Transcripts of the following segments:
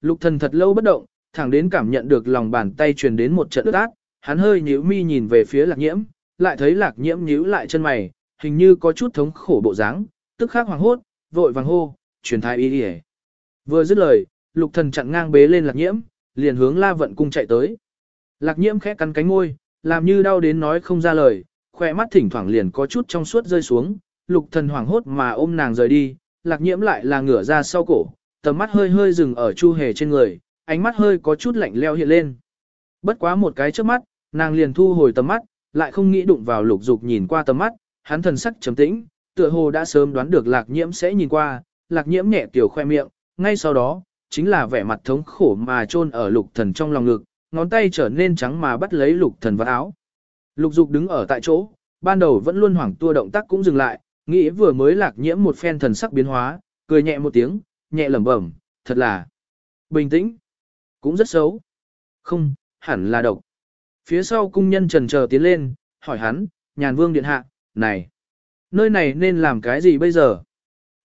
Lục thần thật lâu bất động, thẳng đến cảm nhận được lòng bàn tay truyền đến một trận ướt át, hắn hơi nhíu mi nhìn về phía lạc nhiễm, lại thấy lạc nhiễm nhíu lại chân mày, hình như có chút thống khổ bộ dáng, tức khắc hoàng hốt, vội vàng hô, truyền thái y đi Vừa dứt lời, lục thần chặn ngang bế lên lạc nhiễm, liền hướng la vận cung chạy tới. Lạc nhiễm khẽ cắn cánh môi, làm như đau đến nói không ra lời, khỏe mắt thỉnh thoảng liền có chút trong suốt rơi xuống, lục thần hoảng hốt mà ôm nàng rời đi, lạc nhiễm lại là ngửa ra sau cổ, tầm mắt hơi hơi dừng ở chu hề trên người, ánh mắt hơi có chút lạnh leo hiện lên. Bất quá một cái trước mắt, nàng liền thu hồi tầm mắt, lại không nghĩ đụng vào lục dục nhìn qua tầm mắt, hắn thần sắc trầm tĩnh, tựa hồ đã sớm đoán được lạc nhiễm sẽ nhìn qua, lạc nhiễm nhẹ tiểu khoe miệng, ngay sau đó, chính là vẻ mặt thống khổ mà chôn ở lục thần trong lòng ngực, ngón tay trở nên trắng mà bắt lấy lục thần vào áo. Lục dục đứng ở tại chỗ, ban đầu vẫn luôn hoảng tua động tác cũng dừng lại, nghĩ vừa mới lạc nhiễm một phen thần sắc biến hóa, cười nhẹ một tiếng, nhẹ lẩm bẩm, thật là bình tĩnh, cũng rất xấu. Không, hẳn là độc. Phía sau cung nhân trần chờ tiến lên, hỏi hắn, nhàn vương điện hạ, này, nơi này nên làm cái gì bây giờ?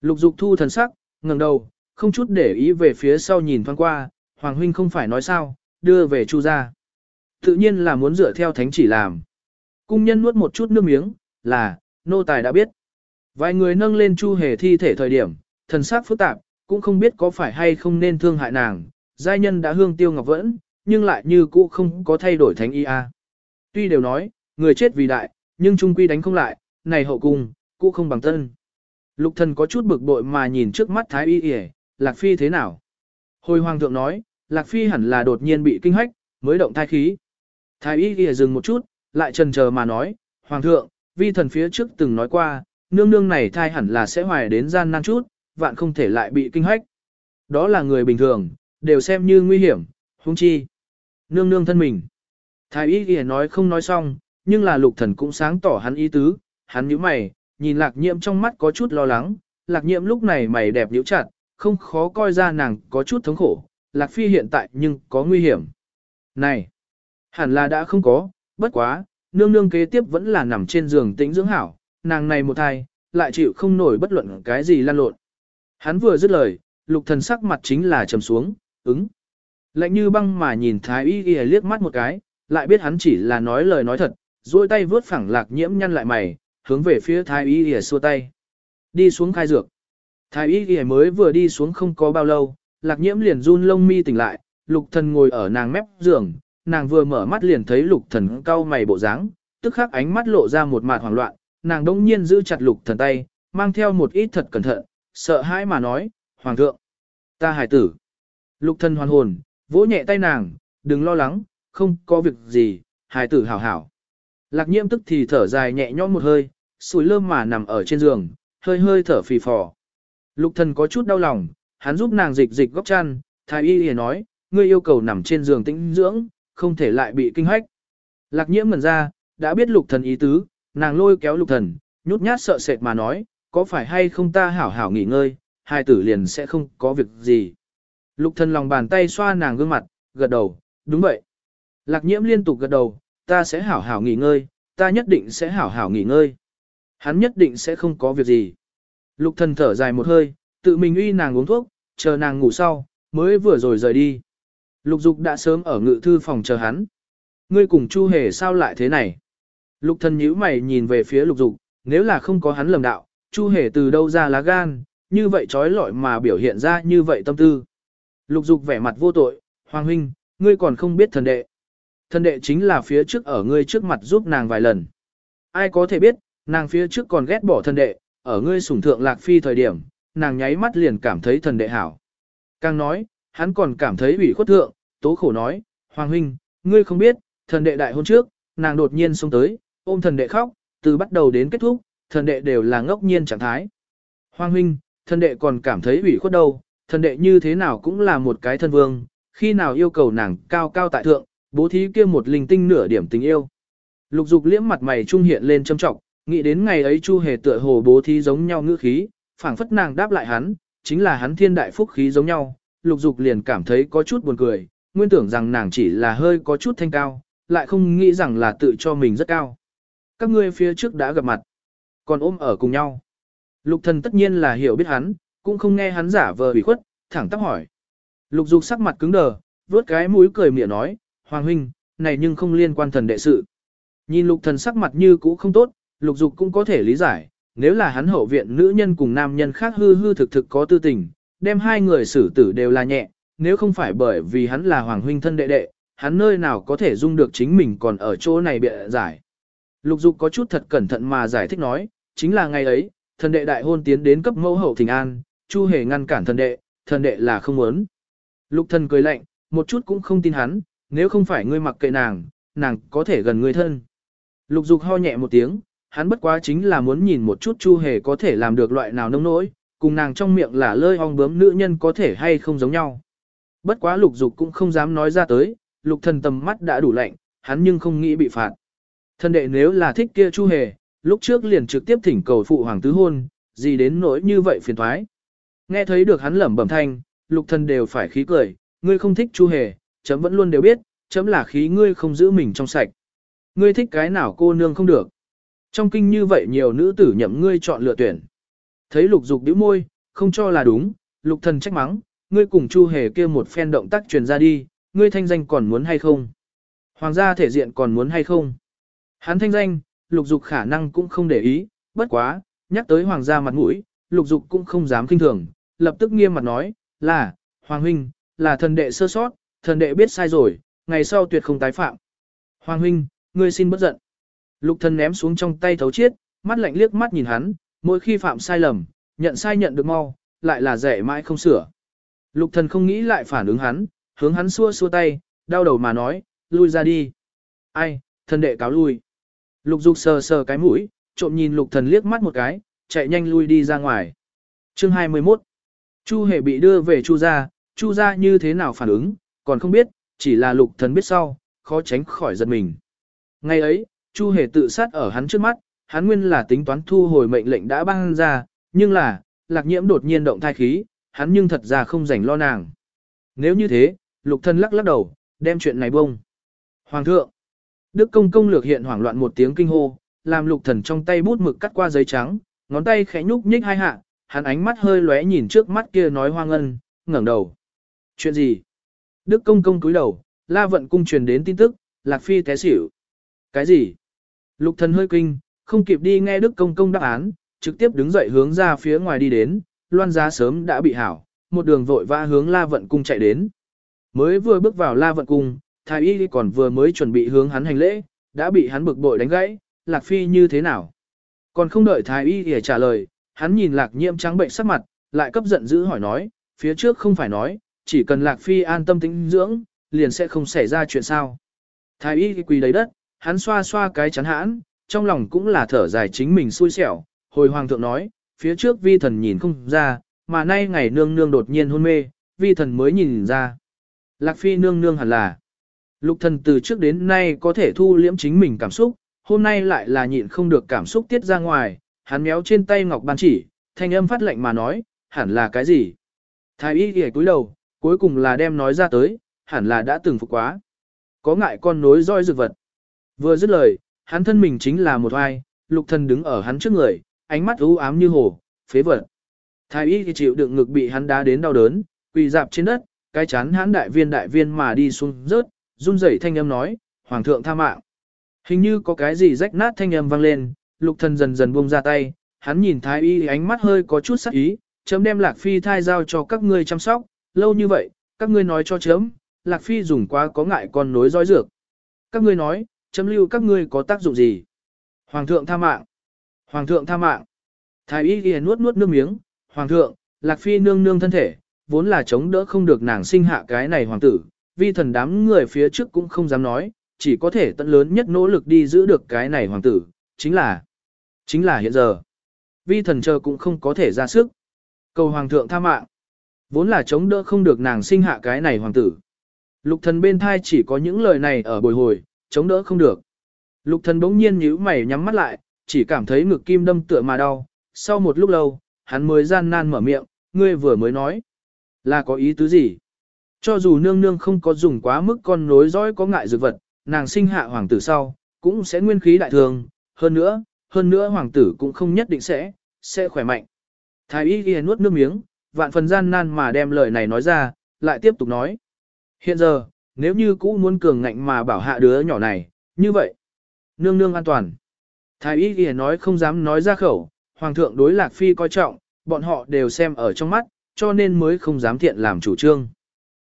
Lục dục thu thần sắc, ngẩng đầu, không chút để ý về phía sau nhìn thoáng qua, Hoàng huynh không phải nói sao, đưa về chu ra. Tự nhiên là muốn dựa theo thánh chỉ làm. Cung nhân nuốt một chút nước miếng, là, nô tài đã biết. Vài người nâng lên chu hề thi thể thời điểm, thần sắc phức tạp, cũng không biết có phải hay không nên thương hại nàng. Giai nhân đã hương tiêu ngọc vẫn, nhưng lại như cũ không có thay đổi thánh y a. Tuy đều nói, người chết vì đại, nhưng trung quy đánh không lại, này hậu cung, cũ không bằng tân. Lục thần có chút bực bội mà nhìn trước mắt thái y y, lạc phi thế nào? Hồi hoàng thượng nói, lạc phi hẳn là đột nhiên bị kinh hách, mới động thai khí. Thái y y dừng một chút, lại trần chờ mà nói, hoàng thượng, vi thần phía trước từng nói qua, nương nương này thai hẳn là sẽ hoài đến gian nan chút, vạn không thể lại bị kinh hách. Đó là người bình thường, đều xem như nguy hiểm, huống chi. Nương nương thân mình. Thái y ghi nói không nói xong, nhưng là lục thần cũng sáng tỏ hắn ý tứ, hắn nhíu mày, nhìn lạc nhiễm trong mắt có chút lo lắng, lạc nhiễm lúc này mày đẹp nhíu chặt, không khó coi ra nàng có chút thống khổ, lạc phi hiện tại nhưng có nguy hiểm. Này, hẳn là đã không có, bất quá, nương nương kế tiếp vẫn là nằm trên giường tĩnh dưỡng hảo, nàng này một thai, lại chịu không nổi bất luận cái gì lan lộn. Hắn vừa dứt lời, lục thần sắc mặt chính là trầm xuống, ứng. Lạnh như băng mà nhìn thái y y liếc mắt một cái, lại biết hắn chỉ là nói lời nói thật, duỗi tay vướt phẳng lạc nhiễm nhăn lại mày, hướng về phía thái y y xua tay. Đi xuống khai dược. Thái y y mới vừa đi xuống không có bao lâu, lạc nhiễm liền run lông mi tỉnh lại, lục thần ngồi ở nàng mép giường, nàng vừa mở mắt liền thấy lục thần cau mày bộ dáng, tức khắc ánh mắt lộ ra một mạt hoảng loạn, nàng đông nhiên giữ chặt lục thần tay, mang theo một ít thật cẩn thận, sợ hãi mà nói, Hoàng thượng, ta hải tử. Lục thần hoàn hồn, vỗ nhẹ tay nàng, đừng lo lắng, không có việc gì, hải tử hảo hảo. Lạc nhiễm tức thì thở dài nhẹ nhõm một hơi, sùi lơm mà nằm ở trên giường, hơi hơi thở phì phò. Lục thần có chút đau lòng, hắn giúp nàng dịch dịch góc chăn, thái y liền nói, ngươi yêu cầu nằm trên giường tĩnh dưỡng, không thể lại bị kinh hách. Lạc nhiễm ngần ra, đã biết lục thần ý tứ, nàng lôi kéo lục thần, nhút nhát sợ sệt mà nói, có phải hay không ta hảo hảo nghỉ ngơi, hai tử liền sẽ không có việc gì. Lục thần lòng bàn tay xoa nàng gương mặt, gật đầu, đúng vậy. Lạc nhiễm liên tục gật đầu, ta sẽ hảo hảo nghỉ ngơi, ta nhất định sẽ hảo hảo nghỉ ngơi. Hắn nhất định sẽ không có việc gì. Lục thần thở dài một hơi, tự mình uy nàng uống thuốc, chờ nàng ngủ sau, mới vừa rồi rời đi. Lục dục đã sớm ở ngự thư phòng chờ hắn. Ngươi cùng Chu Hề sao lại thế này? Lục thần nhíu mày nhìn về phía lục dục, nếu là không có hắn lầm đạo, Chu Hề từ đâu ra lá gan, như vậy trói lọi mà biểu hiện ra như vậy tâm tư. Lục dục vẻ mặt vô tội, Hoàng huynh, ngươi còn không biết thần đệ. Thần đệ chính là phía trước ở ngươi trước mặt giúp nàng vài lần. Ai có thể biết, nàng phía trước còn ghét bỏ thần đệ, ở ngươi sủng thượng lạc phi thời điểm, nàng nháy mắt liền cảm thấy thần đệ hảo. Càng nói, hắn còn cảm thấy ủy khuất thượng, tố khổ nói, Hoàng huynh, ngươi không biết, thần đệ đại hôn trước, nàng đột nhiên xông tới, ôm thần đệ khóc, từ bắt đầu đến kết thúc, thần đệ đều là ngốc nhiên trạng thái. Hoàng huynh, thần đệ còn cảm thấy ủy khuất đâu, thần đệ như thế nào cũng là một cái thân vương, khi nào yêu cầu nàng cao cao tại thượng, bố thí kia một linh tinh nửa điểm tình yêu. Lục dục liễm mặt mày trung hiện lên châm trọng, nghĩ đến ngày ấy chu hề tựa hồ bố thí giống nhau ngữ khí, phảng phất nàng đáp lại hắn, chính là hắn thiên đại phúc khí giống nhau, lục dục liền cảm thấy có chút buồn cười, nguyên tưởng rằng nàng chỉ là hơi có chút thanh cao, lại không nghĩ rằng là tự cho mình rất cao. Các ngươi phía trước đã gặp mặt, còn ôm ở cùng nhau. Lục thần tất nhiên là hiểu biết hắn, cũng không nghe hắn giả vờ bị khuất, thẳng tắp hỏi. Lục dục sắc mặt cứng đờ, vuốt cái mũi cười mỉa nói, Hoàng huynh, này nhưng không liên quan thần đệ sự. Nhìn lục thần sắc mặt như cũ không tốt, lục dục cũng có thể lý giải, nếu là hắn hậu viện nữ nhân cùng nam nhân khác hư hư thực thực có tư tình, đem hai người xử tử đều là nhẹ, nếu không phải bởi vì hắn là hoàng huynh thân đệ đệ, hắn nơi nào có thể dung được chính mình còn ở chỗ này bịa giải. Lục dục có chút thật cẩn thận mà giải thích nói, chính là ngày ấy, thần đệ đại hôn tiến đến cấp mẫu hậu thỉnh an, chu hề ngăn cản thần đệ, thần đệ là không muốn. Lục thần cười lạnh, một chút cũng không tin hắn, nếu không phải ngươi mặc kệ nàng, nàng có thể gần ngươi thân. Lục dục ho nhẹ một tiếng, hắn bất quá chính là muốn nhìn một chút chu hề có thể làm được loại nào nông nỗi, cùng nàng trong miệng là lơi ong bướm nữ nhân có thể hay không giống nhau. Bất quá lục dục cũng không dám nói ra tới, lục thần tầm mắt đã đủ lạnh, hắn nhưng không nghĩ bị phạt. thần đệ nếu là thích kia chu hề, lúc trước liền trực tiếp thỉnh cầu phụ hoàng tứ hôn, gì đến nỗi như vậy phiền thoái. Nghe thấy được hắn lẩm bẩm thanh, lục thần đều phải khí cười, ngươi không thích chu hề, chấm vẫn luôn đều biết, chấm là khí ngươi không giữ mình trong sạch. Ngươi thích cái nào cô nương không được. Trong kinh như vậy nhiều nữ tử nhậm ngươi chọn lựa tuyển. Thấy lục dục bĩu môi, không cho là đúng, lục thần trách mắng, ngươi cùng chu hề kia một phen động tác truyền ra đi, ngươi thanh danh còn muốn hay không? Hoàng gia thể diện còn muốn hay không? Hắn thanh danh, lục dục khả năng cũng không để ý, bất quá, nhắc tới hoàng gia mặt mũi, lục dục cũng không dám kinh thường, lập tức nghiêm mặt nói, là, hoàng huynh, là thần đệ sơ sót, thần đệ biết sai rồi, ngày sau tuyệt không tái phạm. Hoàng huynh, ngươi xin bất giận. Lục thần ném xuống trong tay thấu chiết, mắt lạnh liếc mắt nhìn hắn, mỗi khi phạm sai lầm, nhận sai nhận được mau, lại là rẻ mãi không sửa. Lục thần không nghĩ lại phản ứng hắn, hướng hắn xua xua tay, đau đầu mà nói, lui ra đi. Ai, thần đệ cáo lui. Lục dục sờ sờ cái mũi, trộm nhìn lục thần liếc mắt một cái, chạy nhanh lui đi ra ngoài. Chương 21 Chu hề bị đưa về chu gia, chu gia như thế nào phản ứng, còn không biết, chỉ là lục thần biết sau, khó tránh khỏi giật mình. Ngày ấy, chu hề tự sát ở hắn trước mắt, hắn nguyên là tính toán thu hồi mệnh lệnh đã ban ra, nhưng là, lạc nhiễm đột nhiên động thai khí, hắn nhưng thật ra không rảnh lo nàng. Nếu như thế, lục thần lắc lắc đầu, đem chuyện này bông. Hoàng thượng, Đức công công lược hiện hoảng loạn một tiếng kinh hô, làm lục thần trong tay bút mực cắt qua giấy trắng, ngón tay khẽ nhúc nhích hai hạ, hắn ánh mắt hơi lóe nhìn trước mắt kia nói hoang ân, ngẩng đầu. Chuyện gì? Đức công công cúi đầu, la vận cung truyền đến tin tức, lạc phi té xỉu. Cái gì? Lục thần hơi kinh, không kịp đi nghe Đức công công đáp án, trực tiếp đứng dậy hướng ra phía ngoài đi đến, loan giá sớm đã bị hảo, một đường vội vã hướng la vận cung chạy đến. Mới vừa bước vào la vận cung, thái y còn vừa mới chuẩn bị hướng hắn hành lễ, đã bị hắn bực bội đánh gãy, lạc phi như thế nào? Còn không đợi thái y để trả lời, hắn nhìn lạc nhiễm trắng bệnh sắc mặt, lại cấp giận dữ hỏi nói, phía trước không phải nói, chỉ cần lạc phi an tâm tĩnh dưỡng, liền sẽ không xảy ra chuyện sao. Thái y quỳ đầy đất, hắn xoa xoa cái chắn hãn, trong lòng cũng là thở dài chính mình xui xẻo, hồi hoàng thượng nói, phía trước vi thần nhìn không ra, mà nay ngày nương nương đột nhiên hôn mê, vi thần mới nhìn ra. Lạc phi nương nương hẳn là, lục thần từ trước đến nay có thể thu liễm chính mình cảm xúc, hôm nay lại là nhịn không được cảm xúc tiết ra ngoài, hắn méo trên tay ngọc ban chỉ, thanh âm phát lệnh mà nói, hẳn là cái gì? Thái y ghề cúi đầu, cuối cùng là đem nói ra tới, hẳn là đã từng phục quá. Có ngại con nối roi dược vật. Vừa dứt lời, hắn thân mình chính là một ai, lục thần đứng ở hắn trước người, ánh mắt u ám như hồ, phế vật. Thái y thì chịu đựng ngực bị hắn đá đến đau đớn, quỳ dạp trên đất, cái chán hắn đại viên đại viên mà đi xuống rớt, run rẩy thanh âm nói, hoàng thượng tha mạng. Hình như có cái gì rách nát thanh âm vang lên, lục thần dần dần buông ra tay, hắn nhìn thái y ánh mắt hơi có chút sắc ý, chấm đem lạc phi thai giao cho các ngươi chăm sóc, lâu như vậy, các ngươi nói cho chấm, lạc phi dùng quá có ngại con nối dõi dược. Các ngươi nói, chấm lưu các ngươi có tác dụng gì? Hoàng thượng tha mạng. Hoàng thượng tha mạng. Thái y ghi nuốt nuốt nước miếng, Hoàng thượng, lạc phi nương nương thân thể, vốn là chống đỡ không được nàng sinh hạ cái này hoàng tử, vi thần đám người phía trước cũng không dám nói, chỉ có thể tận lớn nhất nỗ lực đi giữ được cái này hoàng tử, chính là, chính là hiện giờ. Vi thần chờ cũng không có thể ra sức. Cầu hoàng thượng tha mạng, vốn là chống đỡ không được nàng sinh hạ cái này hoàng tử. Lục thần bên thai chỉ có những lời này ở bồi hồi, chống đỡ không được. Lục thần bỗng nhiên nhíu mày nhắm mắt lại, chỉ cảm thấy ngực kim đâm tựa mà đau. Sau một lúc lâu, hắn mới gian nan mở miệng, ngươi vừa mới nói. Là có ý tứ gì? Cho dù nương nương không có dùng quá mức con nối dõi có ngại dược vật, nàng sinh hạ hoàng tử sau, cũng sẽ nguyên khí đại thường, hơn nữa, hơn nữa hoàng tử cũng không nhất định sẽ, sẽ khỏe mạnh. Thái y ghi nuốt nước miếng, vạn phần gian nan mà đem lời này nói ra, lại tiếp tục nói. Hiện giờ, nếu như cũ muốn cường ngạnh mà bảo hạ đứa nhỏ này, như vậy. Nương nương an toàn. Thái y ghi nói không dám nói ra khẩu, hoàng thượng đối lạc phi coi trọng, bọn họ đều xem ở trong mắt, cho nên mới không dám thiện làm chủ trương.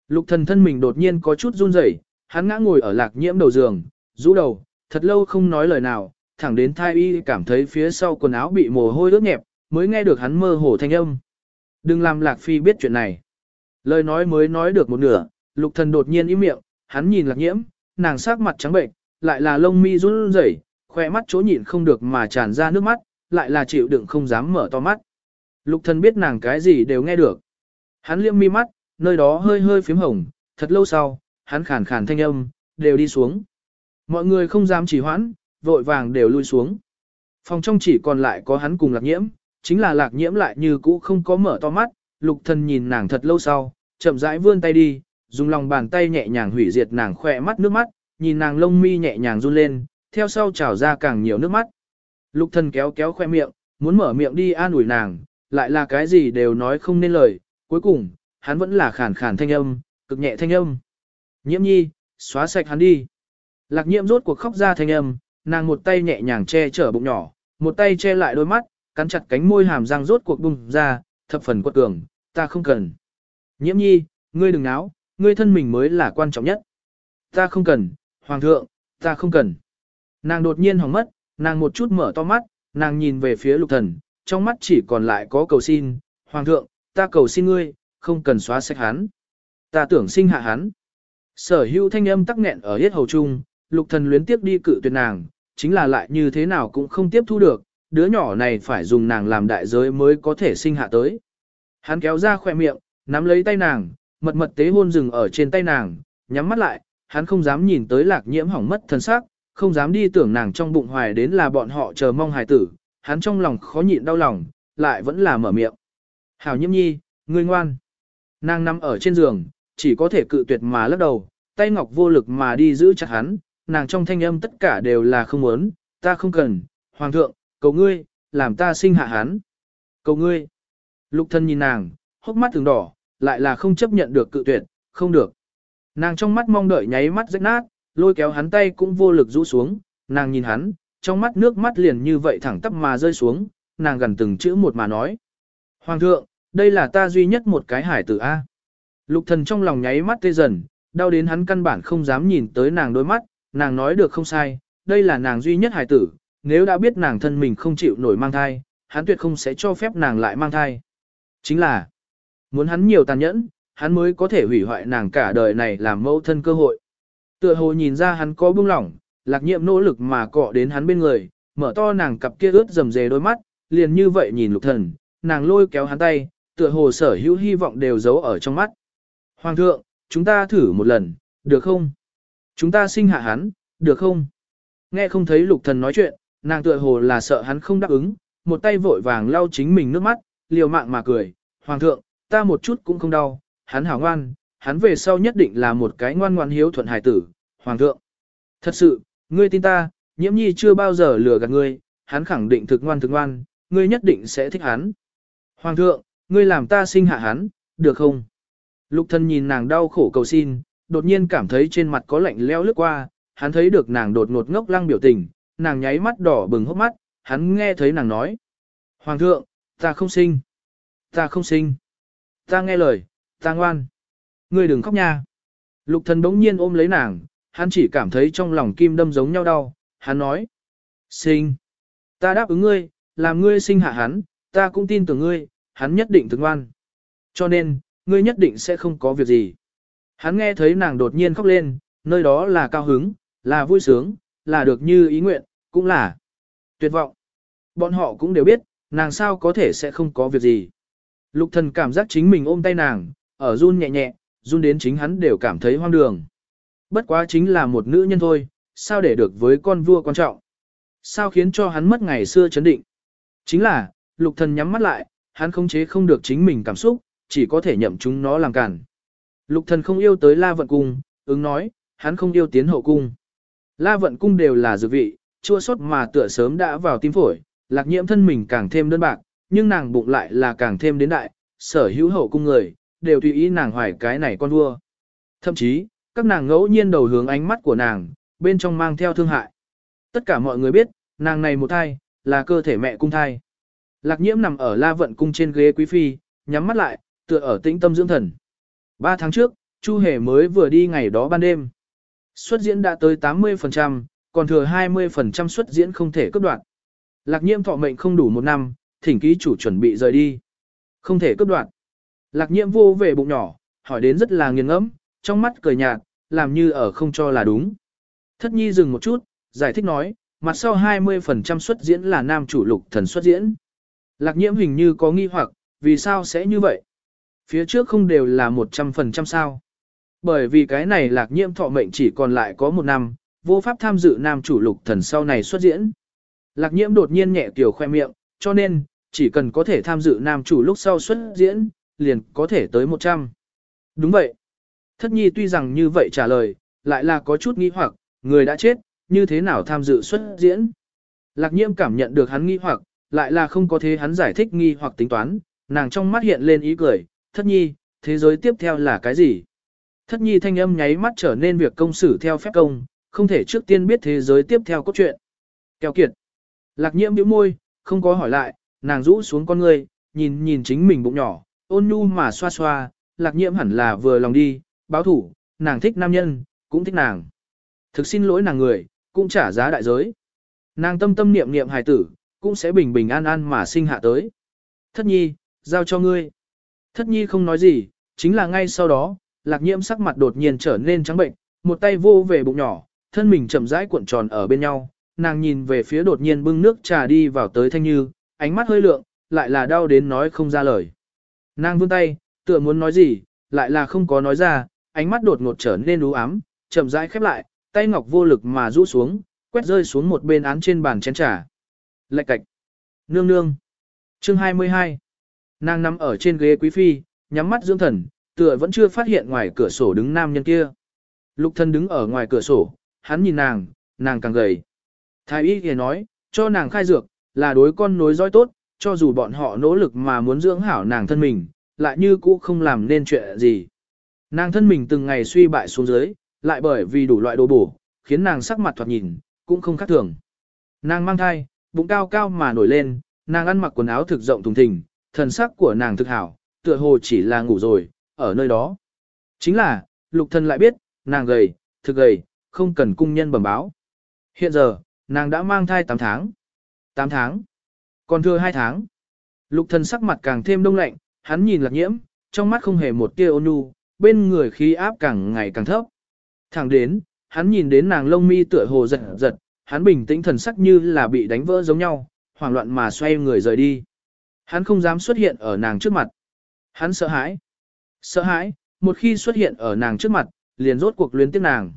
Lục thần thân mình đột nhiên có chút run rẩy, hắn ngã ngồi ở lạc nhiễm đầu giường, rũ đầu, thật lâu không nói lời nào, thẳng đến thái y cảm thấy phía sau quần áo bị mồ hôi ướt nhẹp, mới nghe được hắn mơ hồ thanh âm. Đừng làm lạc phi biết chuyện này. Lời nói mới nói được một nửa, lục thần đột nhiên im miệng, hắn nhìn lạc nhiễm, nàng sắc mặt trắng bệnh, lại là lông mi run rẩy, khoe mắt chỗ nhịn không được mà tràn ra nước mắt, lại là chịu đựng không dám mở to mắt. Lục thần biết nàng cái gì đều nghe được. Hắn liêm mi mắt, nơi đó hơi hơi phím hồng, thật lâu sau, hắn khàn khàn thanh âm, đều đi xuống. Mọi người không dám chỉ hoãn, vội vàng đều lui xuống. Phòng trong chỉ còn lại có hắn cùng lạc nhiễm, chính là lạc nhiễm lại như cũ không có mở to mắt, lục thần nhìn nàng thật lâu sau, chậm rãi vươn tay đi, dùng lòng bàn tay nhẹ nhàng hủy diệt nàng khỏe mắt nước mắt, nhìn nàng lông mi nhẹ nhàng run lên, theo sau trào ra càng nhiều nước mắt. Lục thần kéo kéo khoe miệng, muốn mở miệng đi an ủi nàng, lại là cái gì đều nói không nên lời, cuối cùng, hắn vẫn là khàn khàn thanh âm, cực nhẹ thanh âm. Nhiễm nhi, xóa sạch hắn đi. Lạc nhiễm rốt cuộc khóc ra thanh âm, nàng một tay nhẹ nhàng che chở bụng nhỏ, một tay che lại đôi mắt, cắn chặt cánh môi hàm răng rốt cuộc bung ra, thập phần quật cường, ta không cần. Nhiễm nhi, ngươi đừng náo, ngươi thân mình mới là quan trọng nhất. Ta không cần, hoàng thượng, ta không cần. Nàng đột nhiên hỏng mất, nàng một chút mở to mắt, nàng nhìn về phía lục thần, trong mắt chỉ còn lại có cầu xin, hoàng thượng, ta cầu xin ngươi, không cần xóa sạch hắn. Ta tưởng sinh hạ hắn. Sở hữu thanh âm tắc nghẹn ở hết hầu trung, lục thần luyến tiếp đi cự tuyệt nàng, chính là lại như thế nào cũng không tiếp thu được, đứa nhỏ này phải dùng nàng làm đại giới mới có thể sinh hạ tới. Hắn kéo ra khỏe miệng, nắm lấy tay nàng, mật mật tế hôn rừng ở trên tay nàng, nhắm mắt lại, hắn không dám nhìn tới lạc nhiễm hỏng mất thân xác, không dám đi tưởng nàng trong bụng hoài đến là bọn họ chờ mong hài tử, hắn trong lòng khó nhịn đau lòng, lại vẫn là mở miệng. Hảo nhiễm nhi, ngươi ngoan. Nàng nằm ở trên giường, chỉ có thể cự tuyệt mà lắc đầu, tay ngọc vô lực mà đi giữ chặt hắn, nàng trong thanh âm tất cả đều là không muốn, ta không cần, hoàng thượng, cầu ngươi, làm ta sinh hạ hắn. Cầu ngươi. Lục thân nhìn nàng, hốc mắt từng đỏ, lại là không chấp nhận được cự tuyệt, không được. Nàng trong mắt mong đợi nháy mắt rách nát, lôi kéo hắn tay cũng vô lực rũ xuống, nàng nhìn hắn, trong mắt nước mắt liền như vậy thẳng tắp mà rơi xuống, nàng gần từng chữ một mà nói. Hoàng thượng, đây là ta duy nhất một cái hải tử A. Lục thần trong lòng nháy mắt tê dần, đau đến hắn căn bản không dám nhìn tới nàng đôi mắt, nàng nói được không sai, đây là nàng duy nhất hải tử, nếu đã biết nàng thân mình không chịu nổi mang thai, hắn tuyệt không sẽ cho phép nàng lại mang thai. Chính là, muốn hắn nhiều tàn nhẫn, hắn mới có thể hủy hoại nàng cả đời này làm mẫu thân cơ hội. Tựa hồ nhìn ra hắn có buông lỏng, lạc nhiệm nỗ lực mà cọ đến hắn bên người, mở to nàng cặp kia ướt rầm rề đôi mắt, liền như vậy nhìn lục thần, nàng lôi kéo hắn tay, tựa hồ sở hữu hy vọng đều giấu ở trong mắt. Hoàng thượng, chúng ta thử một lần, được không? Chúng ta sinh hạ hắn, được không? Nghe không thấy lục thần nói chuyện, nàng tựa hồ là sợ hắn không đáp ứng, một tay vội vàng lau chính mình nước mắt, liều mạng mà cười. Hoàng thượng, ta một chút cũng không đau, hắn hảo ngoan, hắn về sau nhất định là một cái ngoan ngoan hiếu thuận hài tử. Hoàng thượng, thật sự, ngươi tin ta, nhiễm nhi chưa bao giờ lừa gạt ngươi, hắn khẳng định thực ngoan thực ngoan, ngươi nhất định sẽ thích hắn. Hoàng thượng, ngươi làm ta sinh hạ hắn, được không? Lục thân nhìn nàng đau khổ cầu xin, đột nhiên cảm thấy trên mặt có lạnh leo lướt qua, hắn thấy được nàng đột ngột ngốc lăng biểu tình, nàng nháy mắt đỏ bừng hốc mắt, hắn nghe thấy nàng nói. Hoàng thượng, ta không sinh. Ta không sinh. Ta nghe lời, ta ngoan. Ngươi đừng khóc nha. Lục thần bỗng nhiên ôm lấy nàng, hắn chỉ cảm thấy trong lòng kim đâm giống nhau đau, hắn nói. Sinh. Ta đáp ứng ngươi, làm ngươi sinh hạ hắn, ta cũng tin tưởng ngươi, hắn nhất định thức ngoan. Cho nên, ngươi nhất định sẽ không có việc gì. Hắn nghe thấy nàng đột nhiên khóc lên, nơi đó là cao hứng, là vui sướng, là được như ý nguyện, cũng là tuyệt vọng. Bọn họ cũng đều biết, nàng sao có thể sẽ không có việc gì. Lục thần cảm giác chính mình ôm tay nàng, ở run nhẹ nhẹ, run đến chính hắn đều cảm thấy hoang đường. Bất quá chính là một nữ nhân thôi, sao để được với con vua quan trọng. Sao khiến cho hắn mất ngày xưa chấn định. Chính là, lục thần nhắm mắt lại, hắn không chế không được chính mình cảm xúc, chỉ có thể nhậm chúng nó làm cản. Lục thần không yêu tới la vận cung, ứng nói, hắn không yêu tiến hậu cung. La vận cung đều là dược vị, chua sót mà tựa sớm đã vào tim phổi, lạc nhiễm thân mình càng thêm đơn bạc, nhưng nàng bụng lại là càng thêm đến đại, sở hữu hậu cung người, đều tùy ý nàng hoài cái này con vua. Thậm chí, các nàng ngẫu nhiên đầu hướng ánh mắt của nàng, bên trong mang theo thương hại. Tất cả mọi người biết, nàng này một thai, là cơ thể mẹ cung thai. Lạc nhiễm nằm ở la vận cung trên ghế quý phi, nhắm mắt lại, tựa ở tĩnh tâm dưỡng thần. Ba tháng trước, Chu Hề mới vừa đi ngày đó ban đêm. Xuất diễn đã tới 80%, còn thừa 20% xuất diễn không thể cấp đoạn. Lạc nhiễm thọ mệnh không đủ một năm, thỉnh ký chủ chuẩn bị rời đi. Không thể cấp đoạn. Lạc nhiễm vô về bụng nhỏ, hỏi đến rất là nghiêng ngẫm, trong mắt cười nhạt, làm như ở không cho là đúng. Thất nhi dừng một chút, giải thích nói, mặt sau 20% xuất diễn là nam chủ lục thần xuất diễn. Lạc nhiễm hình như có nghi hoặc, vì sao sẽ như vậy? Phía trước không đều là 100% sao? Bởi vì cái này lạc nhiễm thọ mệnh chỉ còn lại có một năm, vô pháp tham dự nam chủ lục thần sau này xuất diễn. Lạc nhiễm đột nhiên nhẹ tiểu khoe miệng, cho nên, chỉ cần có thể tham dự nam chủ lúc sau xuất diễn, liền có thể tới 100. Đúng vậy. Thất nhi tuy rằng như vậy trả lời, lại là có chút nghi hoặc, người đã chết, như thế nào tham dự xuất diễn. Lạc nhiễm cảm nhận được hắn nghi hoặc, lại là không có thế hắn giải thích nghi hoặc tính toán, nàng trong mắt hiện lên ý cười, thất nhi, thế giới tiếp theo là cái gì? Thất nhi thanh âm nháy mắt trở nên việc công xử theo phép công, không thể trước tiên biết thế giới tiếp theo cốt truyện. Kéo kiệt. Lạc nhiễm bĩu môi, không có hỏi lại, nàng rũ xuống con người, nhìn nhìn chính mình bụng nhỏ, ôn nhu mà xoa xoa, lạc nhiễm hẳn là vừa lòng đi, báo thủ, nàng thích nam nhân, cũng thích nàng. Thực xin lỗi nàng người, cũng trả giá đại giới. Nàng tâm tâm niệm niệm hài tử, cũng sẽ bình bình an an mà sinh hạ tới. Thất nhi, giao cho ngươi. Thất nhi không nói gì, chính là ngay sau đó, lạc nhiễm sắc mặt đột nhiên trở nên trắng bệnh, một tay vô về bụng nhỏ, thân mình chậm rãi cuộn tròn ở bên nhau, nàng nhìn về phía đột nhiên bưng nước trà đi vào tới thanh như, ánh mắt hơi lượng, lại là đau đến nói không ra lời. Nàng vươn tay, tựa muốn nói gì, lại là không có nói ra, ánh mắt đột ngột trở nên u ám, chậm rãi khép lại, tay ngọc vô lực mà rũ xuống, quét rơi xuống một bên án trên bàn chén trà. Lạch cạch. Nương nương. Chương 22. Nàng nằm ở trên ghế quý phi, nhắm mắt dưỡng thần, tựa vẫn chưa phát hiện ngoài cửa sổ đứng nam nhân kia. Lục thân đứng ở ngoài cửa sổ, hắn nhìn nàng, nàng càng gầy. Thái y kia nói, cho nàng khai dược, là đối con nối dõi tốt, cho dù bọn họ nỗ lực mà muốn dưỡng hảo nàng thân mình, lại như cũ không làm nên chuyện gì. Nàng thân mình từng ngày suy bại xuống dưới, lại bởi vì đủ loại đồ bổ, khiến nàng sắc mặt thoạt nhìn, cũng không khác thường. Nàng mang thai, bụng cao cao mà nổi lên, nàng ăn mặc quần áo thực rộng thùng thình, thần sắc của nàng thực hảo, tựa hồ chỉ là ngủ rồi, ở nơi đó. Chính là, lục thần lại biết, nàng gầy, thực gầy, không cần cung nhân bẩm báo. Hiện giờ, nàng đã mang thai 8 tháng. 8 tháng. Còn thừa 2 tháng. Lục thần sắc mặt càng thêm đông lạnh, hắn nhìn lạc nhiễm, trong mắt không hề một tia ôn nhu, bên người khí áp càng ngày càng thấp. Thẳng đến, hắn nhìn đến nàng lông mi tựa hồ giật giật, hắn bình tĩnh thần sắc như là bị đánh vỡ giống nhau, hoảng loạn mà xoay người rời đi. Hắn không dám xuất hiện ở nàng trước mặt. Hắn sợ hãi. Sợ hãi, một khi xuất hiện ở nàng trước mặt, liền rốt cuộc luyến tiếc nàng.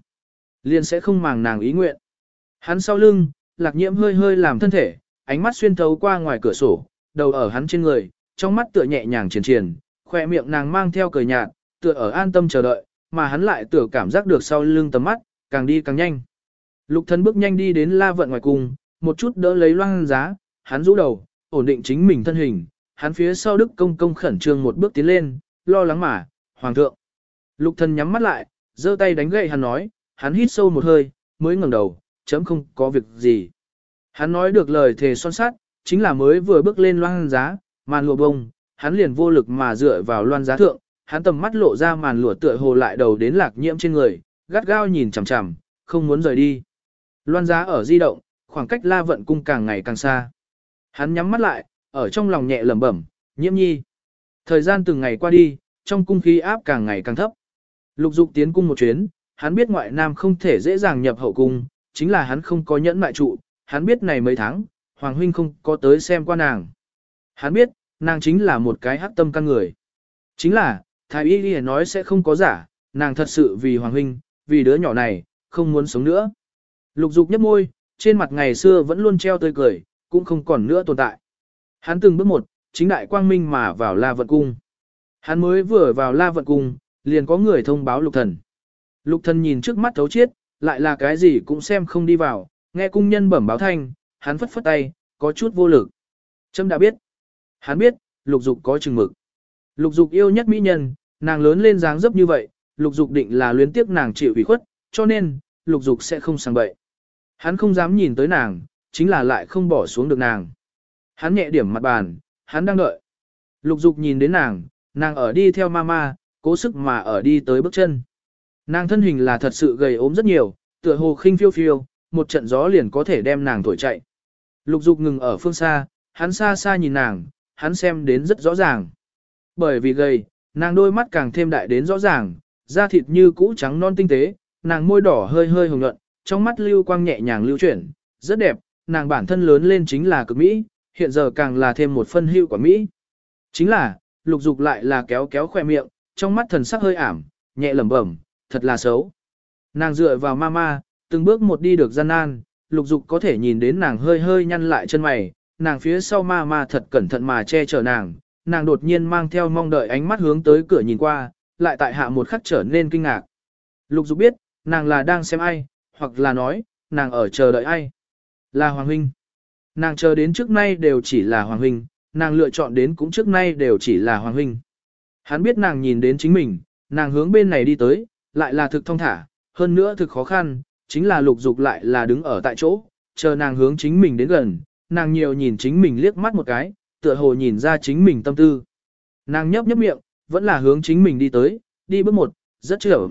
Liền sẽ không màng nàng ý nguyện. Hắn sau lưng, lạc nhiễm hơi hơi làm thân thể, ánh mắt xuyên thấu qua ngoài cửa sổ, đầu ở hắn trên người, trong mắt tựa nhẹ nhàng triển triển, khỏe miệng nàng mang theo cười nhạt, tựa ở an tâm chờ đợi, mà hắn lại tựa cảm giác được sau lưng tầm mắt, càng đi càng nhanh. Lục thần bước nhanh đi đến la vận ngoài cùng, một chút đỡ lấy loan giá, hắn rũ đầu, ổn định chính mình thân hình, hắn phía sau đức công công khẩn trương một bước tiến lên, lo lắng mà, hoàng thượng. Lục thần nhắm mắt lại, giơ tay đánh gậy hắn nói, hắn hít sâu một hơi, mới ngẩng đầu, chấm không có việc gì. Hắn nói được lời thề son sát, chính là mới vừa bước lên loan giá, màn lụa bông, hắn liền vô lực mà dựa vào loan giá thượng, hắn tầm mắt lộ ra màn lụa tựa hồ lại đầu đến lạc nhiễm trên người, gắt gao nhìn chằm chằm, không muốn rời đi. Loan giá ở di động, khoảng cách la vận cung càng ngày càng xa. Hắn nhắm mắt lại, ở trong lòng nhẹ lẩm bẩm, nhiễm nhi. Thời gian từng ngày qua đi, trong cung khí áp càng ngày càng thấp. Lục dục tiến cung một chuyến, hắn biết ngoại nam không thể dễ dàng nhập hậu cung, chính là hắn không có nhẫn mại trụ, hắn biết này mấy tháng, Hoàng Huynh không có tới xem qua nàng. Hắn biết, nàng chính là một cái hắc tâm căn người. Chính là, Thái Y Ghi nói sẽ không có giả, nàng thật sự vì Hoàng Huynh, vì đứa nhỏ này, không muốn sống nữa. Lục dục nhấp môi, trên mặt ngày xưa vẫn luôn treo tươi cười, cũng không còn nữa tồn tại. Hắn từng bước một, chính đại quang minh mà vào La Vận Cung. Hắn mới vừa vào La Vận Cung, liền có người thông báo lục thần. Lục thần nhìn trước mắt thấu chiết, lại là cái gì cũng xem không đi vào, nghe cung nhân bẩm báo thanh, hắn phất phất tay, có chút vô lực. Trâm đã biết. Hắn biết, lục dục có chừng mực. Lục dục yêu nhất mỹ nhân, Nàng lớn lên dáng dấp như vậy, lục dục định là luyến tiếc nàng chịu ủy khuất, cho nên, lục dục sẽ không sang bậy. Hắn không dám nhìn tới nàng, chính là lại không bỏ xuống được nàng. Hắn nhẹ điểm mặt bàn, hắn đang đợi. Lục dục nhìn đến nàng, nàng ở đi theo mama, cố sức mà ở đi tới bước chân. Nàng thân hình là thật sự gầy ốm rất nhiều, tựa hồ khinh phiêu phiêu, một trận gió liền có thể đem nàng thổi chạy. Lục dục ngừng ở phương xa, hắn xa xa nhìn nàng, hắn xem đến rất rõ ràng. Bởi vì gầy, nàng đôi mắt càng thêm đại đến rõ ràng, da thịt như cũ trắng non tinh tế, nàng môi đỏ hơi hơi hồng nhuận, trong mắt lưu quang nhẹ nhàng lưu chuyển, rất đẹp, nàng bản thân lớn lên chính là cực mỹ, hiện giờ càng là thêm một phân hữu của mỹ. Chính là, lục dục lại là kéo kéo khoe miệng, trong mắt thần sắc hơi ảm, nhẹ lẩm bẩm, thật là xấu. Nàng dựa vào mama, từng bước một đi được gian nan, lục dục có thể nhìn đến nàng hơi hơi nhăn lại chân mày, nàng phía sau mama thật cẩn thận mà che chở nàng, nàng đột nhiên mang theo mong đợi ánh mắt hướng tới cửa nhìn qua, lại tại hạ một khắc trở nên kinh ngạc. Lục dục biết, nàng là đang xem ai, hoặc là nói, nàng ở chờ đợi ai. Là Hoàng Huynh. Nàng chờ đến trước nay đều chỉ là Hoàng Huynh, nàng lựa chọn đến cũng trước nay đều chỉ là Hoàng Huynh. Hắn biết nàng nhìn đến chính mình, nàng hướng bên này đi tới, lại là thực thông thả, hơn nữa thực khó khăn, chính là lục dục lại là đứng ở tại chỗ, chờ nàng hướng chính mình đến gần, nàng nhiều nhìn chính mình liếc mắt một cái, tựa hồ nhìn ra chính mình tâm tư. Nàng nhấp nhấp miệng, vẫn là hướng chính mình đi tới, đi bước một, rất trở.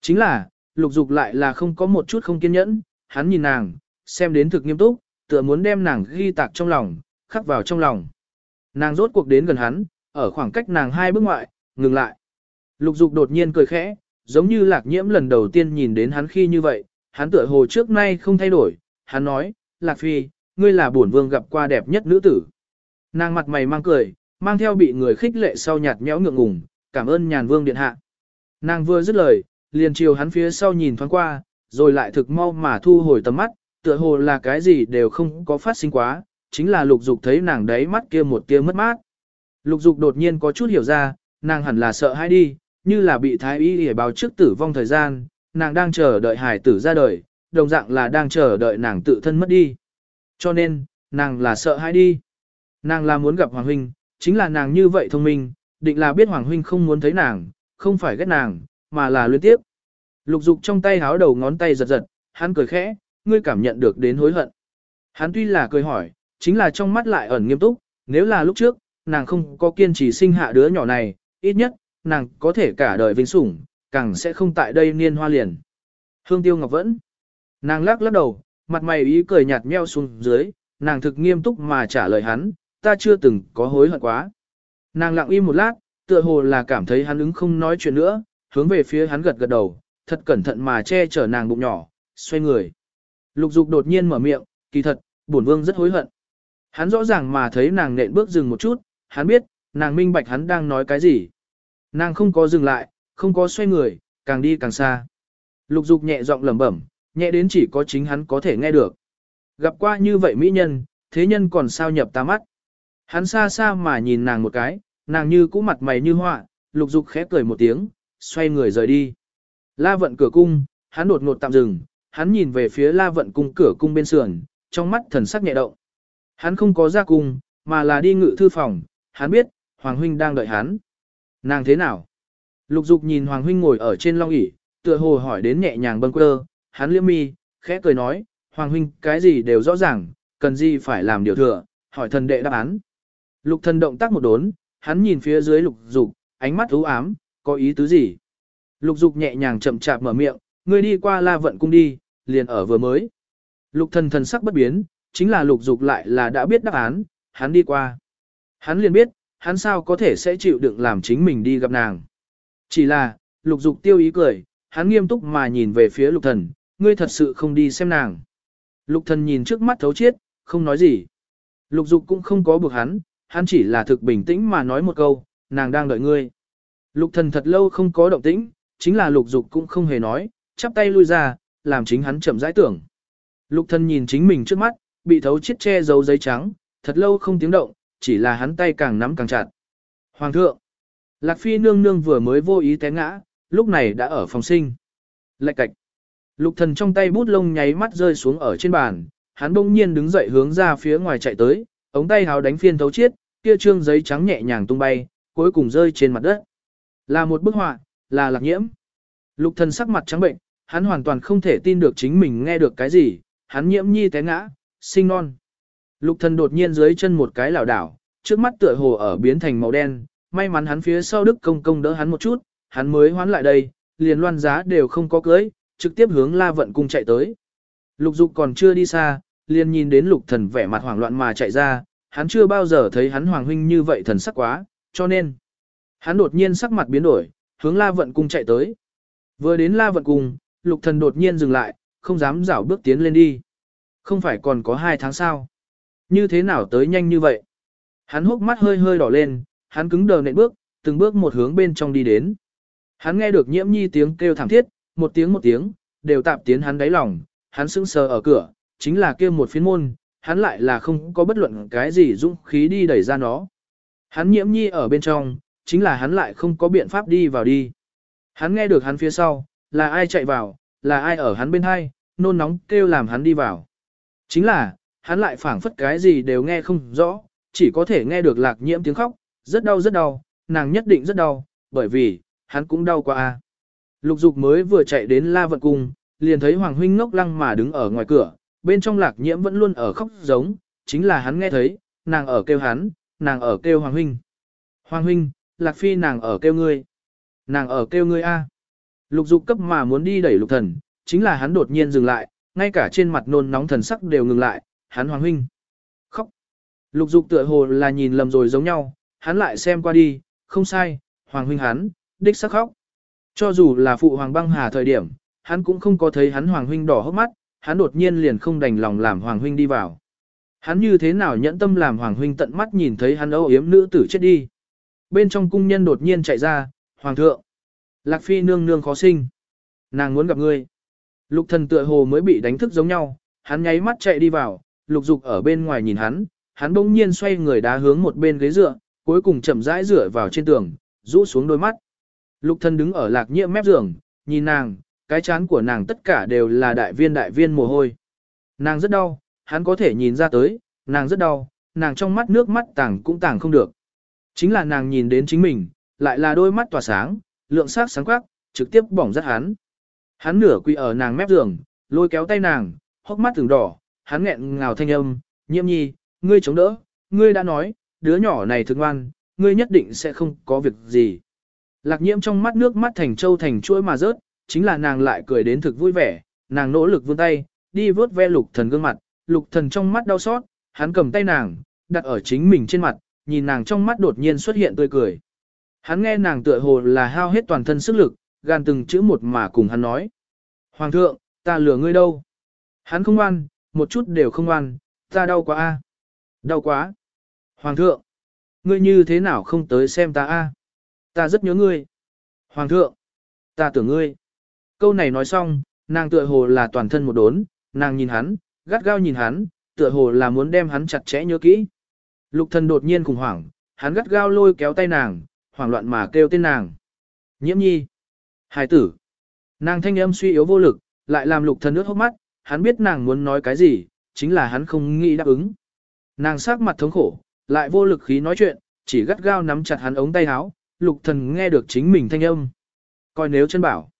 Chính là, lục dục lại là không có một chút không kiên nhẫn, hắn nhìn nàng, xem đến thực nghiêm túc, tựa muốn đem nàng ghi tạc trong lòng, khắc vào trong lòng. Nàng rốt cuộc đến gần hắn, ở khoảng cách nàng hai bước ngoại, ngừng lại. Lục dục đột nhiên cười khẽ, giống như lạc nhiễm lần đầu tiên nhìn đến hắn khi như vậy, hắn tựa hồ trước nay không thay đổi, hắn nói, lạc phi, ngươi là bổn vương gặp qua đẹp nhất nữ tử. Nàng mặt mày mang cười, mang theo bị người khích lệ sau nhạt nhẽo ngượng ngùng, cảm ơn nhàn vương điện hạ. Nàng vừa dứt lời, liền chiều hắn phía sau nhìn thoáng qua, rồi lại thực mau mà thu hồi tầm mắt, tựa hồ là cái gì đều không có phát sinh quá, chính là lục dục thấy nàng đấy mắt kia một tia mất mát. Lục dục đột nhiên có chút hiểu ra, nàng hẳn là sợ hãi đi, như là bị thái y hề báo trước tử vong thời gian, nàng đang chờ đợi hải tử ra đời, đồng dạng là đang chờ đợi nàng tự thân mất đi. Cho nên, nàng là sợ hãi đi. Nàng là muốn gặp Hoàng Huynh, chính là nàng như vậy thông minh, định là biết Hoàng Huynh không muốn thấy nàng, không phải ghét nàng, mà là luyến tiếp. Lục dục trong tay háo đầu ngón tay giật giật, hắn cười khẽ, ngươi cảm nhận được đến hối hận. Hắn tuy là cười hỏi, chính là trong mắt lại ẩn nghiêm túc, nếu là lúc trước, nàng không có kiên trì sinh hạ đứa nhỏ này, ít nhất, nàng có thể cả đời vinh sủng, càng sẽ không tại đây niên hoa liền. Hương tiêu ngọc vẫn. Nàng lắc lắc đầu, mặt mày ý cười nhạt meo xuống dưới, nàng thực nghiêm túc mà trả lời hắn, ta chưa từng có hối hận quá. Nàng lặng im một lát, tựa hồ là cảm thấy hắn ứng không nói chuyện nữa, hướng về phía hắn gật gật đầu, thật cẩn thận mà che chở nàng bụng nhỏ, xoay người. Lục dục đột nhiên mở miệng, kỳ thật, bổn vương rất hối hận. Hắn rõ ràng mà thấy nàng nện bước dừng một chút, hắn biết, nàng minh bạch hắn đang nói cái gì. Nàng không có dừng lại, không có xoay người, càng đi càng xa. Lục dục nhẹ giọng lẩm bẩm, nhẹ đến chỉ có chính hắn có thể nghe được. Gặp qua như vậy mỹ nhân, thế nhân còn sao nhập ta mắt. Hắn xa xa mà nhìn nàng một cái, nàng như cũ mặt mày như họa, lục dục khẽ cười một tiếng, xoay người rời đi. La vận cửa cung, hắn đột ngột tạm dừng, hắn nhìn về phía la vận cung cửa cung bên sườn, trong mắt thần sắc nhẹ động. Hắn không có ra cung, mà là đi ngự thư phòng, hắn biết, Hoàng Huynh đang đợi hắn. Nàng thế nào? Lục dục nhìn Hoàng Huynh ngồi ở trên long ỷ tựa hồ hỏi đến nhẹ nhàng bâng quơ, hắn liêm mi, khẽ cười nói, Hoàng Huynh cái gì đều rõ ràng, cần gì phải làm điều thừa, hỏi thần đệ đáp án. Lục thần động tác một đốn, hắn nhìn phía dưới lục dục, ánh mắt u ám, có ý tứ gì? Lục dục nhẹ nhàng chậm chạp mở miệng, ngươi đi qua la vận cung đi, liền ở vừa mới. Lục thần thần sắc bất biến, chính là lục dục lại là đã biết đáp án, hắn đi qua. Hắn liền biết, hắn sao có thể sẽ chịu đựng làm chính mình đi gặp nàng. Chỉ là, lục dục tiêu ý cười, hắn nghiêm túc mà nhìn về phía lục thần, ngươi thật sự không đi xem nàng. Lục thần nhìn trước mắt thấu chiết, không nói gì. Lục dục cũng không có buộc hắn, hắn chỉ là thực bình tĩnh mà nói một câu, nàng đang đợi ngươi. Lục thần thật lâu không có động tĩnh, chính là lục dục cũng không hề nói, chắp tay lui ra, làm chính hắn chậm rãi tưởng. Lục thần nhìn chính mình trước mắt, bị thấu chiếc che dấu giấy trắng, thật lâu không tiếng động, chỉ là hắn tay càng nắm càng chặt. Hoàng thượng, Lạc Phi nương nương vừa mới vô ý té ngã, lúc này đã ở phòng sinh. Lạch cạch. Lục thần trong tay bút lông nháy mắt rơi xuống ở trên bàn, hắn bỗng nhiên đứng dậy hướng ra phía ngoài chạy tới, ống tay háo đánh phiên thấu chiết, kia trương giấy trắng nhẹ nhàng tung bay, cuối cùng rơi trên mặt đất. Là một bức họa, là lạc nhiễm. Lục thần sắc mặt trắng bệnh, hắn hoàn toàn không thể tin được chính mình nghe được cái gì, hắn nhiễm nhi té ngã, sinh non. Lục thần đột nhiên dưới chân một cái lảo đảo, trước mắt tựa hồ ở biến thành màu đen, may mắn hắn phía sau đức công công đỡ hắn một chút, hắn mới hoán lại đây, liền loan giá đều không có cưới, trực tiếp hướng la vận cung chạy tới. Lục dục còn chưa đi xa, liền nhìn đến lục thần vẻ mặt hoảng loạn mà chạy ra, hắn chưa bao giờ thấy hắn hoàng huynh như vậy thần sắc quá, cho nên, hắn đột nhiên sắc mặt biến đổi, hướng la vận cung chạy tới. Vừa đến la vận cung, lục thần đột nhiên dừng lại, không dám dảo bước tiến lên đi. Không phải còn có hai tháng sao? Như thế nào tới nhanh như vậy? Hắn hốc mắt hơi hơi đỏ lên, hắn cứng đờ nện bước, từng bước một hướng bên trong đi đến. Hắn nghe được nhiễm nhi tiếng kêu thảm thiết, một tiếng một tiếng, đều tạp tiến hắn đáy lòng, hắn sững sờ ở cửa, chính là kêu một phiến môn, hắn lại là không có bất luận cái gì dũng khí đi đẩy ra nó. Hắn nhiễm nhi ở bên trong, chính là hắn lại không có biện pháp đi vào đi. Hắn nghe được hắn phía sau, là ai chạy vào, là ai ở hắn bên hai, nôn nóng kêu làm hắn đi vào. Chính là, hắn lại phảng phất cái gì đều nghe không rõ, chỉ có thể nghe được lạc nhiễm tiếng khóc, rất đau rất đau, nàng nhất định rất đau, bởi vì, hắn cũng đau quá a. Lục dục mới vừa chạy đến la vận cung, liền thấy Hoàng Huynh ngốc lăng mà đứng ở ngoài cửa, bên trong lạc nhiễm vẫn luôn ở khóc giống, chính là hắn nghe thấy, nàng ở kêu hắn, nàng ở kêu Hoàng Huynh. Hoàng Huynh, lạc phi nàng ở kêu ngươi. Nàng ở kêu ngươi a. Lục dục cấp mà muốn đi đẩy lục thần, chính là hắn đột nhiên dừng lại, ngay cả trên mặt nôn nóng thần sắc đều ngừng lại, hắn Hoàng Huynh. Khóc. Lục dục tựa hồ là nhìn lầm rồi giống nhau, hắn lại xem qua đi, không sai, Hoàng Huynh hắn, đích sắc khóc. Cho dù là phụ Hoàng băng hà thời điểm, hắn cũng không có thấy hắn Hoàng Huynh đỏ hốc mắt, hắn đột nhiên liền không đành lòng làm Hoàng Huynh đi vào. Hắn như thế nào nhẫn tâm làm Hoàng Huynh tận mắt nhìn thấy hắn âu yếm nữ tử chết đi. Bên trong cung nhân đột nhiên chạy ra, Hoàng thượng. Lạc Phi nương nương khó sinh. Nàng muốn gặp ngươi. Lục thần tựa hồ mới bị đánh thức giống nhau, hắn nháy mắt chạy đi vào, lục dục ở bên ngoài nhìn hắn, hắn bỗng nhiên xoay người đá hướng một bên ghế dựa, cuối cùng chậm rãi dựa vào trên tường, rũ xuống đôi mắt. Lục thần đứng ở lạc nhiễm mép giường, nhìn nàng, cái chán của nàng tất cả đều là đại viên đại viên mồ hôi. Nàng rất đau, hắn có thể nhìn ra tới, nàng rất đau, nàng trong mắt nước mắt tàng cũng tàng không được. Chính là nàng nhìn đến chính mình, lại là đôi mắt tỏa sáng, lượng sắc sáng quắc, trực tiếp bỏng rất hắn. Hắn nửa quỳ ở nàng mép giường, lôi kéo tay nàng, hốc mắt từng đỏ, hắn nghẹn ngào thanh âm, nhiễm nhi, ngươi chống đỡ, ngươi đã nói, đứa nhỏ này thương ngoan, ngươi nhất định sẽ không có việc gì. Lạc nhiễm trong mắt nước mắt thành trâu thành chuỗi mà rớt, chính là nàng lại cười đến thực vui vẻ, nàng nỗ lực vươn tay, đi vớt ve lục thần gương mặt, lục thần trong mắt đau xót, hắn cầm tay nàng, đặt ở chính mình trên mặt, nhìn nàng trong mắt đột nhiên xuất hiện tươi cười. Hắn nghe nàng tựa hồ là hao hết toàn thân sức lực, gan từng chữ một mà cùng hắn nói. Hoàng thượng, ta lừa ngươi đâu? Hắn không ngoan, một chút đều không ngoan, ta đau quá a, Đau quá. Hoàng thượng, ngươi như thế nào không tới xem ta a? Ta rất nhớ ngươi. Hoàng thượng, ta tưởng ngươi. Câu này nói xong, nàng tựa hồ là toàn thân một đốn, nàng nhìn hắn, gắt gao nhìn hắn, tựa hồ là muốn đem hắn chặt chẽ nhớ kỹ. Lục thần đột nhiên khủng hoảng, hắn gắt gao lôi kéo tay nàng, hoảng loạn mà kêu tên nàng. Nhiễm nhi. Hải tử. Nàng thanh âm suy yếu vô lực, lại làm lục thần nước hốc mắt, hắn biết nàng muốn nói cái gì, chính là hắn không nghĩ đáp ứng. Nàng sắc mặt thống khổ, lại vô lực khí nói chuyện, chỉ gắt gao nắm chặt hắn ống tay áo, lục thần nghe được chính mình thanh âm. Coi nếu chân bảo.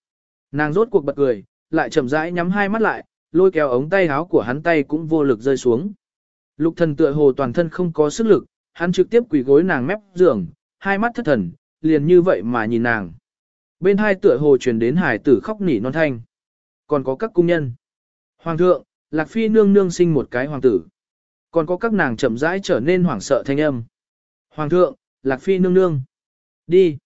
Nàng rốt cuộc bật cười, lại chậm rãi nhắm hai mắt lại, lôi kéo ống tay áo của hắn tay cũng vô lực rơi xuống. Lục thần tựa hồ toàn thân không có sức lực, hắn trực tiếp quỳ gối nàng mép giường, hai mắt thất thần, liền như vậy mà nhìn nàng. Bên hai tựa hồ truyền đến hải tử khóc nỉ non thanh. Còn có các cung nhân. Hoàng thượng, Lạc Phi nương nương sinh một cái hoàng tử. Còn có các nàng chậm rãi trở nên hoảng sợ thanh âm. Hoàng thượng, Lạc Phi nương nương. Đi.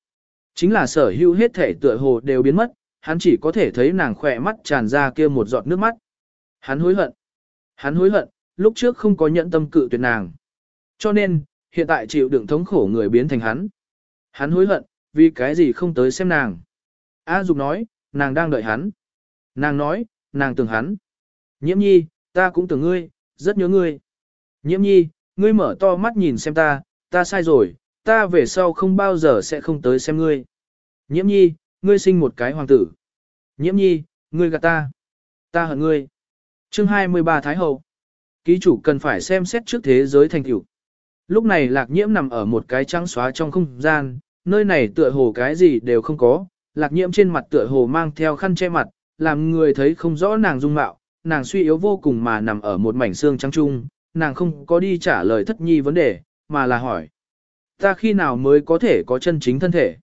Chính là sở hữu hết thể tựa hồ đều biến mất, hắn chỉ có thể thấy nàng khỏe mắt tràn ra kia một giọt nước mắt. Hắn hối hận. Hắn hối hận, lúc trước không có nhận tâm cự tuyệt nàng. Cho nên, hiện tại chịu đựng thống khổ người biến thành hắn. Hắn hối hận, vì cái gì không tới xem nàng. A Dục nói, nàng đang đợi hắn. Nàng nói, nàng tưởng hắn. Nhiễm nhi, ta cũng tưởng ngươi, rất nhớ ngươi. Nhiễm nhi, ngươi mở to mắt nhìn xem ta, ta sai rồi, ta về sau không bao giờ sẽ không tới xem ngươi. Nhiễm nhi, ngươi sinh một cái hoàng tử. Nhiễm nhi, ngươi gạt ta. Ta hận ngươi. Chương 23 Thái Hậu. Ký chủ cần phải xem xét trước thế giới thành tựu. Lúc này lạc nhiễm nằm ở một cái trắng xóa trong không gian, nơi này tựa hồ cái gì đều không có, lạc nhiễm trên mặt tựa hồ mang theo khăn che mặt, làm người thấy không rõ nàng dung mạo, nàng suy yếu vô cùng mà nằm ở một mảnh xương trắng trung, nàng không có đi trả lời thất nhi vấn đề, mà là hỏi. Ta khi nào mới có thể có chân chính thân thể?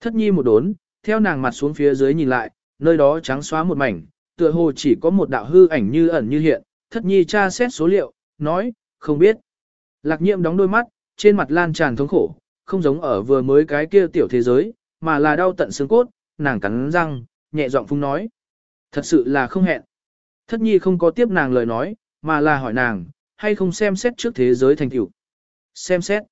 Thất nhi một đốn, theo nàng mặt xuống phía dưới nhìn lại, nơi đó trắng xóa một mảnh, tựa hồ chỉ có một đạo hư ảnh như ẩn như hiện, thất nhi tra xét số liệu, nói, không biết. Lạc nhiệm đóng đôi mắt, trên mặt lan tràn thống khổ, không giống ở vừa mới cái kia tiểu thế giới, mà là đau tận xương cốt, nàng cắn răng, nhẹ giọng phung nói. Thật sự là không hẹn. Thất nhi không có tiếp nàng lời nói, mà là hỏi nàng, hay không xem xét trước thế giới thành tiểu. Xem xét.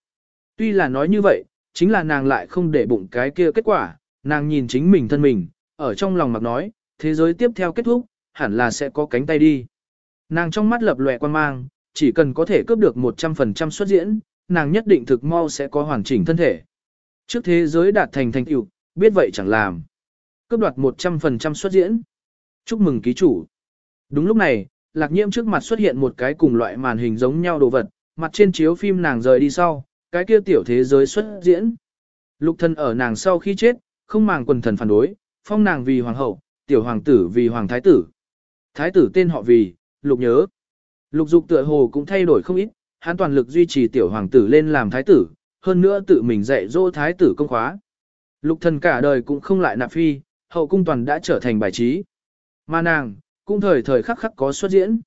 Tuy là nói như vậy, chính là nàng lại không để bụng cái kia kết quả, nàng nhìn chính mình thân mình, ở trong lòng mặc nói, thế giới tiếp theo kết thúc, hẳn là sẽ có cánh tay đi. Nàng trong mắt lập lòe quan mang, chỉ cần có thể cướp được 100% xuất diễn, nàng nhất định thực mau sẽ có hoàn chỉnh thân thể. Trước thế giới đạt thành thành tựu, biết vậy chẳng làm. Cướp đoạt 100% xuất diễn. Chúc mừng ký chủ. Đúng lúc này, lạc nhiễm trước mặt xuất hiện một cái cùng loại màn hình giống nhau đồ vật, mặt trên chiếu phim nàng rời đi sau, cái kia tiểu thế giới xuất diễn. Lục thân ở nàng sau khi chết, không màng quần thần phản đối, phong nàng vì hoàng hậu, tiểu hoàng tử vì hoàng thái tử. Thái tử tên họ vì, lục nhớ. Lục dục tựa hồ cũng thay đổi không ít, hắn toàn lực duy trì tiểu hoàng tử lên làm thái tử, hơn nữa tự mình dạy dỗ thái tử công khóa. Lục thần cả đời cũng không lại nạp phi, hậu cung toàn đã trở thành bài trí. Mà nàng, cũng thời thời khắc khắc có xuất diễn.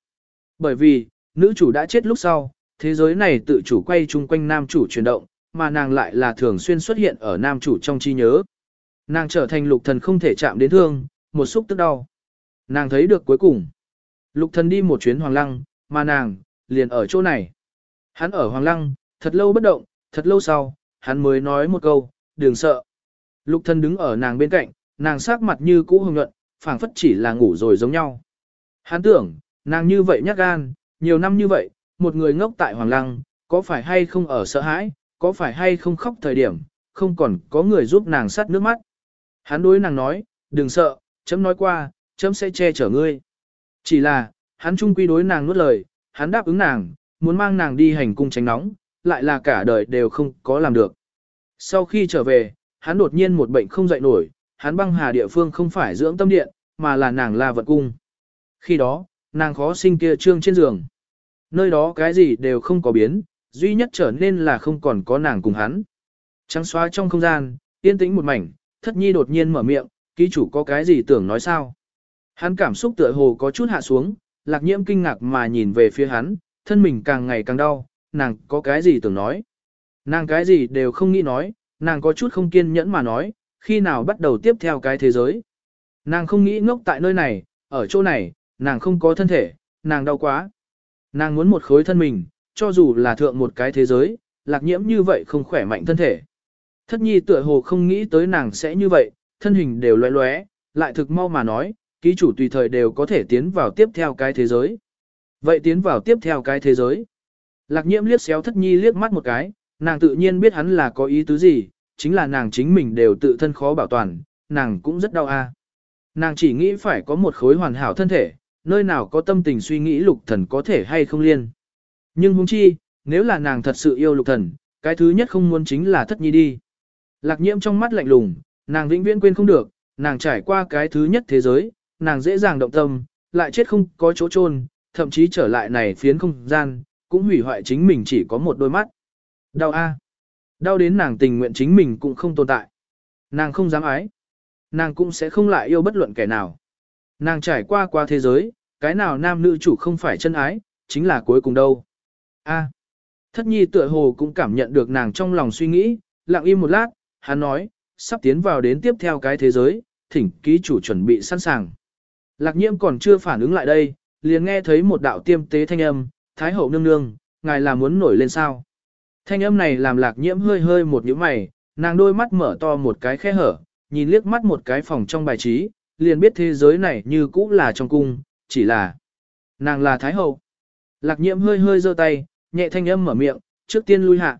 Bởi vì, nữ chủ đã chết lúc sau, thế giới này tự chủ quay chung quanh nam chủ chuyển động, mà nàng lại là thường xuyên xuất hiện ở nam chủ trong trí nhớ. Nàng trở thành lục thần không thể chạm đến thương, một xúc tức đau. Nàng thấy được cuối cùng. Lục thần đi một chuyến hoàng lăng, mà nàng, liền ở chỗ này. Hắn ở hoàng lăng, thật lâu bất động, thật lâu sau, hắn mới nói một câu, đừng sợ. Lục thần đứng ở nàng bên cạnh, nàng sắc mặt như cũ hồng nhuận, phảng phất chỉ là ngủ rồi giống nhau. Hắn tưởng, nàng như vậy nhát gan, nhiều năm như vậy, một người ngốc tại hoàng lăng, có phải hay không ở sợ hãi, có phải hay không khóc thời điểm, không còn có người giúp nàng sắt nước mắt. Hắn đối nàng nói, đừng sợ, chấm nói qua, chấm sẽ che chở ngươi. Chỉ là, hắn chung quy đối nàng nuốt lời, hắn đáp ứng nàng, muốn mang nàng đi hành cung tránh nóng, lại là cả đời đều không có làm được. Sau khi trở về, hắn đột nhiên một bệnh không dậy nổi, hắn băng hà địa phương không phải dưỡng tâm điện, mà là nàng la vật cung. Khi đó, nàng khó sinh kia trương trên giường. Nơi đó cái gì đều không có biến, duy nhất trở nên là không còn có nàng cùng hắn. Trắng xóa trong không gian, yên tĩnh một mảnh, thất nhi đột nhiên mở miệng, ký chủ có cái gì tưởng nói sao. Hắn cảm xúc tựa hồ có chút hạ xuống, lạc nhiễm kinh ngạc mà nhìn về phía hắn, thân mình càng ngày càng đau, nàng có cái gì tưởng nói. Nàng cái gì đều không nghĩ nói, nàng có chút không kiên nhẫn mà nói, khi nào bắt đầu tiếp theo cái thế giới. Nàng không nghĩ ngốc tại nơi này, ở chỗ này, nàng không có thân thể, nàng đau quá. Nàng muốn một khối thân mình, cho dù là thượng một cái thế giới, lạc nhiễm như vậy không khỏe mạnh thân thể. Thất nhi tựa hồ không nghĩ tới nàng sẽ như vậy, thân hình đều lóe lóe, lại thực mau mà nói, ký chủ tùy thời đều có thể tiến vào tiếp theo cái thế giới. Vậy tiến vào tiếp theo cái thế giới. Lạc nhiễm liếc xéo thất nhi liếc mắt một cái, nàng tự nhiên biết hắn là có ý tứ gì, chính là nàng chính mình đều tự thân khó bảo toàn, nàng cũng rất đau a. Nàng chỉ nghĩ phải có một khối hoàn hảo thân thể, nơi nào có tâm tình suy nghĩ lục thần có thể hay không liên. Nhưng huống chi, nếu là nàng thật sự yêu lục thần, cái thứ nhất không muốn chính là thất nhi đi. Lạc nhiễm trong mắt lạnh lùng, nàng vĩnh viễn quên không được, nàng trải qua cái thứ nhất thế giới, nàng dễ dàng động tâm, lại chết không có chỗ chôn, thậm chí trở lại này phiến không gian, cũng hủy hoại chính mình chỉ có một đôi mắt. Đau a. Đau đến nàng tình nguyện chính mình cũng không tồn tại. Nàng không dám ái. Nàng cũng sẽ không lại yêu bất luận kẻ nào. Nàng trải qua qua thế giới, cái nào nam nữ chủ không phải chân ái, chính là cuối cùng đâu. A. Thất nhi tựa hồ cũng cảm nhận được nàng trong lòng suy nghĩ, lặng im một lát, hắn nói, sắp tiến vào đến tiếp theo cái thế giới, thỉnh ký chủ chuẩn bị sẵn sàng. Lạc nhiễm còn chưa phản ứng lại đây, liền nghe thấy một đạo tiêm tế thanh âm, Thái hậu nương nương, ngài là muốn nổi lên sao. Thanh âm này làm lạc nhiễm hơi hơi một nhíu mày, nàng đôi mắt mở to một cái khe hở, nhìn liếc mắt một cái phòng trong bài trí, liền biết thế giới này như cũ là trong cung, chỉ là nàng là Thái hậu. Lạc nhiễm hơi hơi giơ tay, nhẹ thanh âm mở miệng, trước tiên lui hạ.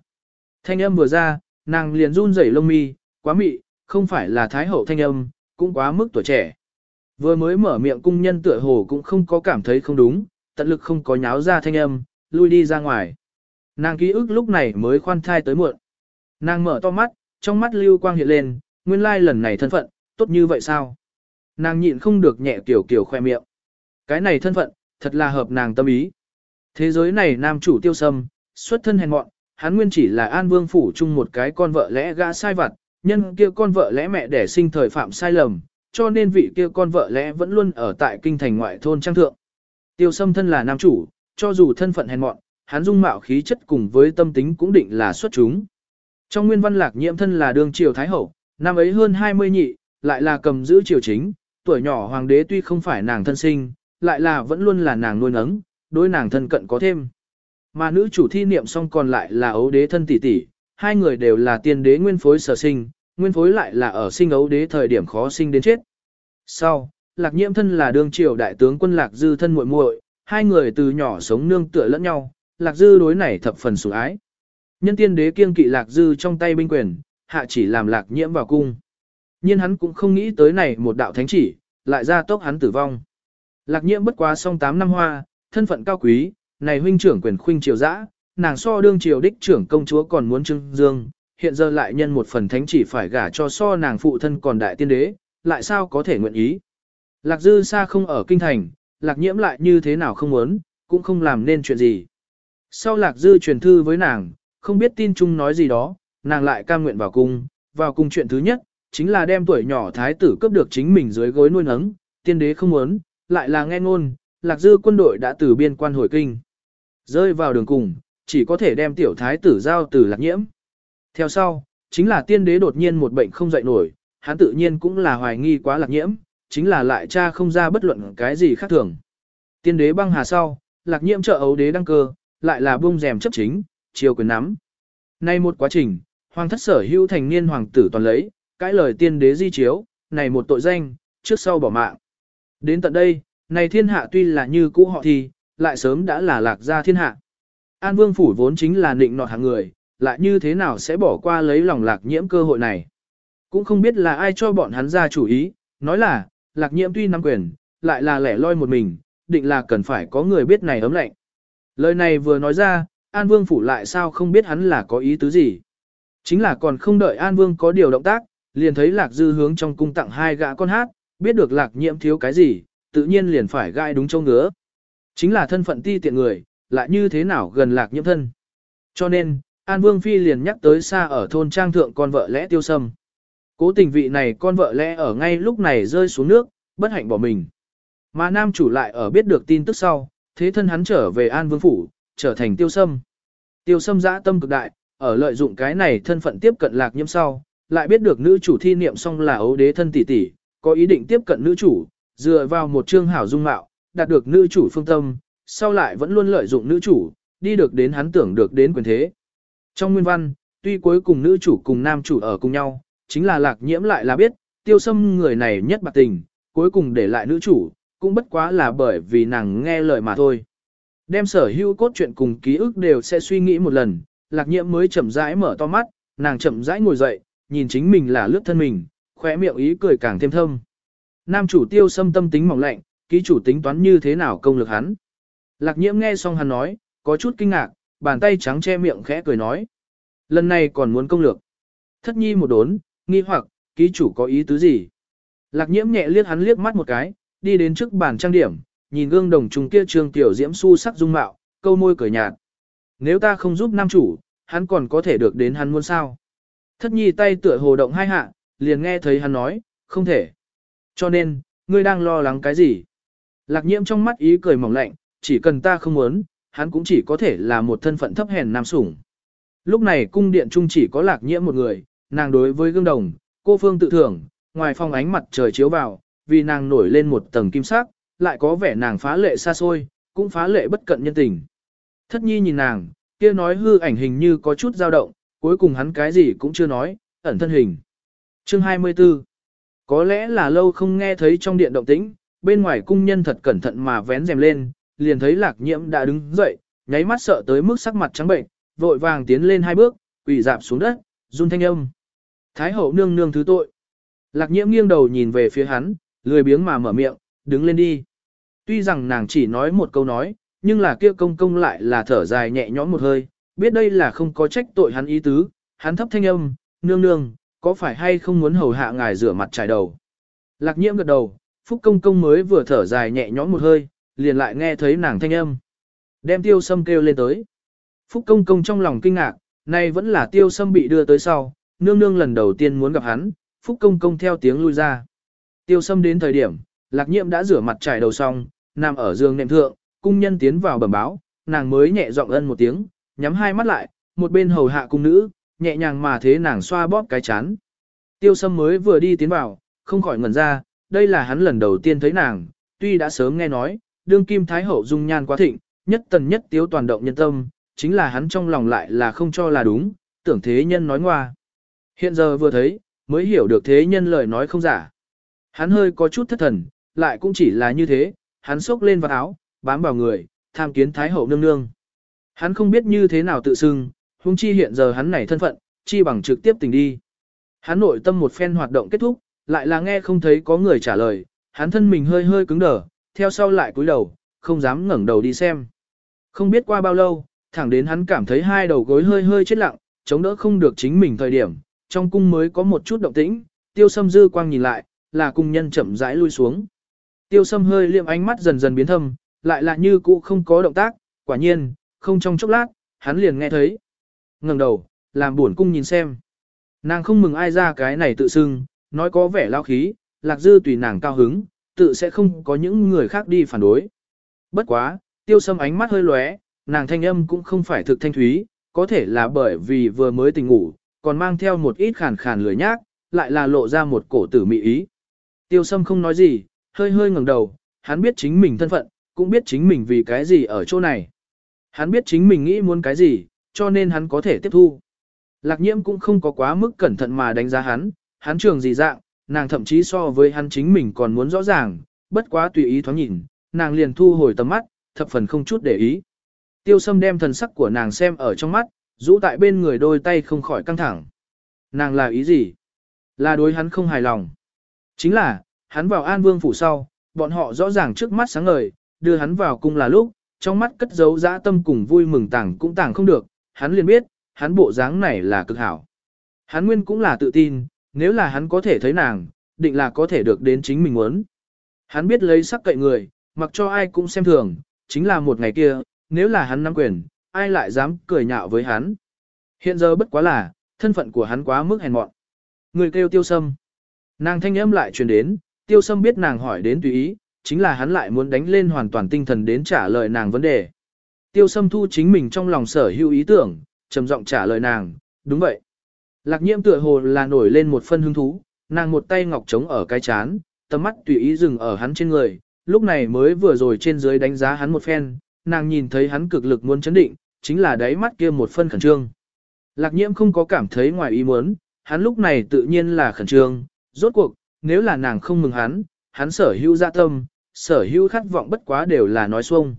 Thanh âm vừa ra, nàng liền run rẩy lông mi, quá mị, không phải là Thái hậu thanh âm, cũng quá mức tuổi trẻ. Vừa mới mở miệng cung nhân tựa hồ cũng không có cảm thấy không đúng, tận lực không có nháo ra thanh âm, lui đi ra ngoài. Nàng ký ức lúc này mới khoan thai tới muộn. Nàng mở to mắt, trong mắt lưu quang hiện lên, nguyên lai lần này thân phận, tốt như vậy sao? Nàng nhịn không được nhẹ kiểu kiểu khoe miệng. Cái này thân phận, thật là hợp nàng tâm ý. Thế giới này nam chủ tiêu sâm, xuất thân hèn mọn, hắn nguyên chỉ là an vương phủ chung một cái con vợ lẽ gã sai vặt, nhân kia con vợ lẽ mẹ đẻ sinh thời phạm sai lầm, cho nên vị kia con vợ lẽ vẫn luôn ở tại kinh thành ngoại thôn trang thượng. Tiêu sâm thân là nam chủ, cho dù thân phận hèn mọn, hắn dung mạo khí chất cùng với tâm tính cũng định là xuất chúng. Trong nguyên văn lạc nhiễm thân là đương triều thái hậu, năm ấy hơn 20 nhị, lại là cầm giữ triều chính, tuổi nhỏ hoàng đế tuy không phải nàng thân sinh, lại là vẫn luôn là nàng nuôi nấng, đối nàng thân cận có thêm. Mà nữ chủ thi niệm xong còn lại là ấu đế thân tỷ tỷ, hai người đều là tiên đế nguyên phối sở sinh, nguyên phối lại là ở sinh ấu đế thời điểm khó sinh đến chết. Sau, lạc nhiễm thân là đương triều đại tướng quân lạc dư thân muội muội, hai người từ nhỏ sống nương tựa lẫn nhau, lạc dư đối này thập phần sủng ái. Nhân tiên đế kiêng kỵ lạc dư trong tay binh quyền, hạ chỉ làm lạc nhiễm vào cung. Nhưng hắn cũng không nghĩ tới này một đạo thánh chỉ, lại ra tốc hắn tử vong. Lạc nhiễm bất quá song 8 năm hoa, thân phận cao quý, này huynh trưởng quyền khuynh triều dã, nàng so đương triều đích trưởng công chúa còn muốn trưng dương, hiện giờ lại nhân một phần thánh chỉ phải gả cho so nàng phụ thân còn đại tiên đế, lại sao có thể nguyện ý. Lạc dư xa không ở kinh thành, lạc nhiễm lại như thế nào không muốn, cũng không làm nên chuyện gì. Sau lạc dư truyền thư với nàng, không biết tin chung nói gì đó, nàng lại cam nguyện vào cung, vào cung chuyện thứ nhất, chính là đem tuổi nhỏ thái tử cướp được chính mình dưới gối nuôi nấng, tiên đế không muốn, lại là nghe ngôn, lạc dư quân đội đã từ biên quan hồi kinh. Rơi vào đường cùng, chỉ có thể đem tiểu thái tử giao từ lạc nhiễm. Theo sau, chính là tiên đế đột nhiên một bệnh không dậy nổi, hắn tự nhiên cũng là hoài nghi quá lạc nhiễm, chính là lại cha không ra bất luận cái gì khác thường. Tiên đế băng hà sau, lạc nhiễm trợ ấu đế đăng cơ, lại là buông rèm chấp chính, chiều quyền nắm. Nay một quá trình, hoàng thất sở hữu thành niên hoàng tử toàn lấy, cãi lời tiên đế di chiếu, này một tội danh, trước sau bỏ mạng. Đến tận đây, này thiên hạ tuy là như cũ họ thì, lại sớm đã là lạc gia thiên hạ. An vương phủ vốn chính là nịnh nọt hàng người, lại như thế nào sẽ bỏ qua lấy lòng lạc nhiễm cơ hội này. Cũng không biết là ai cho bọn hắn ra chủ ý, nói là, lạc nhiễm tuy nắm quyền, lại là lẻ loi một mình, định là cần phải có người biết này ấm lạnh. Lời này vừa nói ra, An Vương phủ lại sao không biết hắn là có ý tứ gì. Chính là còn không đợi An Vương có điều động tác, liền thấy Lạc Dư hướng trong cung tặng hai gã con hát, biết được Lạc Nhiễm thiếu cái gì, tự nhiên liền phải gai đúng châu ngứa. Chính là thân phận ti tiện người, lại như thế nào gần Lạc Nhiễm thân. Cho nên, An Vương Phi liền nhắc tới xa ở thôn trang thượng con vợ lẽ tiêu sâm. Cố tình vị này con vợ lẽ ở ngay lúc này rơi xuống nước, bất hạnh bỏ mình. Mà nam chủ lại ở biết được tin tức sau, thế thân hắn trở về An Vương Phủ, trở thành tiêu sâm. Tiêu sâm dã tâm cực đại, ở lợi dụng cái này thân phận tiếp cận lạc nhiễm sau, lại biết được nữ chủ thi niệm xong là ấu đế thân tỷ tỷ, có ý định tiếp cận nữ chủ, dựa vào một chương hảo dung mạo, đạt được nữ chủ phương tâm, sau lại vẫn luôn lợi dụng nữ chủ, đi được đến hắn tưởng được đến quyền thế. Trong nguyên văn, tuy cuối cùng nữ chủ cùng nam chủ ở cùng nhau, chính là lạc nhiễm lại là biết, tiêu sâm người này nhất bạc tình, cuối cùng để lại nữ chủ, cũng bất quá là bởi vì nàng nghe lời mà thôi. Đem sở hữu cốt truyện cùng ký ức đều sẽ suy nghĩ một lần, lạc nhiễm mới chậm rãi mở to mắt, nàng chậm rãi ngồi dậy, nhìn chính mình là lướt thân mình, khóe miệng ý cười càng thêm thâm. Nam chủ tiêu sâm tâm tính mỏng lạnh, ký chủ tính toán như thế nào công lực hắn. Lạc nhiễm nghe xong hắn nói, có chút kinh ngạc, bàn tay trắng che miệng khẽ cười nói. Lần này còn muốn công lược. Thất nhi một đốn, nghi hoặc, ký chủ có ý tứ gì? Lạc nhiễm nhẹ liếc hắn liếc mắt một cái, đi đến trước bàn trang điểm, nhìn gương đồng trùng kia trương tiểu diễm su sắc dung mạo, câu môi cười nhạt. Nếu ta không giúp nam chủ, hắn còn có thể được đến hắn muốn sao? Thất nhi tay tựa hồ động hai hạ, liền nghe thấy hắn nói, không thể. Cho nên, ngươi đang lo lắng cái gì? Lạc nhiễm trong mắt ý cười mỏng lạnh, chỉ cần ta không muốn, hắn cũng chỉ có thể là một thân phận thấp hèn nam sủng. Lúc này cung điện trung chỉ có lạc nhiễm một người, nàng đối với gương đồng, cô phương tự thưởng, ngoài phong ánh mặt trời chiếu vào, vì nàng nổi lên một tầng kim sắc, lại có vẻ nàng phá lệ xa xôi, cũng phá lệ bất cận nhân tình. Thất nhi nhìn nàng, kia nói hư ảnh hình như có chút dao động, cuối cùng hắn cái gì cũng chưa nói, ẩn thân hình. Chương 24 Có lẽ là lâu không nghe thấy trong điện động tĩnh, bên ngoài cung nhân thật cẩn thận mà vén rèm lên, liền thấy lạc nhiễm đã đứng dậy, nháy mắt sợ tới mức sắc mặt trắng bệnh, vội vàng tiến lên hai bước, quỳ dạp xuống đất, run thanh âm. Thái hậu nương nương thứ tội. Lạc nhiễm nghiêng đầu nhìn về phía hắn, lười biếng mà mở miệng, đứng lên đi. Tuy rằng nàng chỉ nói một câu nói, nhưng là kia công công lại là thở dài nhẹ nhõm một hơi, biết đây là không có trách tội hắn ý tứ, hắn thấp thanh âm, nương nương, có phải hay không muốn hầu hạ ngài rửa mặt trải đầu. Lạc nhiễm gật đầu, Phúc Công Công mới vừa thở dài nhẹ nhõm một hơi, liền lại nghe thấy nàng thanh âm. Đem tiêu sâm kêu lên tới. Phúc Công Công trong lòng kinh ngạc, nay vẫn là tiêu sâm bị đưa tới sau, nương nương lần đầu tiên muốn gặp hắn, Phúc Công Công theo tiếng lui ra. Tiêu sâm đến thời điểm, lạc Nhiệm đã rửa mặt trải đầu xong, nằm ở giường nệm thượng, cung nhân tiến vào bẩm báo, nàng mới nhẹ giọng ân một tiếng, nhắm hai mắt lại, một bên hầu hạ cung nữ, nhẹ nhàng mà thế nàng xoa bóp cái chán. Tiêu sâm mới vừa đi tiến vào, không khỏi ngẩn ra, đây là hắn lần đầu tiên thấy nàng, tuy đã sớm nghe nói, đương kim thái hậu dung nhan quá thịnh, nhất tần nhất tiếu toàn động nhân tâm, chính là hắn trong lòng lại là không cho là đúng, tưởng thế nhân nói ngoa. Hiện giờ vừa thấy, mới hiểu được thế nhân lời nói không giả. Hắn hơi có chút thất thần, lại cũng chỉ là như thế, hắn xốc lên vào áo, bám vào người, tham kiến thái hậu nương nương. Hắn không biết như thế nào tự xưng, huống chi hiện giờ hắn này thân phận, chi bằng trực tiếp tình đi. Hắn nội tâm một phen hoạt động kết thúc, lại là nghe không thấy có người trả lời, hắn thân mình hơi hơi cứng đờ, theo sau lại cúi đầu, không dám ngẩng đầu đi xem. Không biết qua bao lâu, thẳng đến hắn cảm thấy hai đầu gối hơi hơi chết lặng, chống đỡ không được chính mình thời điểm, trong cung mới có một chút động tĩnh, tiêu sâm dư quang nhìn lại, là cung nhân chậm rãi lui xuống. Tiêu sâm hơi liệm ánh mắt dần dần biến thâm, lại là như cũ không có động tác, quả nhiên, không trong chốc lát, hắn liền nghe thấy. ngẩng đầu, làm buồn cung nhìn xem. Nàng không mừng ai ra cái này tự xưng, nói có vẻ lao khí, lạc dư tùy nàng cao hứng, tự sẽ không có những người khác đi phản đối. Bất quá, tiêu sâm ánh mắt hơi lóe, nàng thanh âm cũng không phải thực thanh thúy, có thể là bởi vì vừa mới tỉnh ngủ, còn mang theo một ít khàn khàn lười nhác, lại là lộ ra một cổ tử mị ý. Tiêu sâm không nói gì, hơi hơi ngẩng đầu, hắn biết chính mình thân phận, cũng biết chính mình vì cái gì ở chỗ này. Hắn biết chính mình nghĩ muốn cái gì, cho nên hắn có thể tiếp thu. Lạc nhiễm cũng không có quá mức cẩn thận mà đánh giá hắn, hắn trường gì dạng, nàng thậm chí so với hắn chính mình còn muốn rõ ràng, bất quá tùy ý thoáng nhìn, nàng liền thu hồi tầm mắt, thập phần không chút để ý. Tiêu sâm đem thần sắc của nàng xem ở trong mắt, rũ tại bên người đôi tay không khỏi căng thẳng. Nàng là ý gì? Là đối hắn không hài lòng. Chính là, hắn vào an vương phủ sau, bọn họ rõ ràng trước mắt sáng ngời, đưa hắn vào cung là lúc, trong mắt cất giấu dã tâm cùng vui mừng tảng cũng tảng không được, hắn liền biết, hắn bộ dáng này là cực hảo. Hắn nguyên cũng là tự tin, nếu là hắn có thể thấy nàng, định là có thể được đến chính mình muốn. Hắn biết lấy sắc cậy người, mặc cho ai cũng xem thường, chính là một ngày kia, nếu là hắn nắm quyền, ai lại dám cười nhạo với hắn. Hiện giờ bất quá là, thân phận của hắn quá mức hèn mọn. Người kêu tiêu sâm. Nàng thanh âm lại truyền đến, tiêu sâm biết nàng hỏi đến tùy ý, chính là hắn lại muốn đánh lên hoàn toàn tinh thần đến trả lời nàng vấn đề. Tiêu sâm thu chính mình trong lòng sở hữu ý tưởng, trầm giọng trả lời nàng, đúng vậy. Lạc nhiễm tựa hồ là nổi lên một phân hứng thú, nàng một tay ngọc trống ở cái chán, tầm mắt tùy ý dừng ở hắn trên người, lúc này mới vừa rồi trên dưới đánh giá hắn một phen, nàng nhìn thấy hắn cực lực muốn chấn định, chính là đáy mắt kia một phân khẩn trương. Lạc nhiễm không có cảm thấy ngoài ý muốn, hắn lúc này tự nhiên là khẩn trương, rốt cuộc, nếu là nàng không mừng hắn, hắn sở hữu dạ tâm, sở hữu khát vọng bất quá đều là nói xuông.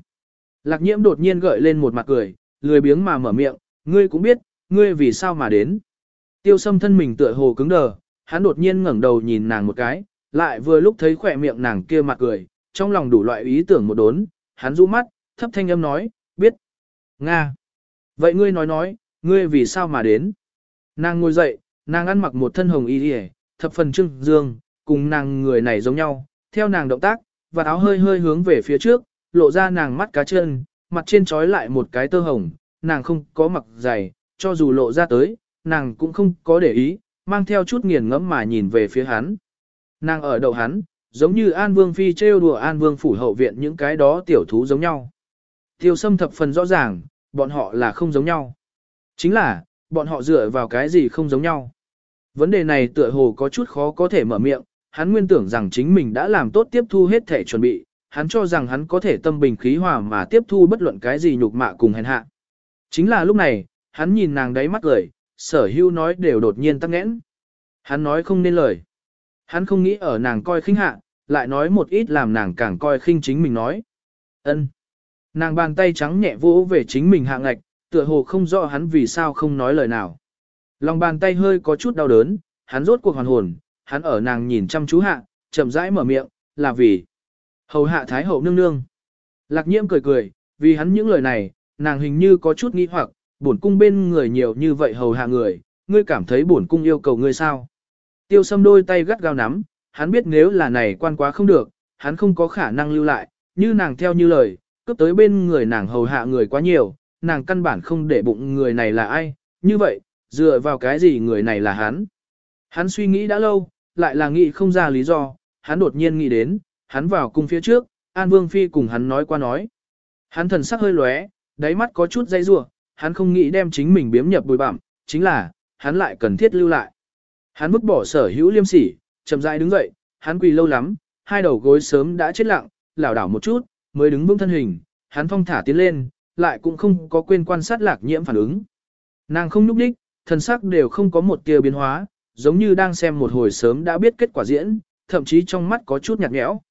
Lạc nhiễm đột nhiên gợi lên một mặt cười, lười biếng mà mở miệng, ngươi cũng biết, ngươi vì sao mà đến. Tiêu sâm thân mình tựa hồ cứng đờ, hắn đột nhiên ngẩng đầu nhìn nàng một cái, lại vừa lúc thấy khỏe miệng nàng kia mặt cười, trong lòng đủ loại ý tưởng một đốn, hắn rũ mắt, thấp thanh âm nói, biết. Nga. Vậy ngươi nói nói, ngươi vì sao mà đến? Nàng ngồi dậy, nàng ăn mặc một thân hồng y điề, thập phần trưng dương, cùng nàng người này giống nhau, theo nàng động tác, và áo hơi hơi hướng về phía trước, lộ ra nàng mắt cá chân, mặt trên trói lại một cái tơ hồng, nàng không có mặc giày, cho dù lộ ra tới, nàng cũng không có để ý, mang theo chút nghiền ngẫm mà nhìn về phía hắn. Nàng ở đầu hắn, giống như An Vương Phi trêu đùa An Vương phủ hậu viện những cái đó tiểu thú giống nhau. Tiêu sâm thập phần rõ ràng, bọn họ là không giống nhau. Chính là, bọn họ dựa vào cái gì không giống nhau. Vấn đề này tựa hồ có chút khó có thể mở miệng, hắn nguyên tưởng rằng chính mình đã làm tốt tiếp thu hết thể chuẩn bị, hắn cho rằng hắn có thể tâm bình khí hòa mà tiếp thu bất luận cái gì nhục mạ cùng hèn hạ. Chính là lúc này, hắn nhìn nàng đáy mắt cười, sở hưu nói đều đột nhiên tắc nghẽn. Hắn nói không nên lời. Hắn không nghĩ ở nàng coi khinh hạ, lại nói một ít làm nàng càng coi khinh chính mình nói. ân Nàng bàn tay trắng nhẹ vỗ về chính mình hạ ngạch, tựa hồ không rõ hắn vì sao không nói lời nào. Lòng bàn tay hơi có chút đau đớn, hắn rốt cuộc hoàn hồn, hắn ở nàng nhìn chăm chú hạ, chậm rãi mở miệng, là vì hầu hạ thái hậu nương nương. Lạc nhiễm cười cười, vì hắn những lời này, nàng hình như có chút nghi hoặc, bổn cung bên người nhiều như vậy hầu hạ người, ngươi cảm thấy bổn cung yêu cầu ngươi sao? Tiêu sâm đôi tay gắt gao nắm, hắn biết nếu là này quan quá không được, hắn không có khả năng lưu lại, như nàng theo như lời, cướp tới bên người nàng hầu hạ người quá nhiều, nàng căn bản không để bụng người này là ai, như vậy, dựa vào cái gì người này là hắn. Hắn suy nghĩ đã lâu, lại là nghĩ không ra lý do, hắn đột nhiên nghĩ đến, hắn vào cung phía trước, An Vương Phi cùng hắn nói qua nói. Hắn thần sắc hơi lóe, đáy mắt có chút dây rủa, hắn không nghĩ đem chính mình biếm nhập bùi bặm, chính là, hắn lại cần thiết lưu lại. Hắn vứt bỏ sở hữu liêm sỉ, chậm rãi đứng dậy, hắn quỳ lâu lắm, hai đầu gối sớm đã chết lặng, lảo đảo một chút, mới đứng vững thân hình, hắn phong thả tiến lên, lại cũng không có quên quan sát lạc nhiễm phản ứng. Nàng không núp đích, thần sắc đều không có một tia biến hóa, giống như đang xem một hồi sớm đã biết kết quả diễn, thậm chí trong mắt có chút nhạt nhẽo.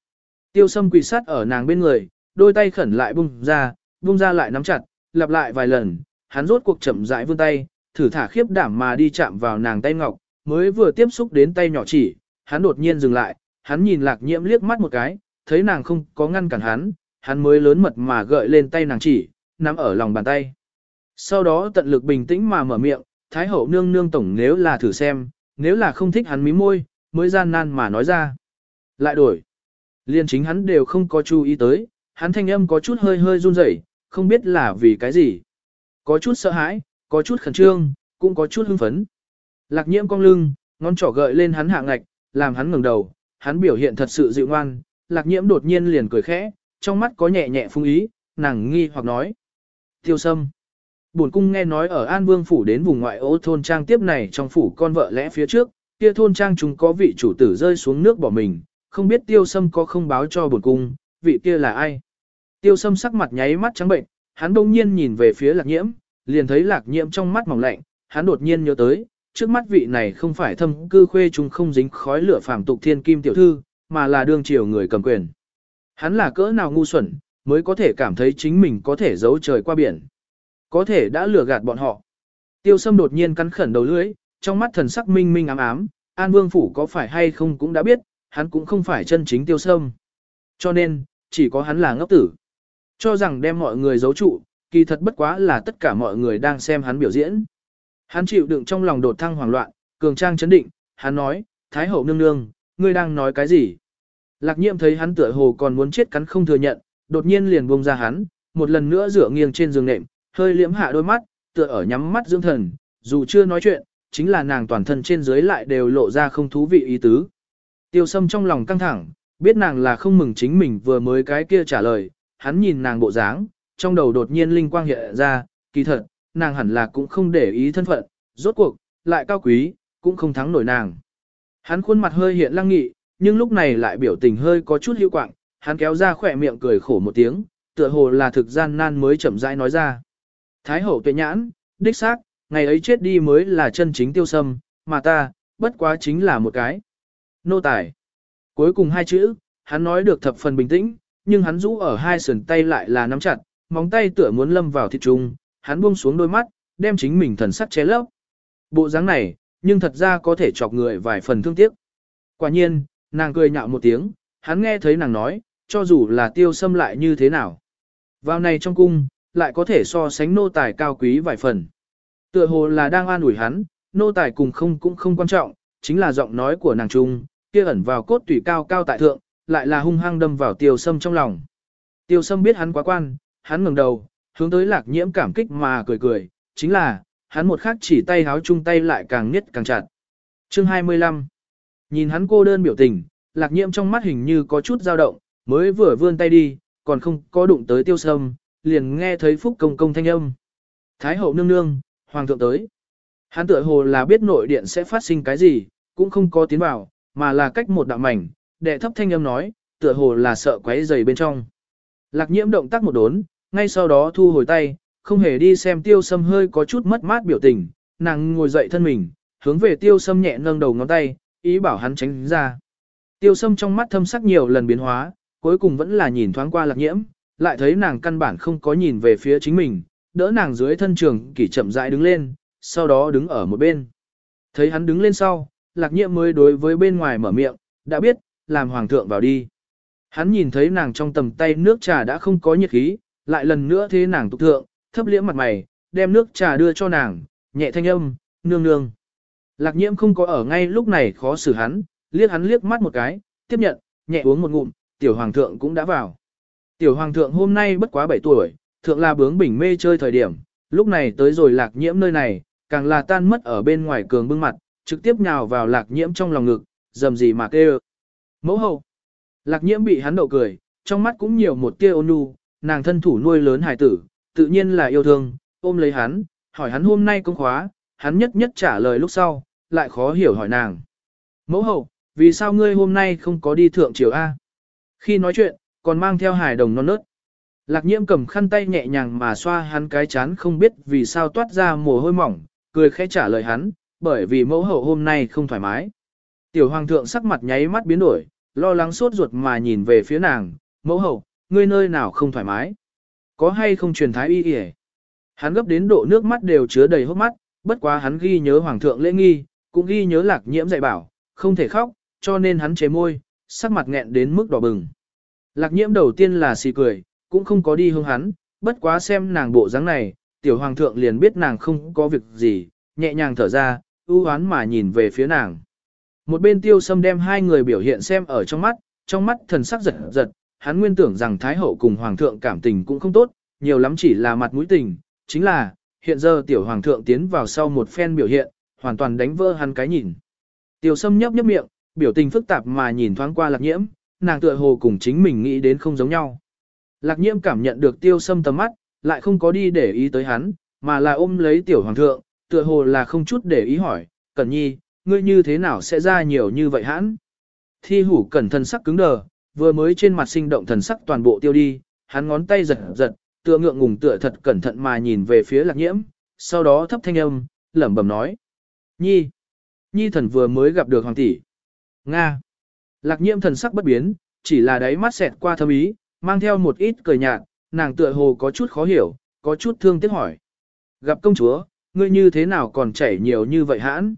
Tiêu sâm quỳ sát ở nàng bên người, đôi tay khẩn lại bung ra, bung ra lại nắm chặt, lặp lại vài lần, hắn rốt cuộc chậm rãi vươn tay, thử thả khiếp đảm mà đi chạm vào nàng tay ngọc, mới vừa tiếp xúc đến tay nhỏ chỉ, hắn đột nhiên dừng lại, hắn nhìn lạc nhiễm liếc mắt một cái, thấy nàng không có ngăn cản hắn, hắn mới lớn mật mà gợi lên tay nàng chỉ, nắm ở lòng bàn tay. Sau đó tận lực bình tĩnh mà mở miệng, Thái hậu nương nương tổng nếu là thử xem, nếu là không thích hắn mí môi, mới gian nan mà nói ra. Lại đổi. Liên chính hắn đều không có chú ý tới, hắn thanh âm có chút hơi hơi run rẩy, không biết là vì cái gì. Có chút sợ hãi, có chút khẩn trương, cũng có chút hưng phấn. Lạc nhiễm cong lưng, ngón trỏ gợi lên hắn hạ ngạch, làm hắn ngẩng đầu, hắn biểu hiện thật sự dịu ngoan, lạc nhiễm đột nhiên liền cười khẽ, trong mắt có nhẹ nhẹ phung ý, nàng nghi hoặc nói. Tiêu sâm. Bổn cung nghe nói ở An Vương phủ đến vùng ngoại ô thôn trang tiếp này trong phủ con vợ lẽ phía trước, kia thôn trang chúng có vị chủ tử rơi xuống nước bỏ mình, không biết tiêu sâm có không báo cho bổn cung, vị kia là ai. Tiêu sâm sắc mặt nháy mắt trắng bệnh, hắn đông nhiên nhìn về phía lạc nhiễm, liền thấy lạc nhiễm trong mắt mỏng lạnh, hắn đột nhiên nhớ tới, trước mắt vị này không phải thâm cư khuê chúng không dính khói lửa phàm tục thiên kim tiểu thư, mà là đương triều người cầm quyền. Hắn là cỡ nào ngu xuẩn, mới có thể cảm thấy chính mình có thể giấu trời qua biển. Có thể đã lừa gạt bọn họ. Tiêu sâm đột nhiên cắn khẩn đầu lưỡi, trong mắt thần sắc minh minh ám ám, An Vương Phủ có phải hay không cũng đã biết, hắn cũng không phải chân chính tiêu sâm. Cho nên, chỉ có hắn là ngốc tử. Cho rằng đem mọi người giấu trụ, kỳ thật bất quá là tất cả mọi người đang xem hắn biểu diễn. Hắn chịu đựng trong lòng đột thăng hoảng loạn, cường trang chấn định, hắn nói, Thái hậu nương nương, ngươi đang nói cái gì? Lạc nhiệm thấy hắn tựa hồ còn muốn chết cắn không thừa nhận, đột nhiên liền buông ra hắn, một lần nữa dựa nghiêng trên giường nệm, hơi liễm hạ đôi mắt, tựa ở nhắm mắt dưỡng thần, dù chưa nói chuyện, chính là nàng toàn thân trên dưới lại đều lộ ra không thú vị ý tứ. Tiêu sâm trong lòng căng thẳng, biết nàng là không mừng chính mình vừa mới cái kia trả lời, hắn nhìn nàng bộ dáng, trong đầu đột nhiên linh quang hiện ra, kỳ thật, nàng hẳn là cũng không để ý thân phận, rốt cuộc, lại cao quý, cũng không thắng nổi nàng. Hắn khuôn mặt hơi hiện lăng nghị, nhưng lúc này lại biểu tình hơi có chút hữu quạng, hắn kéo ra khỏe miệng cười khổ một tiếng, tựa hồ là thực gian nan mới chậm rãi nói ra. Thái hậu tuệ nhãn, đích xác, ngày ấy chết đi mới là chân chính tiêu sâm, mà ta, bất quá chính là một cái. Nô tài. Cuối cùng hai chữ, hắn nói được thập phần bình tĩnh, nhưng hắn rũ ở hai sườn tay lại là nắm chặt, móng tay tựa muốn lâm vào thịt trung, hắn buông xuống đôi mắt, đem chính mình thần sắc che lấp. Bộ dáng này, nhưng thật ra có thể chọc người vài phần thương tiếc. Quả nhiên, nàng cười nhạo một tiếng, hắn nghe thấy nàng nói, cho dù là tiêu xâm lại như thế nào. Vào này trong cung, lại có thể so sánh nô tài cao quý vài phần. Tựa hồ là đang an ủi hắn, nô tài cùng không cũng không quan trọng, chính là giọng nói của nàng trung, kia ẩn vào cốt tủy cao cao tại thượng, lại là hung hăng đâm vào tiêu sâm trong lòng. Tiêu sâm biết hắn quá quan, hắn ngẩng đầu, hướng tới lạc nhiễm cảm kích mà cười cười, chính là, hắn một khắc chỉ tay háo chung tay lại càng nhất càng chặt. Chương 25 Nhìn hắn cô đơn biểu tình, lạc nhiễm trong mắt hình như có chút dao động, mới vừa vươn tay đi, còn không có đụng tới tiêu sâm, liền nghe thấy phúc công công thanh âm. Thái hậu nương nương, hoàng thượng tới. Hắn tựa hồ là biết nội điện sẽ phát sinh cái gì, cũng không có tiến vào, mà là cách một đạo mảnh, đệ thấp thanh âm nói, tựa hồ là sợ quấy rầy bên trong. Lạc nhiễm động tác một đốn, ngay sau đó thu hồi tay, không hề đi xem tiêu sâm hơi có chút mất mát biểu tình, nàng ngồi dậy thân mình, hướng về tiêu sâm nhẹ nâng đầu ngón tay, ý bảo hắn tránh ra. Tiêu sâm trong mắt thâm sắc nhiều lần biến hóa, cuối cùng vẫn là nhìn thoáng qua lạc nhiễm, lại thấy nàng căn bản không có nhìn về phía chính mình, đỡ nàng dưới thân trường kỷ chậm rãi đứng lên, sau đó đứng ở một bên. Thấy hắn đứng lên sau, lạc nhiễm mới đối với bên ngoài mở miệng, đã biết, làm hoàng thượng vào đi. Hắn nhìn thấy nàng trong tầm tay nước trà đã không có nhiệt khí, lại lần nữa thế nàng tục thượng, thấp liễm mặt mày, đem nước trà đưa cho nàng, nhẹ thanh âm, nương nương. Lạc nhiễm không có ở ngay lúc này khó xử hắn, liếc hắn liếc mắt một cái, tiếp nhận, nhẹ uống một ngụm, tiểu hoàng thượng cũng đã vào. Tiểu hoàng thượng hôm nay bất quá 7 tuổi, thượng là bướng bỉnh mê chơi thời điểm, lúc này tới rồi lạc nhiễm nơi này, càng là tan mất ở bên ngoài cường bưng mặt, trực tiếp nhào vào lạc nhiễm trong lòng ngực, dầm gì mà kêu. Mẫu hậu. Lạc nhiễm bị hắn đậu cười, trong mắt cũng nhiều một tia ôn nhu, nàng thân thủ nuôi lớn hải tử, tự nhiên là yêu thương, ôm lấy hắn, hỏi hắn hôm nay công khóa, hắn nhất nhất trả lời lúc sau, lại khó hiểu hỏi nàng. Mẫu hậu, vì sao ngươi hôm nay không có đi thượng triều A? Khi nói chuyện, còn mang theo hài đồng non nớt. Lạc nhiễm cầm khăn tay nhẹ nhàng mà xoa hắn cái chán không biết vì sao toát ra mồ hôi mỏng, cười khẽ trả lời hắn, bởi vì mẫu hậu hôm nay không thoải mái. Tiểu hoàng thượng sắc mặt nháy mắt biến đổi, lo lắng sốt ruột mà nhìn về phía nàng, mẫu hậu, ngươi nơi nào không thoải mái? Có hay không truyền thái y y Hắn gấp đến độ nước mắt đều chứa đầy hốc mắt, bất quá hắn ghi nhớ hoàng thượng lễ nghi, cũng ghi nhớ lạc nhiễm dạy bảo, không thể khóc, cho nên hắn chế môi, sắc mặt nghẹn đến mức đỏ bừng. Lạc nhiễm đầu tiên là xì cười, cũng không có đi hương hắn, bất quá xem nàng bộ dáng này, tiểu hoàng thượng liền biết nàng không có việc gì, nhẹ nhàng thở ra, ưu hoán mà nhìn về phía nàng. Một bên tiêu sâm đem hai người biểu hiện xem ở trong mắt, trong mắt thần sắc giật giật, hắn nguyên tưởng rằng Thái Hậu cùng Hoàng thượng cảm tình cũng không tốt, nhiều lắm chỉ là mặt mũi tình, chính là, hiện giờ tiểu Hoàng thượng tiến vào sau một phen biểu hiện, hoàn toàn đánh vỡ hắn cái nhìn. Tiêu sâm nhấp nhấp miệng, biểu tình phức tạp mà nhìn thoáng qua lạc nhiễm, nàng tựa hồ cùng chính mình nghĩ đến không giống nhau. Lạc nhiễm cảm nhận được tiêu sâm tầm mắt, lại không có đi để ý tới hắn, mà là ôm lấy tiểu hoàng thượng, tựa hồ là không chút để ý hỏi, Cẩn Nhi, ngươi như thế nào sẽ ra nhiều như vậy hãn? Thi hủ cẩn thần sắc cứng đờ, vừa mới trên mặt sinh động thần sắc toàn bộ tiêu đi, hắn ngón tay giật giật, tựa ngượng ngùng tựa thật cẩn thận mà nhìn về phía lạc nhiễm, sau đó thấp thanh âm, lẩm bẩm nói. Nhi! Nhi thần vừa mới gặp được hoàng tỷ. Nga! Lạc nhiễm thần sắc bất biến, chỉ là đáy mắt xẹt qua thâm ý, mang theo một ít cười nhạt, nàng tựa hồ có chút khó hiểu, có chút thương tiếc hỏi. Gặp công chúa, ngươi như thế nào còn chảy nhiều như vậy hãn?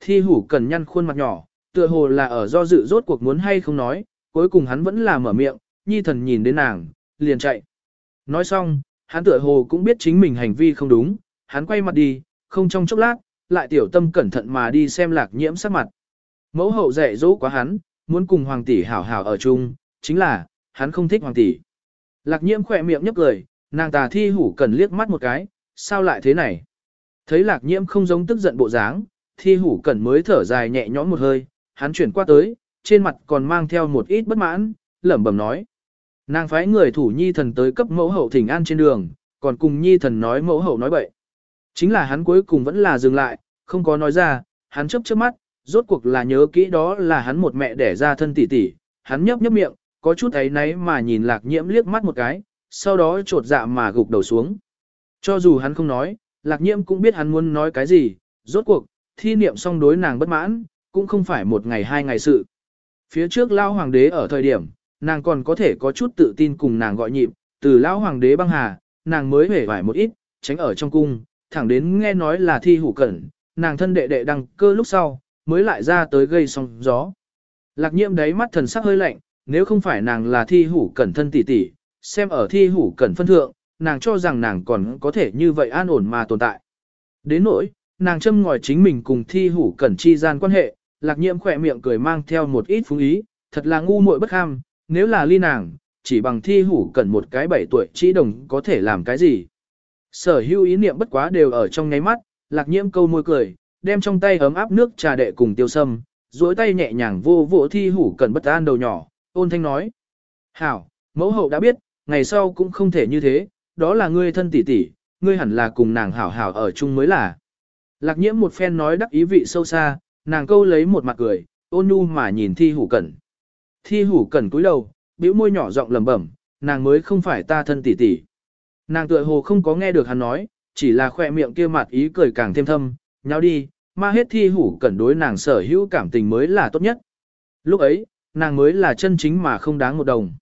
Thi hủ cần nhăn khuôn mặt nhỏ, tựa hồ là ở do dự rốt cuộc muốn hay không nói, cuối cùng hắn vẫn là mở miệng, nhi thần nhìn đến nàng, liền chạy. Nói xong, hắn tựa hồ cũng biết chính mình hành vi không đúng, hắn quay mặt đi, không trong chốc lát, lại tiểu tâm cẩn thận mà đi xem lạc nhiễm sắc mặt. Mẫu hậu dạy dỗ quá hắn, muốn cùng hoàng tỷ hảo hảo ở chung, chính là, hắn không thích hoàng tỷ. Lạc nhiễm khỏe miệng nhấp cười, nàng tà thi hủ cần liếc mắt một cái, sao lại thế này? Thấy lạc nhiễm không giống tức giận bộ dáng, thi hủ cẩn mới thở dài nhẹ nhõm một hơi, hắn chuyển qua tới, trên mặt còn mang theo một ít bất mãn, lẩm bẩm nói. Nàng phái người thủ nhi thần tới cấp mẫu hậu thỉnh an trên đường, còn cùng nhi thần nói mẫu hậu nói bậy. Chính là hắn cuối cùng vẫn là dừng lại, không có nói ra, hắn chấp trước mắt, rốt cuộc là nhớ kỹ đó là hắn một mẹ đẻ ra thân tỷ tỷ, hắn nhấp nhấp miệng, có chút ấy náy mà nhìn lạc nhiễm liếc mắt một cái, sau đó trột dạ mà gục đầu xuống. Cho dù hắn không nói, lạc nhiễm cũng biết hắn muốn nói cái gì, rốt cuộc, thi niệm xong đối nàng bất mãn, cũng không phải một ngày hai ngày sự. Phía trước lao hoàng đế ở thời điểm, nàng còn có thể có chút tự tin cùng nàng gọi nhịp, từ lao hoàng đế băng hà, nàng mới hể vải một ít, tránh ở trong cung, thẳng đến nghe nói là thi hủ cẩn, nàng thân đệ đệ đăng cơ lúc sau, mới lại ra tới gây sóng gió. Lạc nhiễm đáy mắt thần sắc hơi lạnh, nếu không phải nàng là thi hủ cẩn thân tỷ tỷ, xem ở thi hủ cẩn phân thượng, nàng cho rằng nàng còn có thể như vậy an ổn mà tồn tại. Đến nỗi, nàng châm ngòi chính mình cùng thi hủ cẩn chi gian quan hệ, lạc nhiễm khỏe miệng cười mang theo một ít phúng ý, thật là ngu muội bất ham, nếu là ly nàng, chỉ bằng thi hủ cẩn một cái bảy tuổi chỉ đồng có thể làm cái gì. Sở hữu ý niệm bất quá đều ở trong ngáy mắt, lạc nhiễm câu môi cười, đem trong tay ấm áp nước trà đệ cùng tiêu sâm, duỗi tay nhẹ nhàng vô vỗ thi hủ cẩn bất an đầu nhỏ, ôn thanh nói. Hảo, mẫu hậu đã biết, ngày sau cũng không thể như thế, đó là ngươi thân tỷ tỷ, ngươi hẳn là cùng nàng hảo hảo ở chung mới là. Lạc nhiễm một phen nói đắc ý vị sâu xa, nàng câu lấy một mặt cười, ôn nhu mà nhìn thi hủ cẩn. Thi hủ cẩn cúi đầu, bĩu môi nhỏ giọng lẩm bẩm, nàng mới không phải ta thân tỷ tỷ. Nàng tựa hồ không có nghe được hắn nói, chỉ là khoe miệng kia mặt ý cười càng thêm thâm, nhau đi, ma hết thi hủ cẩn đối nàng sở hữu cảm tình mới là tốt nhất. Lúc ấy, nàng mới là chân chính mà không đáng một đồng.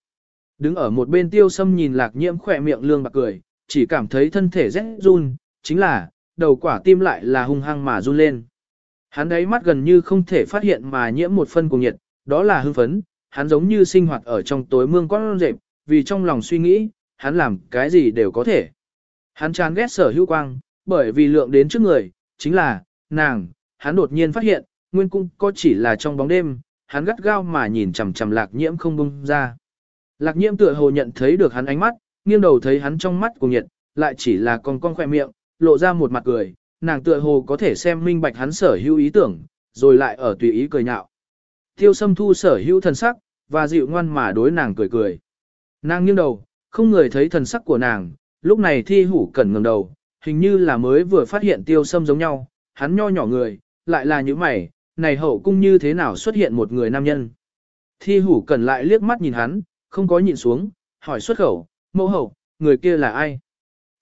Đứng ở một bên tiêu sâm nhìn lạc nhiễm khỏe miệng lương bạc cười, chỉ cảm thấy thân thể rét run, chính là, đầu quả tim lại là hung hăng mà run lên. Hắn đấy mắt gần như không thể phát hiện mà nhiễm một phân cùng nhiệt, đó là hưng phấn, hắn giống như sinh hoạt ở trong tối mương quang rệp, vì trong lòng suy nghĩ, hắn làm cái gì đều có thể. Hắn chán ghét sở hữu quang, bởi vì lượng đến trước người, chính là, nàng, hắn đột nhiên phát hiện, nguyên cung có chỉ là trong bóng đêm, hắn gắt gao mà nhìn chằm chằm lạc nhiễm không bung ra. Lạc nhiễm tựa hồ nhận thấy được hắn ánh mắt, nghiêng đầu thấy hắn trong mắt cùng nhiệt, lại chỉ là con con khỏe miệng, lộ ra một mặt cười, nàng tựa hồ có thể xem minh bạch hắn sở hữu ý tưởng, rồi lại ở tùy ý cười nhạo. Tiêu sâm thu sở hữu thần sắc, và dịu ngoan mà đối nàng cười cười. Nàng nghiêng đầu, không người thấy thần sắc của nàng, lúc này thi hủ cẩn ngẩng đầu, hình như là mới vừa phát hiện tiêu sâm giống nhau, hắn nho nhỏ người, lại là những mày, này hậu cung như thế nào xuất hiện một người nam nhân. Thi hủ cẩn lại liếc mắt nhìn hắn, không có nhìn xuống, hỏi xuất khẩu, mẫu hậu, người kia là ai?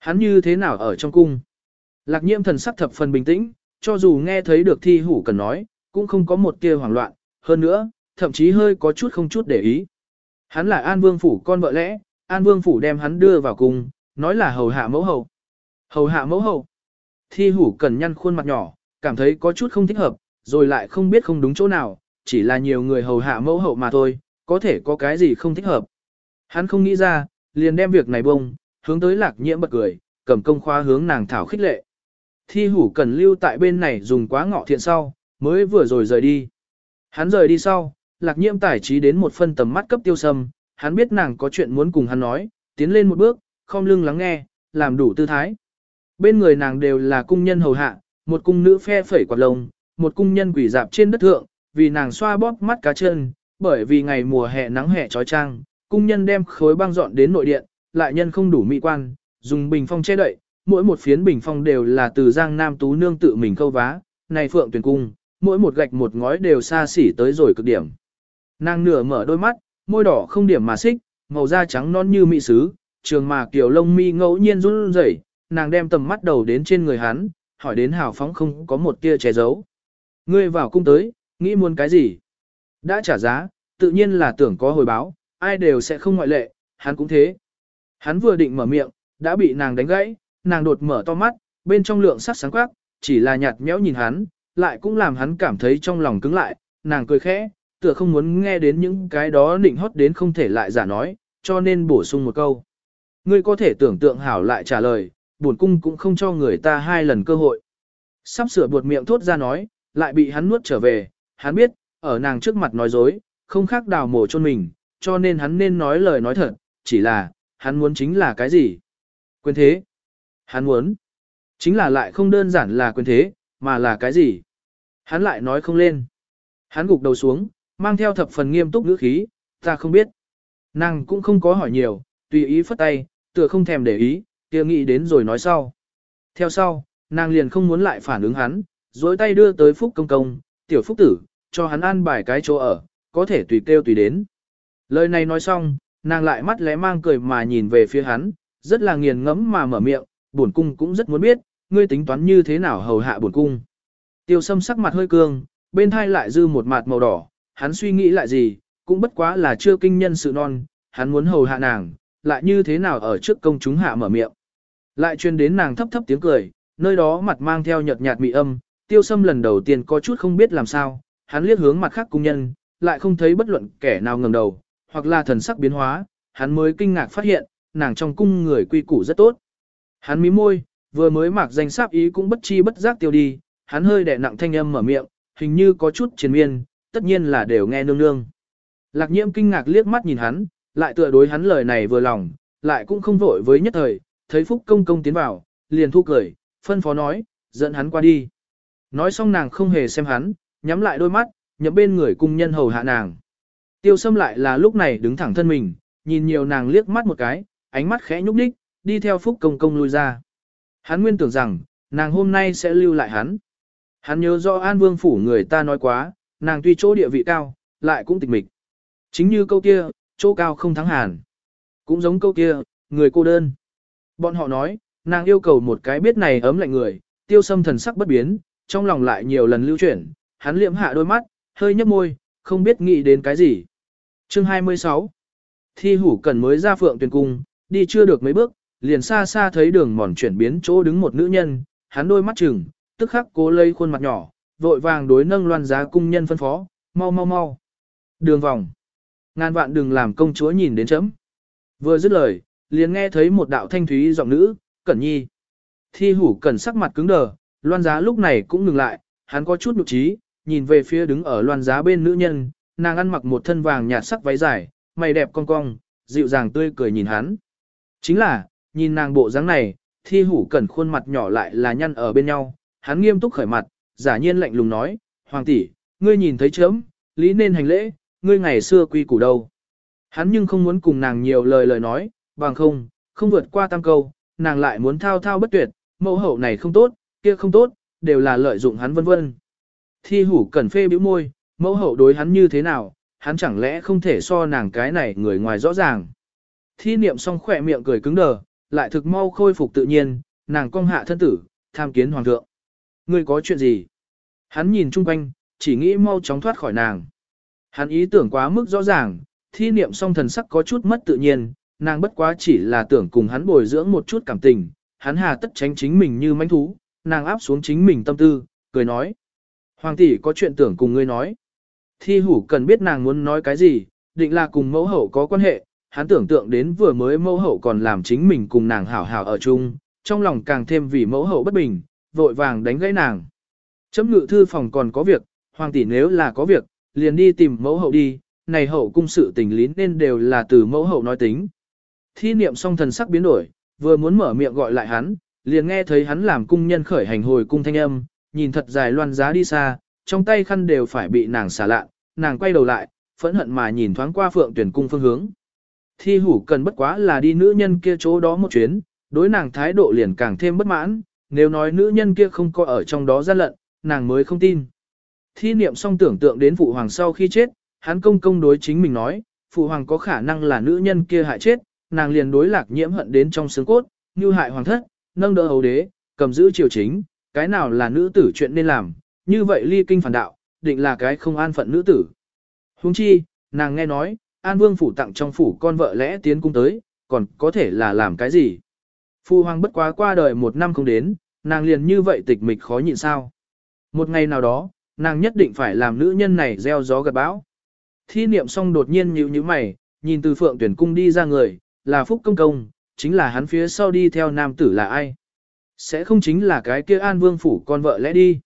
Hắn như thế nào ở trong cung? Lạc nhiễm thần sắc thập phần bình tĩnh, cho dù nghe thấy được thi hủ cần nói, cũng không có một tia hoảng loạn, hơn nữa, thậm chí hơi có chút không chút để ý. Hắn là An Vương Phủ con vợ lẽ, An Vương Phủ đem hắn đưa vào cung, nói là hầu hạ mẫu hậu. Hầu hạ mẫu hậu. Thi hủ cần nhăn khuôn mặt nhỏ, cảm thấy có chút không thích hợp, rồi lại không biết không đúng chỗ nào, chỉ là nhiều người hầu hạ mẫu hậu mà thôi, có thể có cái gì không thích hợp. Hắn không nghĩ ra, liền đem việc này bông, hướng tới lạc nhiễm bật cười, cầm công khoa hướng nàng thảo khích lệ. Thi hủ cần lưu tại bên này dùng quá ngọ thiện sau, mới vừa rồi rời đi. Hắn rời đi sau, lạc nhiễm tải trí đến một phân tầm mắt cấp tiêu sâm, hắn biết nàng có chuyện muốn cùng hắn nói, tiến lên một bước, không lưng lắng nghe, làm đủ tư thái. Bên người nàng đều là cung nhân hầu hạ, một cung nữ phe phẩy quạt lông, một cung nhân quỷ dạp trên đất thượng, vì nàng xoa bóp mắt cá chân, bởi vì ngày mùa hè nắng hè trói trang, cung nhân đem khối băng dọn đến nội điện, lại nhân không đủ mỹ quan, dùng bình phong che đậy, mỗi một phiến bình phong đều là từ Giang Nam Tú Nương tự mình câu vá, này phượng tuyển cung, mỗi một gạch một ngói đều xa xỉ tới rồi cực điểm. Nàng nửa mở đôi mắt, môi đỏ không điểm mà xích, màu da trắng non như mỹ sứ, trường mà kiểu lông mi ngẫu nhiên run rẩy, nàng đem tầm mắt đầu đến trên người hắn, hỏi đến hào phóng không có một tia che giấu. Ngươi vào cung tới, nghĩ muốn cái gì? Đã trả giá, tự nhiên là tưởng có hồi báo, ai đều sẽ không ngoại lệ, hắn cũng thế. Hắn vừa định mở miệng, đã bị nàng đánh gãy, nàng đột mở to mắt, bên trong lượng sắc sáng quắc, chỉ là nhạt nhẽo nhìn hắn, lại cũng làm hắn cảm thấy trong lòng cứng lại, nàng cười khẽ, tựa không muốn nghe đến những cái đó định hót đến không thể lại giả nói, cho nên bổ sung một câu. Ngươi có thể tưởng tượng hảo lại trả lời, buồn cung cũng không cho người ta hai lần cơ hội. Sắp sửa buột miệng thốt ra nói, lại bị hắn nuốt trở về, hắn biết, ở nàng trước mặt nói dối, không khác đào mổ chôn mình, cho nên hắn nên nói lời nói thật, chỉ là, hắn muốn chính là cái gì? Quyền thế. Hắn muốn, chính là lại không đơn giản là quyền thế, mà là cái gì? Hắn lại nói không lên. Hắn gục đầu xuống, mang theo thập phần nghiêm túc ngữ khí, ta không biết. Nàng cũng không có hỏi nhiều, tùy ý phất tay, tựa không thèm để ý, kia nghĩ đến rồi nói sau. Theo sau, nàng liền không muốn lại phản ứng hắn, dối tay đưa tới Phúc Công Công, tiểu Phúc Tử, cho hắn ăn bài cái chỗ ở, có thể tùy kêu tùy đến. Lời này nói xong, nàng lại mắt lẽ mang cười mà nhìn về phía hắn, rất là nghiền ngẫm mà mở miệng, bổn cung cũng rất muốn biết, ngươi tính toán như thế nào hầu hạ bổn cung. Tiêu sâm sắc mặt hơi cương, bên thai lại dư một mặt màu đỏ, hắn suy nghĩ lại gì, cũng bất quá là chưa kinh nhân sự non, hắn muốn hầu hạ nàng, lại như thế nào ở trước công chúng hạ mở miệng. Lại truyền đến nàng thấp thấp tiếng cười, nơi đó mặt mang theo nhợt nhạt mị âm, tiêu sâm lần đầu tiên có chút không biết làm sao, hắn liếc hướng mặt khác cung nhân, lại không thấy bất luận kẻ nào ngẩng đầu, hoặc là thần sắc biến hóa, hắn mới kinh ngạc phát hiện, nàng trong cung người quy củ rất tốt. Hắn mí môi, vừa mới mặc danh sáp ý cũng bất chi bất giác tiêu đi, hắn hơi đè nặng thanh âm mở miệng, hình như có chút triền miên, tất nhiên là đều nghe nương nương. Lạc nhiễm kinh ngạc liếc mắt nhìn hắn, lại tựa đối hắn lời này vừa lòng, lại cũng không vội với nhất thời, thấy Phúc Công Công tiến vào, liền thu cười, phân phó nói, dẫn hắn qua đi. Nói xong nàng không hề xem hắn, nhắm lại đôi mắt, nhậm bên người cung nhân hầu hạ nàng. Tiêu sâm lại là lúc này đứng thẳng thân mình, nhìn nhiều nàng liếc mắt một cái, ánh mắt khẽ nhúc đích, đi theo Phúc Công Công lui ra. Hắn nguyên tưởng rằng, nàng hôm nay sẽ lưu lại hắn. Hắn nhớ rõ An Vương Phủ người ta nói quá, nàng tuy chỗ địa vị cao, lại cũng tịch mịch. Chính như câu kia, chỗ cao không thắng hàn. Cũng giống câu kia, người cô đơn. Bọn họ nói, nàng yêu cầu một cái biết này ấm lạnh người, tiêu sâm thần sắc bất biến, trong lòng lại nhiều lần lưu chuyển, hắn liệm hạ đôi mắt, hơi nhấp môi, không biết nghĩ đến cái gì. Chương 26 Thi hủ cần mới ra phượng tuyển cung, đi chưa được mấy bước, liền xa xa thấy đường mòn chuyển biến chỗ đứng một nữ nhân, hắn đôi mắt chừng, tức khắc cố lây khuôn mặt nhỏ, vội vàng đối nâng loan giá cung nhân phân phó, mau mau mau. Đường vòng. Ngàn vạn đừng làm công chúa nhìn đến chấm. Vừa dứt lời, liền nghe thấy một đạo thanh thúy giọng nữ, Cẩn Nhi. Thi hủ cẩn sắc mặt cứng đờ, loan giá lúc này cũng ngừng lại, hắn có chút nụ trí, nhìn về phía đứng ở loan giá bên nữ nhân, nàng ăn mặc một thân vàng nhạt sắc váy dài, mày đẹp cong cong, dịu dàng tươi cười nhìn hắn. Chính là, nhìn nàng bộ dáng này, thi hủ cẩn khuôn mặt nhỏ lại là nhăn ở bên nhau, hắn nghiêm túc khởi mặt, giả nhiên lạnh lùng nói, Hoàng tỷ, ngươi nhìn thấy chớm, lý nên hành lễ, ngươi ngày xưa quy củ đâu. Hắn nhưng không muốn cùng nàng nhiều lời lời nói, bằng không, không vượt qua tam câu, nàng lại muốn thao thao bất tuyệt, mẫu hậu này không tốt, kia không tốt, đều là lợi dụng hắn vân vân. Thi hủ cẩn phê bĩu môi, mẫu hậu đối hắn như thế nào, hắn chẳng lẽ không thể so nàng cái này người ngoài rõ ràng. Thi niệm xong khỏe miệng cười cứng đờ, lại thực mau khôi phục tự nhiên, nàng cong hạ thân tử, tham kiến hoàng thượng. Ngươi có chuyện gì? Hắn nhìn chung quanh, chỉ nghĩ mau chóng thoát khỏi nàng. Hắn ý tưởng quá mức rõ ràng, thi niệm song thần sắc có chút mất tự nhiên, nàng bất quá chỉ là tưởng cùng hắn bồi dưỡng một chút cảm tình, hắn hà tất tránh chính mình như manh thú, nàng áp xuống chính mình tâm tư, cười nói. Hoàng tỷ có chuyện tưởng cùng ngươi nói. Thi hủ cần biết nàng muốn nói cái gì, định là cùng mẫu hậu có quan hệ, hắn tưởng tượng đến vừa mới mẫu hậu còn làm chính mình cùng nàng hảo hảo ở chung, trong lòng càng thêm vì mẫu hậu bất bình, vội vàng đánh gãy nàng. Chấm ngự thư phòng còn có việc, hoàng tỷ nếu là có việc, liền đi tìm mẫu hậu đi, này hậu cung sự tình lý nên đều là từ mẫu hậu nói tính. Thi niệm song thần sắc biến đổi, vừa muốn mở miệng gọi lại hắn, liền nghe thấy hắn làm cung nhân khởi hành hồi cung thanh âm, nhìn thật dài loan giá đi xa, trong tay khăn đều phải bị nàng xả lạ, nàng quay đầu lại, phẫn hận mà nhìn thoáng qua phượng tuyển cung phương hướng. Thi hủ cần bất quá là đi nữ nhân kia chỗ đó một chuyến, đối nàng thái độ liền càng thêm bất mãn, nếu nói nữ nhân kia không có ở trong đó gian lận, nàng mới không tin. Thi niệm song tưởng tượng đến phụ hoàng sau khi chết, hắn công công đối chính mình nói, phụ hoàng có khả năng là nữ nhân kia hại chết, nàng liền đối lạc nhiễm hận đến trong xương cốt, như hại hoàng thất, nâng đỡ hầu đế, cầm giữ triều chính, cái nào là nữ tử chuyện nên làm, như vậy ly kinh phản đạo, định là cái không an phận nữ tử. Huống chi, nàng nghe nói, An Vương phủ tặng trong phủ con vợ lẽ tiến cung tới, còn có thể là làm cái gì? Phu hoàng bất quá qua đời một năm không đến, nàng liền như vậy tịch mịch khó nhịn sao. Một ngày nào đó, nàng nhất định phải làm nữ nhân này gieo gió gặt bão. Thi niệm xong đột nhiên nhíu nhíu mày, nhìn từ phượng tuyển cung đi ra người, là Phúc Công Công, chính là hắn phía sau đi theo nam tử là ai? Sẽ không chính là cái kia an vương phủ con vợ lẽ đi.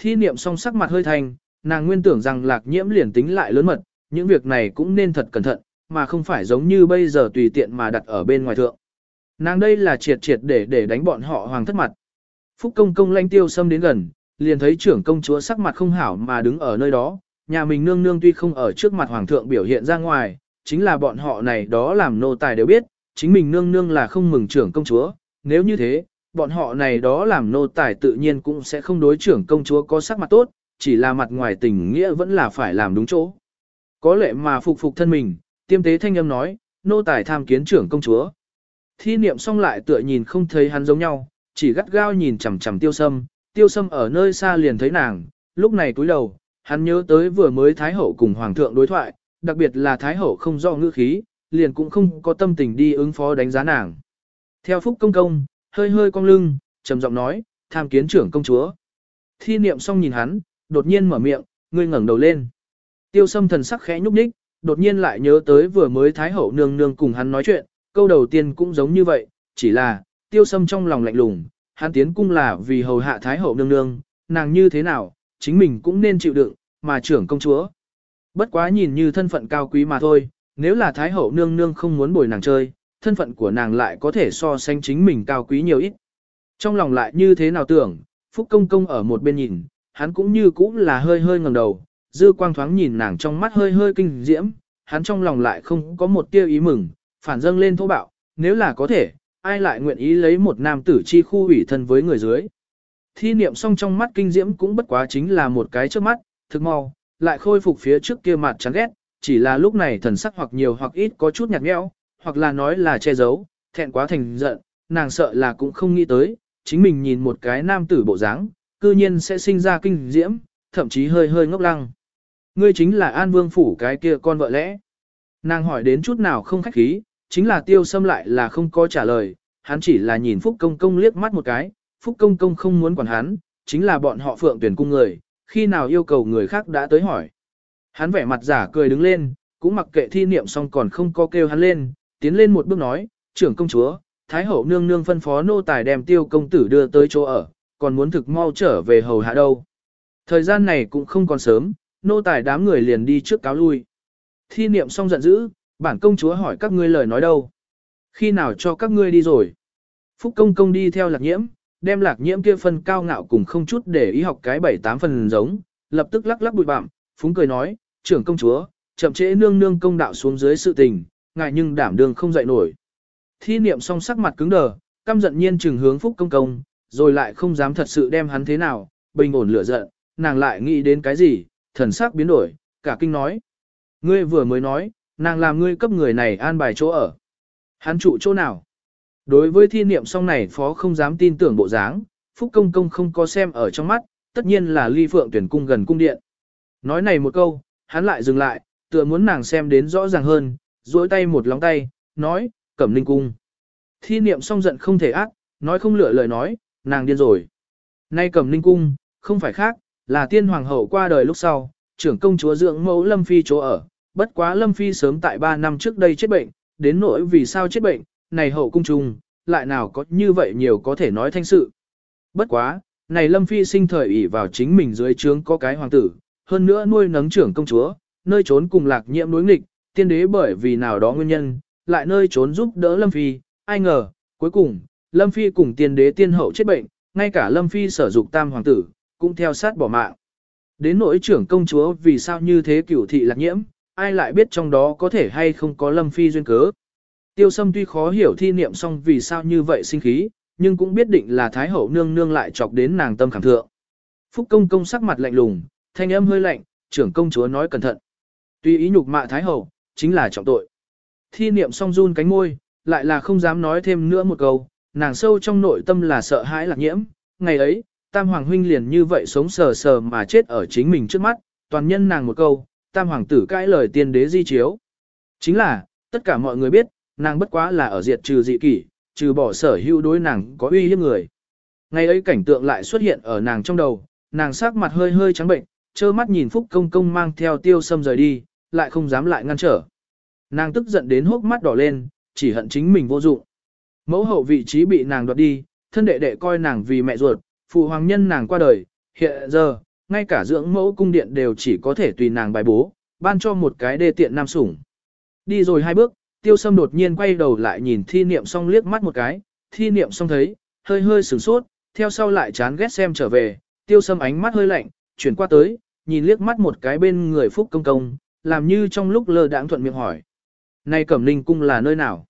Thi niệm song sắc mặt hơi thành, nàng nguyên tưởng rằng lạc nhiễm liền tính lại lớn mật, những việc này cũng nên thật cẩn thận, mà không phải giống như bây giờ tùy tiện mà đặt ở bên ngoài thượng. Nàng đây là triệt triệt để để đánh bọn họ hoàng thất mặt. Phúc công công lanh tiêu xâm đến gần, liền thấy trưởng công chúa sắc mặt không hảo mà đứng ở nơi đó, nhà mình nương nương tuy không ở trước mặt hoàng thượng biểu hiện ra ngoài, chính là bọn họ này đó làm nô tài đều biết, chính mình nương nương là không mừng trưởng công chúa, nếu như thế, bọn họ này đó làm nô tài tự nhiên cũng sẽ không đối trưởng công chúa có sắc mặt tốt, chỉ là mặt ngoài tình nghĩa vẫn là phải làm đúng chỗ. Có lệ mà phục phục thân mình, tiêm tế thanh âm nói, nô tài tham kiến trưởng công chúa. Thi niệm xong lại tựa nhìn không thấy hắn giống nhau, chỉ gắt gao nhìn chằm chằm tiêu sâm, tiêu sâm ở nơi xa liền thấy nàng, lúc này túi đầu, hắn nhớ tới vừa mới Thái Hậu cùng Hoàng thượng đối thoại, đặc biệt là Thái Hậu không do ngữ khí, liền cũng không có tâm tình đi ứng phó đánh giá nàng. Theo Phúc Công Công, hơi hơi cong lưng, trầm giọng nói, tham kiến trưởng công chúa. Thi niệm xong nhìn hắn, đột nhiên mở miệng, ngươi ngẩng đầu lên. Tiêu sâm thần sắc khẽ nhúc nhích, đột nhiên lại nhớ tới vừa mới Thái Hậu nương nương cùng hắn nói chuyện, câu đầu tiên cũng giống như vậy, chỉ là, tiêu sâm trong lòng lạnh lùng, hắn tiến cung là vì hầu hạ Thái Hậu nương nương, nàng như thế nào, chính mình cũng nên chịu đựng, mà trưởng công chúa. Bất quá nhìn như thân phận cao quý mà thôi, nếu là Thái Hậu nương nương không muốn bồi nàng chơi, thân phận của nàng lại có thể so sánh chính mình cao quý nhiều ít. Trong lòng lại như thế nào tưởng, Phúc Công Công ở một bên nhìn, hắn cũng như cũng là hơi hơi ngẩng đầu, dư quang thoáng nhìn nàng trong mắt hơi hơi kinh diễm, hắn trong lòng lại không có một tia ý mừng, phản dâng lên thô bạo, nếu là có thể, ai lại nguyện ý lấy một nam tử chi khu ủy thân với người dưới. Thi niệm xong trong mắt kinh diễm cũng bất quá chính là một cái trước mắt, thực mau, lại khôi phục phía trước kia mặt chán ghét, chỉ là lúc này thần sắc hoặc nhiều hoặc ít có chút nhạt nhẽo, hoặc là nói là che giấu, thẹn quá thành giận, nàng sợ là cũng không nghĩ tới, chính mình nhìn một cái nam tử bộ dáng, cư nhiên sẽ sinh ra kinh diễm, thậm chí hơi hơi ngốc lăng. Ngươi chính là An Vương phủ cái kia con vợ lẽ. Nàng hỏi đến chút nào không khách khí, chính là tiêu xâm lại là không có trả lời, hắn chỉ là nhìn Phúc Công Công liếc mắt một cái, Phúc Công Công không muốn quản hắn, chính là bọn họ phượng tuyển cung người, khi nào yêu cầu người khác đã tới hỏi. Hắn vẻ mặt giả cười đứng lên, cũng mặc kệ thi niệm xong còn không có kêu hắn lên, tiến lên một bước nói, trưởng công chúa, Thái hậu nương nương phân phó nô tài đem tiêu công tử đưa tới chỗ ở, còn muốn thực mau trở về hầu hạ đâu. Thời gian này cũng không còn sớm, nô tài đám người liền đi trước cáo lui. Thi niệm xong giận dữ, bản công chúa hỏi các ngươi lời nói đâu. Khi nào cho các ngươi đi rồi? Phúc công công đi theo lạc nhiễm, đem lạc nhiễm kia phân cao ngạo cùng không chút để ý học cái bảy tám phần giống, lập tức lắc lắc bụi bặm, phúng cười nói, trưởng công chúa, chậm trễ nương nương công đạo xuống dưới sự tình, ngại nhưng đảm đương không dậy nổi. Thi niệm song sắc mặt cứng đờ, căm giận nhiên trừng hướng phúc công công, rồi lại không dám thật sự đem hắn thế nào, bình ổn lửa giận, nàng lại nghĩ đến cái gì, thần sắc biến đổi, cả kinh nói. Ngươi vừa mới nói, nàng làm ngươi cấp người này an bài chỗ ở. Hắn trụ chỗ nào? Đối với thi niệm song này phó không dám tin tưởng bộ dáng, Phúc Công Công không có xem ở trong mắt, tất nhiên là ly phượng tuyển cung gần cung điện. Nói này một câu, hắn lại dừng lại, tựa muốn nàng xem đến rõ ràng hơn, duỗi tay một lóng tay, nói, cẩm linh cung. Thi niệm xong giận không thể ác, nói không lựa lời nói, nàng điên rồi. Nay cẩm linh cung, không phải khác, là tiên hoàng hậu qua đời lúc sau, trưởng công chúa dưỡng mẫu Lâm Phi chỗ ở, bất quá Lâm Phi sớm tại 3 năm trước đây chết bệnh, đến nỗi vì sao chết bệnh, này hậu cung trùng, lại nào có như vậy nhiều có thể nói thanh sự. Bất quá, này Lâm Phi sinh thời ỷ vào chính mình dưới trướng có cái hoàng tử, hơn nữa nuôi nấng trưởng công chúa, nơi trốn cùng lạc nhiễm đối nghịch, tiên đế bởi vì nào đó nguyên nhân, lại nơi trốn giúp đỡ Lâm Phi, ai ngờ, cuối cùng, Lâm Phi cùng tiên đế tiên hậu chết bệnh, ngay cả Lâm Phi sở dục tam hoàng tử, cũng theo sát bỏ mạng. Đến nỗi trưởng công chúa vì sao như thế cửu thị lạc nhiễm, ai lại biết trong đó có thể hay không có Lâm Phi duyên cớ. Tiêu Sâm tuy khó hiểu thi niệm xong vì sao như vậy sinh khí, nhưng cũng biết định là Thái Hậu nương nương lại chọc đến nàng tâm khảm thượng. Phúc công công sắc mặt lạnh lùng, thanh âm hơi lạnh, trưởng công chúa nói cẩn thận. Tuy ý nhục mạ Thái Hậu, chính là trọng tội. Thi niệm song run cánh môi, lại là không dám nói thêm nữa một câu, nàng sâu trong nội tâm là sợ hãi lạc nhiễm. Ngày ấy, Tam Hoàng huynh liền như vậy sống sờ sờ mà chết ở chính mình trước mắt, toàn nhân nàng một câu, Tam Hoàng tử cãi lời tiên đế di chiếu. Chính là, tất cả mọi người biết, nàng bất quá là ở diệt trừ dị kỷ, trừ bỏ sở hữu đối nàng có uy hiếp người. Ngày ấy cảnh tượng lại xuất hiện ở nàng trong đầu, nàng sắc mặt hơi hơi trắng bệnh, trơ mắt nhìn Phúc Công Công mang theo tiêu sâm rời đi, lại không dám lại ngăn trở. Nàng tức giận đến hốc mắt đỏ lên, chỉ hận chính mình vô dụng. Mẫu hậu vị trí bị nàng đoạt đi, thân đệ đệ coi nàng vì mẹ ruột, phụ hoàng nhân nàng qua đời, hiện giờ, ngay cả dưỡng mẫu cung điện đều chỉ có thể tùy nàng bài bố, ban cho một cái đê tiện nam sủng. Đi rồi hai bước, tiêu sâm đột nhiên quay đầu lại nhìn thi niệm xong liếc mắt một cái, thi niệm xong thấy, hơi hơi sửng sốt, theo sau lại chán ghét xem trở về, tiêu sâm ánh mắt hơi lạnh, chuyển qua tới, nhìn liếc mắt một cái bên người phúc công công, làm như trong lúc lơ đãng thuận miệng hỏi. Này cẩm ninh cung là nơi nào?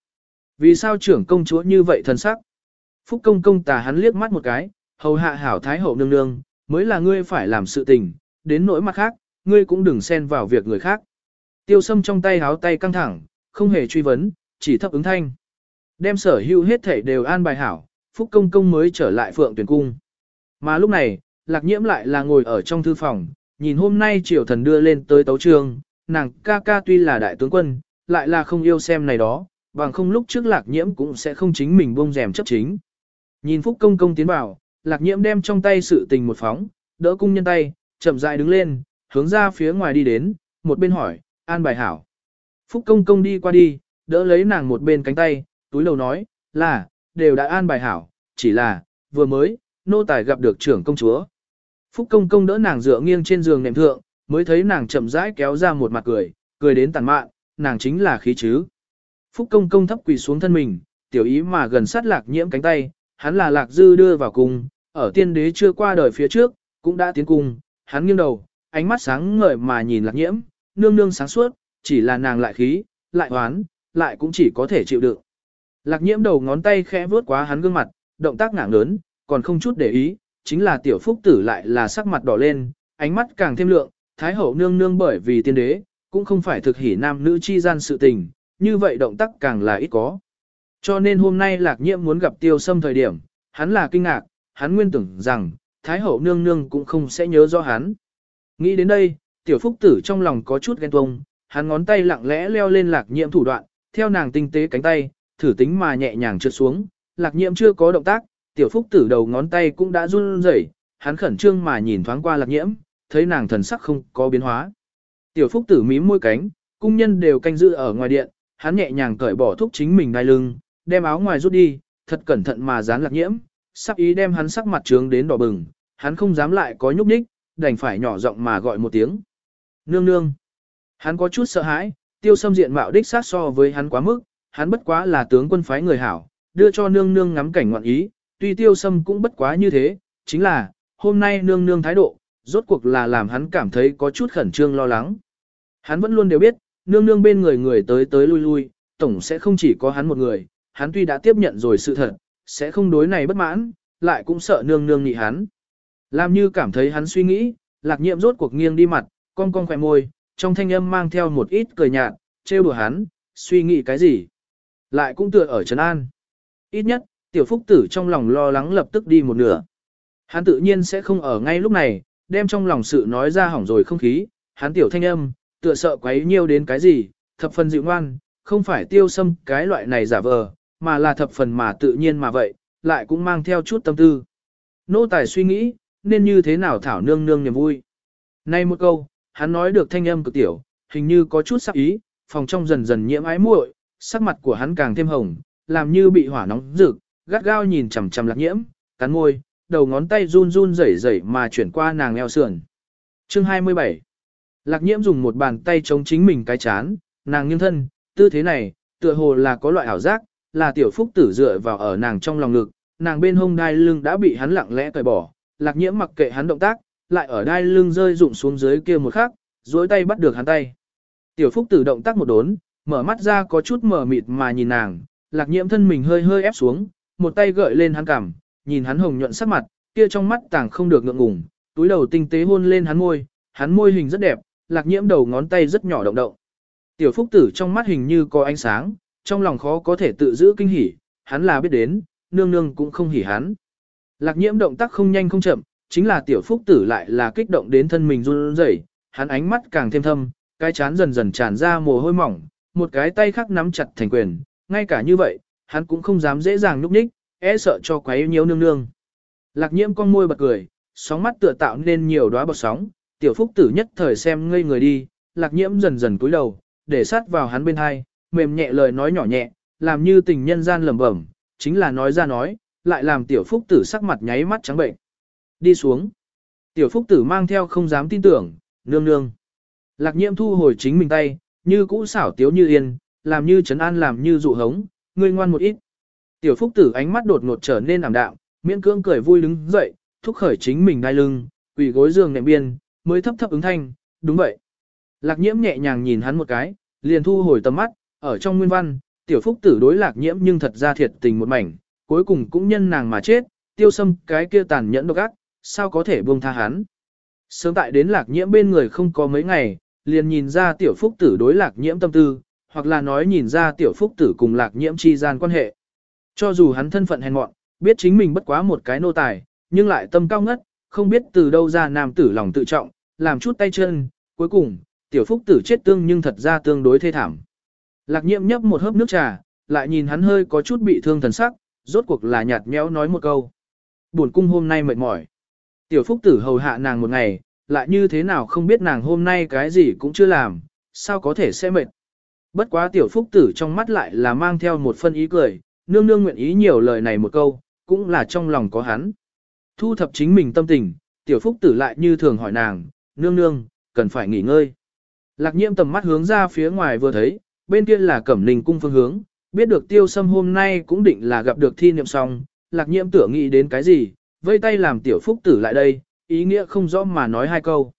Vì sao trưởng công chúa như vậy thần sắc? Phúc công công tà hắn liếc mắt một cái, hầu hạ hảo thái hậu nương nương, mới là ngươi phải làm sự tình, đến nỗi mặt khác, ngươi cũng đừng xen vào việc người khác. Tiêu sâm trong tay háo tay căng thẳng, không hề truy vấn, chỉ thấp ứng thanh. Đem sở hữu hết thể đều an bài hảo, Phúc Công Công mới trở lại Phượng Tuyển Cung. Mà lúc này, Lạc Nhiễm lại là ngồi ở trong thư phòng, nhìn hôm nay triều thần đưa lên tới tấu trường, nàng ca ca tuy là đại tướng quân, lại là không yêu xem này đó, bằng không lúc trước Lạc Nhiễm cũng sẽ không chính mình buông rèm chấp chính. Nhìn Phúc Công Công tiến vào, Lạc Nhiễm đem trong tay sự tình một phóng, đỡ cung nhân tay, chậm rãi đứng lên, hướng ra phía ngoài đi đến, một bên hỏi, an bài hảo. Phúc công công đi qua đi, đỡ lấy nàng một bên cánh tay, túi lầu nói, là, đều đã an bài hảo, chỉ là, vừa mới, nô tài gặp được trưởng công chúa. Phúc công công đỡ nàng dựa nghiêng trên giường nệm thượng, mới thấy nàng chậm rãi kéo ra một mặt cười, cười đến tàn mạn, nàng chính là khí chứ. Phúc công công thấp quỳ xuống thân mình, tiểu ý mà gần sát lạc nhiễm cánh tay, hắn là lạc dư đưa vào cung, ở tiên đế chưa qua đời phía trước, cũng đã tiến cung, hắn nghiêng đầu, ánh mắt sáng ngời mà nhìn lạc nhiễm, nương nương sáng suốt, chỉ là nàng lại khí, lại hoán, lại cũng chỉ có thể chịu đựng. Lạc nhiễm đầu ngón tay khẽ vướt quá hắn gương mặt, động tác ngảng lớn, còn không chút để ý, chính là tiểu phúc tử lại là sắc mặt đỏ lên, ánh mắt càng thêm lượng, thái hậu nương nương bởi vì tiên đế, cũng không phải thực hỉ nam nữ chi gian sự tình, như vậy động tác càng là ít có. Cho nên hôm nay lạc nhiễm muốn gặp tiêu sâm thời điểm, hắn là kinh ngạc, hắn nguyên tưởng rằng, thái hậu nương nương cũng không sẽ nhớ rõ hắn. Nghĩ đến đây, tiểu phúc tử trong lòng có chút ghen tuông, hắn ngón tay lặng lẽ leo lên lạc nhiễm thủ đoạn, theo nàng tinh tế cánh tay, thử tính mà nhẹ nhàng trượt xuống, lạc nhiễm chưa có động tác, tiểu phúc tử đầu ngón tay cũng đã run rẩy, hắn khẩn trương mà nhìn thoáng qua lạc nhiễm, thấy nàng thần sắc không có biến hóa. Tiểu phúc tử mím môi cánh, cung nhân đều canh giữ ở ngoài điện, hắn nhẹ nhàng cởi bỏ thúc chính mình đai lưng, đem áo ngoài rút đi, thật cẩn thận mà dán lạc nhiễm, sắp ý đem hắn sắc mặt trướng đến đỏ bừng, hắn không dám lại có nhúc nhích, đành phải nhỏ giọng mà gọi một tiếng. Nương nương. Hắn có chút sợ hãi, tiêu sâm diện mạo đích sát so với hắn quá mức, hắn bất quá là tướng quân phái người hảo, đưa cho nương nương ngắm cảnh ngoạn ý, tuy tiêu sâm cũng bất quá như thế, chính là, hôm nay nương nương thái độ, rốt cuộc là làm hắn cảm thấy có chút khẩn trương lo lắng. Hắn vẫn luôn đều biết, nương nương bên người người tới tới lui lui, tổng sẽ không chỉ có hắn một người, hắn tuy đã tiếp nhận rồi sự thật, sẽ không đối này bất mãn, lại cũng sợ nương nương nhị hắn. Làm như cảm thấy hắn suy nghĩ, lạc nhiệm rốt cuộc nghiêng đi mặt, cong cong khỏe môi, trong thanh âm mang theo một ít cười nhạt, trêu đùa hắn, suy nghĩ cái gì. Lại cũng tựa ở Trấn An. Ít nhất, tiểu phúc tử trong lòng lo lắng lập tức đi một nửa. Hắn tự nhiên sẽ không ở ngay lúc này, đem trong lòng sự nói ra hỏng rồi không khí, hắn tiểu thanh âm, tựa sợ quấy nhiêu đến cái gì, thập phần dịu ngoan, không phải tiêu sâm cái loại này giả vờ, mà là thập phần mà tự nhiên mà vậy, lại cũng mang theo chút tâm tư. Nô tài suy nghĩ, nên như thế nào thảo nương nương niềm vui. Nay một câu, hắn nói được thanh âm cực tiểu, hình như có chút sắc ý, phòng trong dần dần nhiễm ái muội, sắc mặt của hắn càng thêm hồng, làm như bị hỏa nóng rực, gắt gao nhìn chằm chằm lạc nhiễm, cắn môi, đầu ngón tay run run rẩy rẩy mà chuyển qua nàng eo sườn. Chương 27 Lạc nhiễm dùng một bàn tay chống chính mình cái chán, nàng nghiêng thân, tư thế này, tựa hồ là có loại ảo giác, là tiểu phúc tử dựa vào ở nàng trong lòng ngực, nàng bên hông đai lưng đã bị hắn lặng lẽ cởi bỏ, lạc nhiễm mặc kệ hắn động tác, lại ở đai lưng rơi rụng xuống dưới kia một khắc, duỗi tay bắt được hắn tay. Tiểu phúc tử động tác một đốn, mở mắt ra có chút mờ mịt mà nhìn nàng, lạc nhiễm thân mình hơi hơi ép xuống, một tay gợi lên hắn cằm, nhìn hắn hồng nhuận sắc mặt, kia trong mắt tàng không được ngượng ngùng, túi đầu tinh tế hôn lên hắn môi, hắn môi hình rất đẹp, lạc nhiễm đầu ngón tay rất nhỏ động động. Tiểu phúc tử trong mắt hình như có ánh sáng, trong lòng khó có thể tự giữ kinh hỉ, hắn là biết đến, nương nương cũng không hỉ hắn. Lạc nhiễm động tác không nhanh không chậm, chính là tiểu phúc tử lại là kích động đến thân mình run rẩy, hắn ánh mắt càng thêm thâm, cái chán dần dần tràn ra mồ hôi mỏng, một cái tay khác nắm chặt thành quyền, ngay cả như vậy, hắn cũng không dám dễ dàng nhúc nhích, e sợ cho quấy nhiễu nương nương. Lạc nhiễm con môi bật cười, sóng mắt tựa tạo nên nhiều đóa bọt sóng, tiểu phúc tử nhất thời xem ngây người đi, lạc nhiễm dần dần cúi đầu, để sát vào hắn bên hai, mềm nhẹ lời nói nhỏ nhẹ, làm như tình nhân gian lẩm bẩm, chính là nói ra nói, lại làm tiểu phúc tử sắc mặt nháy mắt trắng bệnh. Đi xuống. Tiểu phúc tử mang theo không dám tin tưởng, nương nương. Lạc nhiễm thu hồi chính mình tay, như cũ xảo tiếu như yên, làm như trấn an làm như dụ hống, ngươi ngoan một ít. Tiểu phúc tử ánh mắt đột ngột trở nên ảm đạm, miễn cưỡng cười vui đứng dậy, thúc khởi chính mình đai lưng, quỳ gối giường nệm biên, mới thấp thấp ứng thanh, đúng vậy. Lạc nhiễm nhẹ nhàng nhìn hắn một cái, liền thu hồi tầm mắt, ở trong nguyên văn, tiểu phúc tử đối lạc nhiễm nhưng thật ra thiệt tình một mảnh, cuối cùng cũng nhân nàng mà chết, tiêu sâm cái kia tàn nhẫn độc ác, sao có thể buông tha hắn. Sớm tại đến lạc nhiễm bên người không có mấy ngày, liền nhìn ra tiểu phúc tử đối lạc nhiễm tâm tư, hoặc là nói nhìn ra tiểu phúc tử cùng lạc nhiễm chi gian quan hệ. Cho dù hắn thân phận hèn mọn, biết chính mình bất quá một cái nô tài, nhưng lại tâm cao ngất, không biết từ đâu ra nam tử lòng tự trọng, làm chút tay chân, cuối cùng, tiểu phúc tử chết tương nhưng thật ra tương đối thê thảm. Lạc nhiệm nhấp một hớp nước trà, lại nhìn hắn hơi có chút bị thương thần sắc, rốt cuộc là nhạt nhẽo nói một câu. Buồn cung hôm nay mệt mỏi. Tiểu phúc tử hầu hạ nàng một ngày, lại như thế nào không biết nàng hôm nay cái gì cũng chưa làm, sao có thể sẽ mệt. Bất quá tiểu phúc tử trong mắt lại là mang theo một phân ý cười, nương nương nguyện ý nhiều lời này một câu, cũng là trong lòng có hắn. Thu thập chính mình tâm tình, tiểu phúc tử lại như thường hỏi nàng, nương nương, cần phải nghỉ ngơi. Lạc nhiễm tầm mắt hướng ra phía ngoài vừa thấy, bên kia là cẩm ninh cung phương hướng, biết được tiêu sâm hôm nay cũng định là gặp được thi niệm xong, lạc nhiễm tưởng nghĩ đến cái gì, vây tay làm tiểu phúc tử lại đây, ý nghĩa không rõ mà nói hai câu.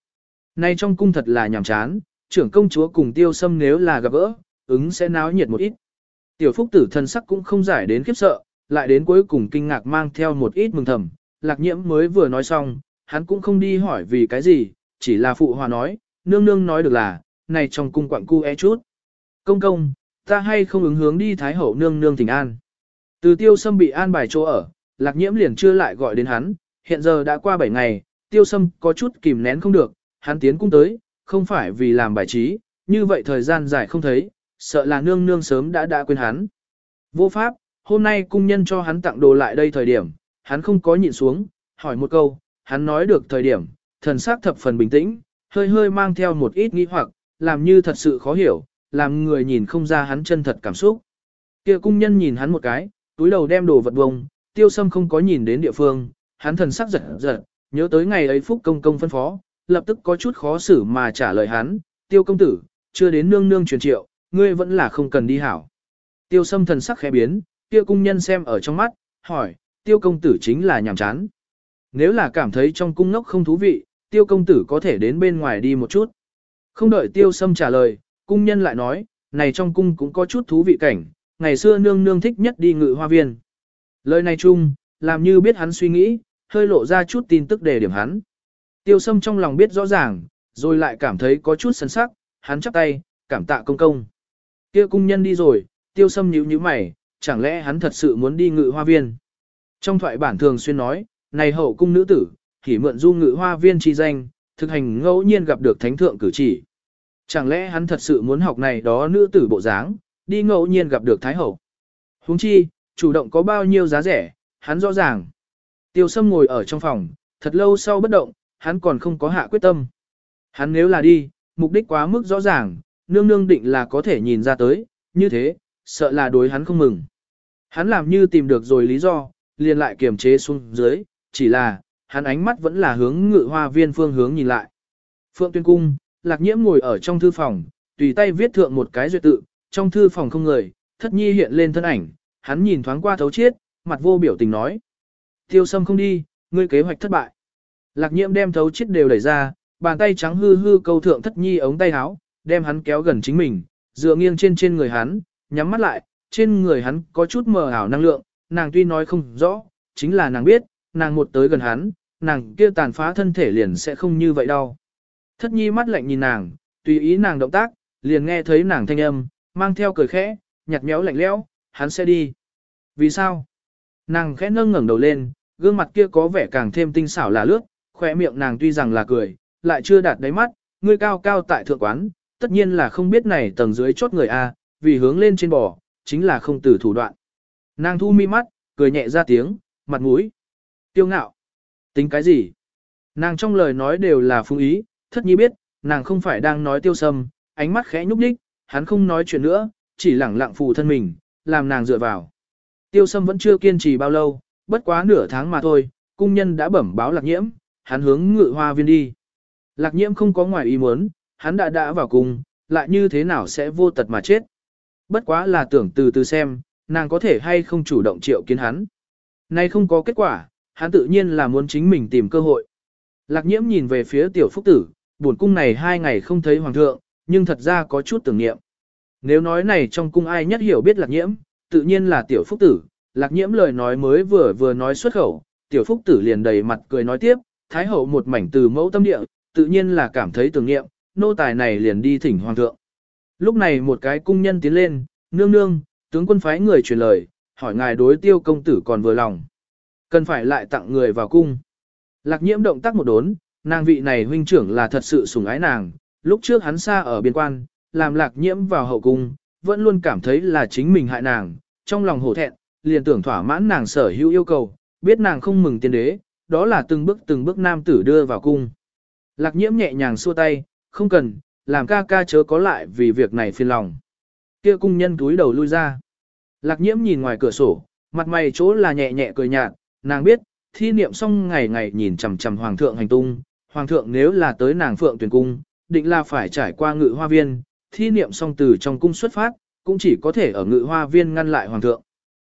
Nay trong cung thật là nhàm chán, trưởng công chúa cùng tiêu sâm nếu là gặp gỡ, ứng sẽ náo nhiệt một ít. Tiểu phúc tử thân sắc cũng không giải đến khiếp sợ, lại đến cuối cùng kinh ngạc mang theo một ít mừng thầm, lạc nhiễm mới vừa nói xong, hắn cũng không đi hỏi vì cái gì, chỉ là phụ hòa nói, nương nương nói được là, này trong cung quặng cu e chút. Công công, ta hay không ứng hướng đi Thái Hậu nương nương thỉnh an. Từ tiêu sâm bị an bài chỗ ở, lạc nhiễm liền chưa lại gọi đến hắn, hiện giờ đã qua 7 ngày, tiêu sâm có chút kìm nén không được, hắn tiến cung tới, không phải vì làm bài trí, như vậy thời gian dài không thấy, sợ là nương nương sớm đã đã quên hắn. Vô pháp, hôm nay cung nhân cho hắn tặng đồ lại đây thời điểm, hắn không có nhịn xuống, hỏi một câu, hắn nói được thời điểm, thần sắc thập phần bình tĩnh, hơi hơi mang theo một ít nghi hoặc, làm như thật sự khó hiểu, làm người nhìn không ra hắn chân thật cảm xúc. Kia cung nhân nhìn hắn một cái, túi đầu đem đồ vật bông, tiêu sâm không có nhìn đến địa phương, hắn thần sắc giật giật, nhớ tới ngày ấy phúc công công phân phó, lập tức có chút khó xử mà trả lời hắn, tiêu công tử, chưa đến nương nương truyền triệu, ngươi vẫn là không cần đi hảo. Tiêu sâm thần sắc khẽ biến, kia cung nhân xem ở trong mắt, hỏi, tiêu công tử chính là nhàm chán. Nếu là cảm thấy trong cung ngốc không thú vị, tiêu công tử có thể đến bên ngoài đi một chút. Không đợi tiêu sâm trả lời, cung nhân lại nói, này trong cung cũng có chút thú vị cảnh, ngày xưa nương nương thích nhất đi ngự hoa viên. Lời này chung, làm như biết hắn suy nghĩ, hơi lộ ra chút tin tức để điểm hắn. Tiêu sâm trong lòng biết rõ ràng, rồi lại cảm thấy có chút sân sắc, hắn chắp tay, cảm tạ công công. Kia cung nhân đi rồi, tiêu sâm nhíu nhíu mày, chẳng lẽ hắn thật sự muốn đi ngự hoa viên. Trong thoại bản thường xuyên nói, này hậu cung nữ tử, thì mượn du ngự hoa viên chi danh, thực hành ngẫu nhiên gặp được thánh thượng cử chỉ. Chẳng lẽ hắn thật sự muốn học này đó nữ tử bộ dáng, đi ngẫu nhiên gặp được thái hậu. Huống chi, chủ động có bao nhiêu giá rẻ, hắn rõ ràng. Tiêu sâm ngồi ở trong phòng, thật lâu sau bất động, hắn còn không có hạ quyết tâm. Hắn nếu là đi, mục đích quá mức rõ ràng, nương nương định là có thể nhìn ra tới, như thế, sợ là đối hắn không mừng. Hắn làm như tìm được rồi lý do, liền lại kiềm chế xuống dưới, chỉ là, hắn ánh mắt vẫn là hướng ngự hoa viên phương hướng nhìn lại. Phượng tuyên cung, lạc nhiễm ngồi ở trong thư phòng, tùy tay viết thượng một cái duyệt tự, trong thư phòng không người, thất nhi hiện lên thân ảnh, hắn nhìn thoáng qua thấu chiết, mặt vô biểu tình nói. Tiêu sâm không đi, ngươi kế hoạch thất bại. Lạc nhiễm đem thấu chiết đều đẩy ra, bàn tay trắng hư hư câu thượng thất nhi ống tay áo, đem hắn kéo gần chính mình, dựa nghiêng trên trên người hắn, nhắm mắt lại, trên người hắn có chút mờ ảo năng lượng, nàng tuy nói không rõ, chính là nàng biết, nàng một tới gần hắn, nàng kia tàn phá thân thể liền sẽ không như vậy đâu. Thất nhi mắt lạnh nhìn nàng, tùy ý nàng động tác, liền nghe thấy nàng thanh âm, mang theo cười khẽ, nhạt méo lạnh lẽo, hắn sẽ đi. Vì sao? Nàng khẽ nâng ngẩng đầu lên, gương mặt kia có vẻ càng thêm tinh xảo là lướt, khỏe miệng nàng tuy rằng là cười, lại chưa đạt đáy mắt, ngươi cao cao tại thượng quán, tất nhiên là không biết này tầng dưới chốt người A, vì hướng lên trên bò, chính là không từ thủ đoạn. Nàng thu mi mắt, cười nhẹ ra tiếng, mặt mũi. Tiêu ngạo. Tính cái gì? Nàng trong lời nói đều là phung ý, thất nhi biết, nàng không phải đang nói tiêu sâm, ánh mắt khẽ nhúc nhích, hắn không nói chuyện nữa, chỉ lẳng lặng phù thân mình, làm nàng dựa vào. Tiêu sâm vẫn chưa kiên trì bao lâu, bất quá nửa tháng mà thôi, cung nhân đã bẩm báo lạc nhiễm, hắn hướng ngự hoa viên đi. Lạc nhiễm không có ngoài ý muốn, hắn đã đã vào cung, lại như thế nào sẽ vô tật mà chết. Bất quá là tưởng từ từ xem, nàng có thể hay không chủ động triệu kiến hắn. Nay không có kết quả, hắn tự nhiên là muốn chính mình tìm cơ hội. Lạc nhiễm nhìn về phía tiểu phúc tử, buồn cung này hai ngày không thấy hoàng thượng, nhưng thật ra có chút tưởng niệm. Nếu nói này trong cung ai nhất hiểu biết lạc nhiễm, tự nhiên là tiểu phúc tử, lạc nhiễm lời nói mới vừa vừa nói xuất khẩu, tiểu phúc tử liền đầy mặt cười nói tiếp, thái hậu một mảnh từ mẫu tâm địa, tự nhiên là cảm thấy tưởng niệm, nô tài này liền đi thỉnh hoàng thượng. Lúc này một cái cung nhân tiến lên, nương nương, tướng quân phái người truyền lời, hỏi ngài đối tiêu công tử còn vừa lòng. Cần phải lại tặng người vào cung. Lạc nhiễm động tác một đốn, nàng vị này huynh trưởng là thật sự sủng ái nàng, lúc trước hắn xa ở biên quan, làm lạc nhiễm vào hậu cung, vẫn luôn cảm thấy là chính mình hại nàng, trong lòng hổ thẹn, liền tưởng thỏa mãn nàng sở hữu yêu cầu, biết nàng không mừng tiên đế, đó là từng bước từng bước nam tử đưa vào cung. Lạc nhiễm nhẹ nhàng xua tay, không cần, làm ca ca chớ có lại vì việc này phiền lòng. Kia cung nhân túi đầu lui ra. Lạc nhiễm nhìn ngoài cửa sổ, mặt mày chỗ là nhẹ nhẹ cười nhạt, nàng biết, thi niệm xong ngày ngày nhìn chằm chằm hoàng thượng hành tung, hoàng thượng nếu là tới nàng phượng tuyển cung, định là phải trải qua ngự hoa viên, thi niệm xong từ trong cung xuất phát, cũng chỉ có thể ở ngự hoa viên ngăn lại hoàng thượng.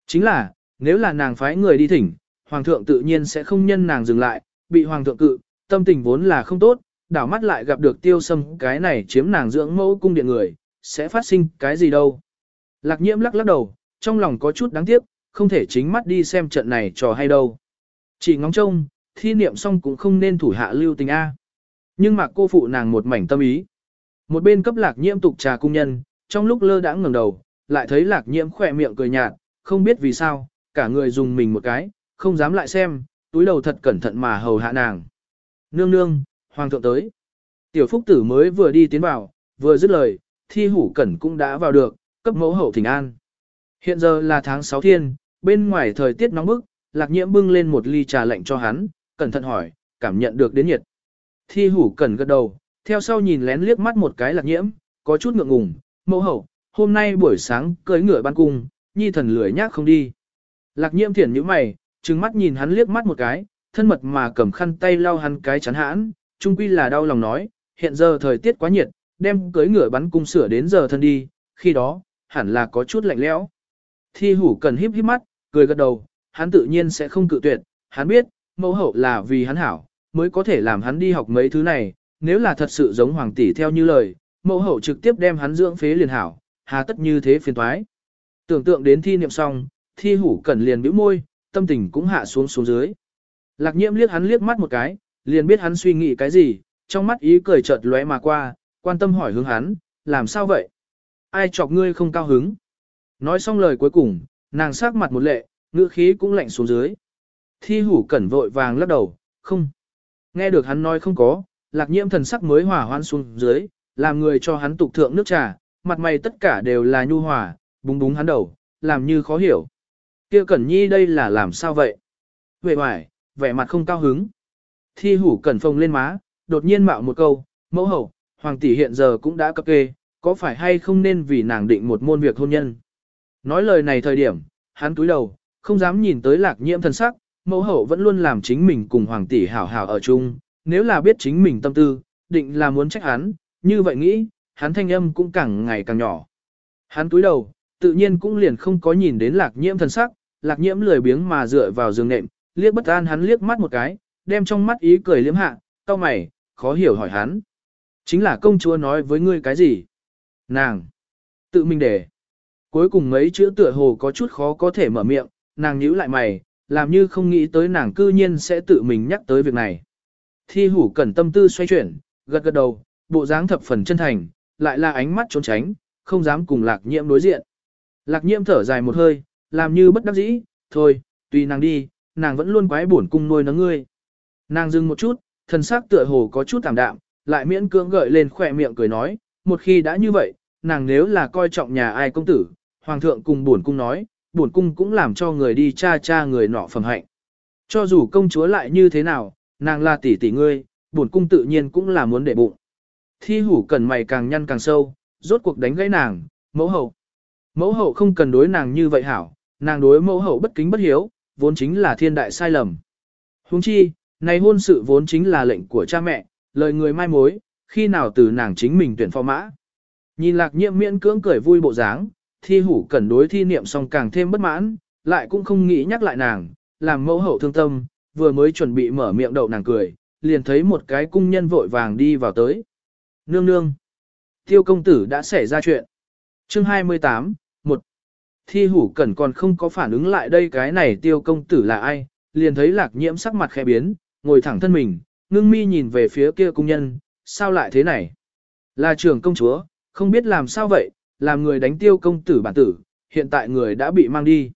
Chính là, nếu là nàng phái người đi thỉnh, hoàng thượng tự nhiên sẽ không nhân nàng dừng lại, bị hoàng thượng cự, tâm tình vốn là không tốt, đảo mắt lại gặp được tiêu sâm cái này chiếm nàng dưỡng mẫu cung điện người, sẽ phát sinh cái gì đâu. Lạc nhiễm lắc lắc đầu, trong lòng có chút đáng tiếc, không thể chính mắt đi xem trận này trò hay đâu. Chỉ ngóng trông, thi niệm xong cũng không nên thủ hạ lưu tình A. Nhưng mà cô phụ nàng một mảnh tâm ý. Một bên cấp lạc nhiễm tục trà cung nhân, trong lúc lơ đãng ngẩng đầu, lại thấy lạc nhiễm khỏe miệng cười nhạt, không biết vì sao, cả người dùng mình một cái, không dám lại xem, túi đầu thật cẩn thận mà hầu hạ nàng. Nương nương, hoàng thượng tới. Tiểu phúc tử mới vừa đi tiến vào, vừa dứt lời, thi hủ cẩn cũng đã vào được, cấp mẫu hậu thỉnh an. Hiện giờ là tháng 6 thiên, bên ngoài thời tiết nóng bức, lạc nhiễm bưng lên một ly trà lạnh cho hắn, cẩn thận hỏi, cảm nhận được đến nhiệt. Thi hủ cẩn gật đầu, theo sau nhìn lén liếc mắt một cái lạc nhiễm, có chút ngượng ngùng, mẫu hậu, hôm nay buổi sáng cưới ngựa ban cung, nhi thần lười nhác không đi. Lạc nhiễm thiển như mày, trừng mắt nhìn hắn liếc mắt một cái, thân mật mà cầm khăn tay lau hắn cái chắn hãn, trung quy là đau lòng nói, hiện giờ thời tiết quá nhiệt, đem cưới ngựa bắn cung sửa đến giờ thân đi, khi đó, hẳn là có chút lạnh lẽo. Thi hủ cần híp híp mắt, cười gật đầu, hắn tự nhiên sẽ không cự tuyệt, hắn biết, mẫu hậu là vì hắn hảo, mới có thể làm hắn đi học mấy thứ này, nếu là thật sự giống hoàng tỷ theo như lời, mẫu hậu trực tiếp đem hắn dưỡng phế liền hảo, hà tất như thế phiền toái. Tưởng tượng đến thi niệm xong, thi hủ cần liền bĩu môi, tâm tình cũng hạ xuống xuống dưới. Lạc nhiễm liếc hắn liếc mắt một cái, liền biết hắn suy nghĩ cái gì, trong mắt ý cười chợt lóe mà qua, quan tâm hỏi hướng hắn, làm sao vậy? Ai chọc ngươi không cao hứng? Nói xong lời cuối cùng, nàng sắc mặt một lệ, ngữ khí cũng lạnh xuống dưới. Thi hủ cẩn vội vàng lắc đầu, không. Nghe được hắn nói không có, lạc nhiễm thần sắc mới hỏa hoan xuống dưới, làm người cho hắn tục thượng nước trà, mặt mày tất cả đều là nhu hòa, búng búng hắn đầu, làm như khó hiểu. Kia Cẩn Nhi đây là làm sao vậy? Về hoài, vẻ mặt không cao hứng. Thi hủ cẩn phồng lên má, đột nhiên mạo một câu, mẫu hậu, hoàng tỷ hiện giờ cũng đã cập kê, có phải hay không nên vì nàng định một môn việc hôn nhân? Nói lời này thời điểm, hắn túi đầu, không dám nhìn tới lạc nhiễm thân sắc, mẫu hậu vẫn luôn làm chính mình cùng hoàng tỷ hảo hảo ở chung, nếu là biết chính mình tâm tư, định là muốn trách hắn, như vậy nghĩ, hắn thanh âm cũng càng ngày càng nhỏ. Hắn túi đầu, tự nhiên cũng liền không có nhìn đến lạc nhiễm thân sắc, lạc nhiễm lười biếng mà dựa vào giường nệm, liếc bất an hắn liếc mắt một cái, đem trong mắt ý cười liếm hạ, cau mày, khó hiểu hỏi hắn. Chính là công chúa nói với ngươi cái gì? Nàng! Tự mình để. Cuối cùng mấy chữ tựa hồ có chút khó có thể mở miệng, nàng nhíu lại mày, làm như không nghĩ tới nàng cư nhiên sẽ tự mình nhắc tới việc này. Thi hủ cẩn tâm tư xoay chuyển, gật gật đầu, bộ dáng thập phần chân thành, lại là ánh mắt trốn tránh, không dám cùng lạc nhiễm đối diện. Lạc nhiễm thở dài một hơi, làm như bất đắc dĩ, thôi, tùy nàng đi, nàng vẫn luôn quái buồn cung nuôi nấng ngươi. Nàng dừng một chút, thần sắc tựa hồ có chút tạm đạm, lại miễn cưỡng gợi lên khỏe miệng cười nói, một khi đã như vậy, nàng nếu là coi trọng nhà ai công tử, hoàng thượng cùng buồn cung nói, buồn cung cũng làm cho người đi cha cha người nọ phẩm hạnh. Cho dù công chúa lại như thế nào, nàng là tỷ tỷ ngươi, buồn cung tự nhiên cũng là muốn để bụng. Thi hủ cần mày càng nhăn càng sâu, rốt cuộc đánh gãy nàng, mẫu hậu. Mẫu hậu không cần đối nàng như vậy hảo, nàng đối mẫu hậu bất kính bất hiếu, vốn chính là thiên đại sai lầm. Huống chi, này hôn sự vốn chính là lệnh của cha mẹ, lời người mai mối, khi nào từ nàng chính mình tuyển phò mã. Nhìn lạc nhiệm miễn cưỡng cười vui bộ dáng, thi hủ cẩn đối thi niệm xong càng thêm bất mãn, lại cũng không nghĩ nhắc lại nàng, làm mẫu hậu thương tâm, vừa mới chuẩn bị mở miệng đậu nàng cười, liền thấy một cái cung nhân vội vàng đi vào tới. Nương nương. Tiêu công tử đã xảy ra chuyện. Chương 28, một Thi hủ cẩn còn không có phản ứng lại đây cái này tiêu công tử là ai, liền thấy lạc nhiễm sắc mặt khẽ biến, ngồi thẳng thân mình, ngưng mi nhìn về phía kia cung nhân, sao lại thế này? Là trưởng công chúa, không biết làm sao vậy, làm người đánh tiêu công tử bản tử, hiện tại người đã bị mang đi.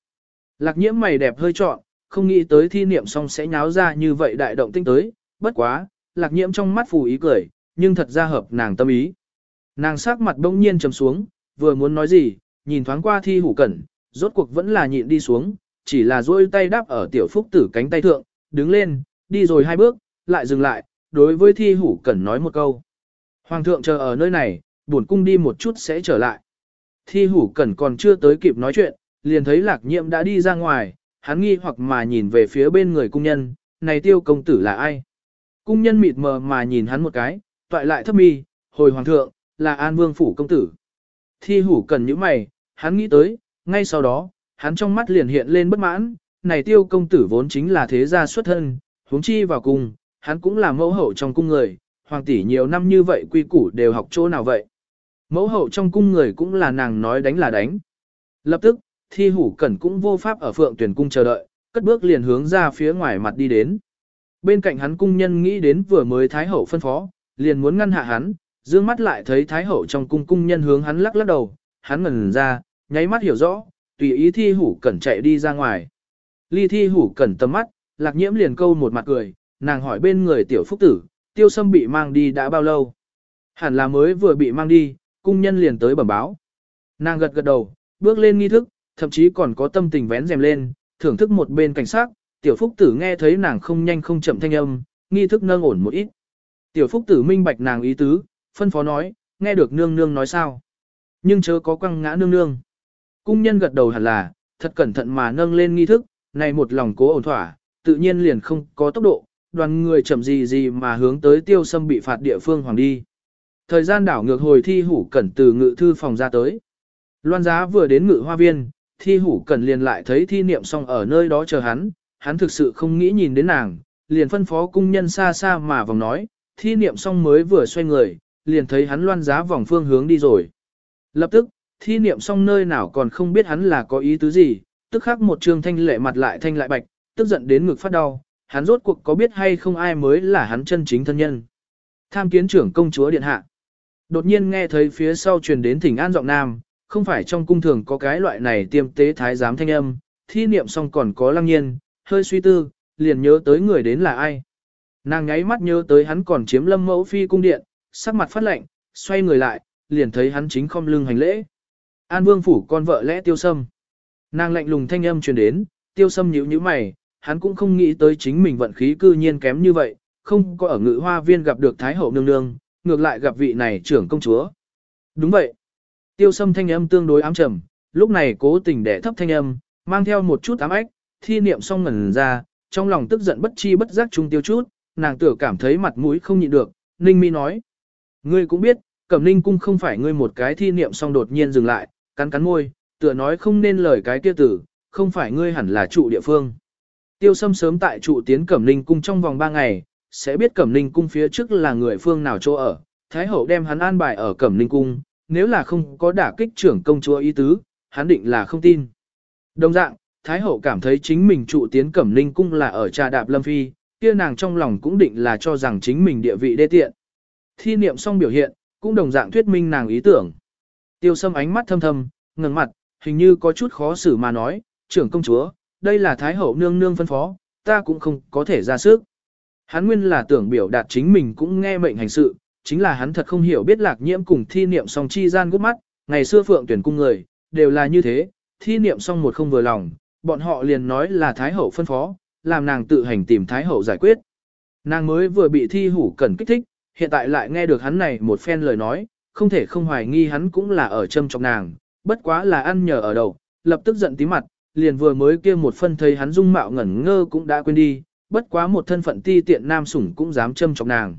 Lạc nhiễm mày đẹp hơi trọn, không nghĩ tới thi niệm xong sẽ nháo ra như vậy đại động tinh tới, bất quá, lạc nhiễm trong mắt phù ý cười, nhưng thật ra hợp nàng tâm ý. Nàng sắc mặt bỗng nhiên trầm xuống, vừa muốn nói gì, nhìn thoáng qua thi hủ cẩn, rốt cuộc vẫn là nhịn đi xuống, chỉ là duỗi tay đáp ở tiểu phúc tử cánh tay thượng, đứng lên, đi rồi hai bước, lại dừng lại, đối với thi hủ cẩn nói một câu. Hoàng thượng chờ ở nơi này, buồn cung đi một chút sẽ trở lại. Thi hủ cẩn còn chưa tới kịp nói chuyện, liền thấy lạc nhiệm đã đi ra ngoài, hắn nghi hoặc mà nhìn về phía bên người cung nhân, này tiêu công tử là ai? Cung nhân mịt mờ mà nhìn hắn một cái, toại lại thấp mi, hồi hoàng thượng, là an vương phủ công tử. Thi hủ cần những mày, hắn nghĩ tới, ngay sau đó, hắn trong mắt liền hiện lên bất mãn, này tiêu công tử vốn chính là thế gia xuất thân, huống chi vào cung, hắn cũng là mẫu hậu trong cung người, hoàng tỷ nhiều năm như vậy quy củ đều học chỗ nào vậy. Mẫu hậu trong cung người cũng là nàng nói đánh là đánh. Lập tức, thi hủ cẩn cũng vô pháp ở phượng tuyển cung chờ đợi, cất bước liền hướng ra phía ngoài mặt đi đến. Bên cạnh hắn cung nhân nghĩ đến vừa mới thái hậu phân phó, liền muốn ngăn hạ hắn, dương mắt lại thấy thái hậu trong cung cung nhân hướng hắn lắc lắc đầu, hắn ngẩn ra, nháy mắt hiểu rõ, tùy ý thi hủ cẩn chạy đi ra ngoài. Ly thi hủ cẩn tầm mắt, lạc nhiễm liền câu một mặt cười, nàng hỏi bên người tiểu phúc tử, tiêu sâm bị mang đi đã bao lâu? Hẳn là mới vừa bị mang đi, cung nhân liền tới bẩm báo. Nàng gật gật đầu, bước lên nghi thức, thậm chí còn có tâm tình vén rèm lên, thưởng thức một bên cảnh sát, tiểu phúc tử nghe thấy nàng không nhanh không chậm thanh âm, nghi thức nâng ổn một ít. Tiểu phúc tử minh bạch nàng ý tứ, phân phó nói, nghe được nương nương nói sao. Nhưng chớ có quăng ngã nương nương. Cung nhân gật đầu hẳn là, thật cẩn thận mà nâng lên nghi thức, này một lòng cố ổn thỏa, tự nhiên liền không có tốc độ, đoàn người chậm gì gì mà hướng tới tiêu sâm bị phạt địa phương hoàng đi. Thời gian đảo ngược hồi thi hủ cẩn từ ngự thư phòng ra tới. Loan giá vừa đến ngự hoa viên, thi hủ cẩn liền lại thấy thi niệm xong ở nơi đó chờ hắn, hắn thực sự không nghĩ nhìn đến nàng, liền phân phó cung nhân xa xa mà vòng nói, thi niệm xong mới vừa xoay người, liền thấy hắn loan giá vòng phương hướng đi rồi. Lập tức, thi niệm xong nơi nào còn không biết hắn là có ý tứ gì, tức khắc một trương thanh lệ mặt lại thanh lại bạch, tức giận đến ngực phát đau, hắn rốt cuộc có biết hay không ai mới là hắn chân chính thân nhân. Tham kiến trưởng công chúa điện hạ. Đột nhiên nghe thấy phía sau truyền đến thỉnh an giọng nam, không phải trong cung thường có cái loại này tiêm tế thái giám thanh âm, thi niệm xong còn có lăng nhiên, hơi suy tư, liền nhớ tới người đến là ai. Nàng nháy mắt nhớ tới hắn còn chiếm lâm mẫu phi cung điện, sắc mặt phát lạnh, xoay người lại, liền thấy hắn chính không lưng hành lễ. An vương phủ con vợ lẽ tiêu sâm. Nàng lạnh lùng thanh âm truyền đến, tiêu sâm nhíu nhíu mày, hắn cũng không nghĩ tới chính mình vận khí cư nhiên kém như vậy, không có ở ngự hoa viên gặp được thái hậu nương nương, ngược lại gặp vị này trưởng công chúa. Đúng vậy. Tiêu sâm thanh âm tương đối ám trầm, lúc này cố tình để thấp thanh âm, mang theo một chút ám ách, thi niệm xong ngẩn ra, trong lòng tức giận bất chi bất giác trung tiêu chút, nàng tựa cảm thấy mặt mũi không nhịn được, ninh mi nói. Ngươi cũng biết, cẩm ninh cung không phải ngươi một cái thi niệm xong đột nhiên dừng lại, cắn cắn môi, tựa nói không nên lời cái kia tử, không phải ngươi hẳn là trụ địa phương. Tiêu sâm sớm tại trụ tiến cẩm ninh cung trong vòng 3 ngày, sẽ biết cẩm ninh cung phía trước là người phương nào chỗ ở, thái hậu đem hắn an bài ở cẩm ninh cung, nếu là không có đả kích trưởng công chúa ý tứ, hắn định là không tin. Đồng dạng, Thái hậu cảm thấy chính mình trụ tiến cẩm ninh cung là ở trà đạp lâm phi, kia nàng trong lòng cũng định là cho rằng chính mình địa vị đê tiện. Thi niệm xong biểu hiện, cũng đồng dạng thuyết minh nàng ý tưởng. Tiêu sâm ánh mắt thâm thâm, ngẩng mặt, hình như có chút khó xử mà nói, trưởng công chúa, đây là Thái hậu nương nương phân phó, ta cũng không có thể ra sức. Hắn nguyên là tưởng biểu đạt chính mình cũng nghe mệnh hành sự, chính là hắn thật không hiểu biết lạc nhiễm cùng thi niệm song chi gian gút mắt, ngày xưa phượng tuyển cung người, đều là như thế, thi niệm song một không vừa lòng, bọn họ liền nói là Thái Hậu phân phó, làm nàng tự hành tìm Thái Hậu giải quyết. Nàng mới vừa bị thi hủ cần kích thích, hiện tại lại nghe được hắn này một phen lời nói, không thể không hoài nghi hắn cũng là ở châm trong nàng, bất quá là ăn nhờ ở đầu, lập tức giận tí mặt, liền vừa mới kia một phân thấy hắn dung mạo ngẩn ngơ cũng đã quên đi, bất quá một thân phận ti tiện nam sủng cũng dám châm chọc nàng.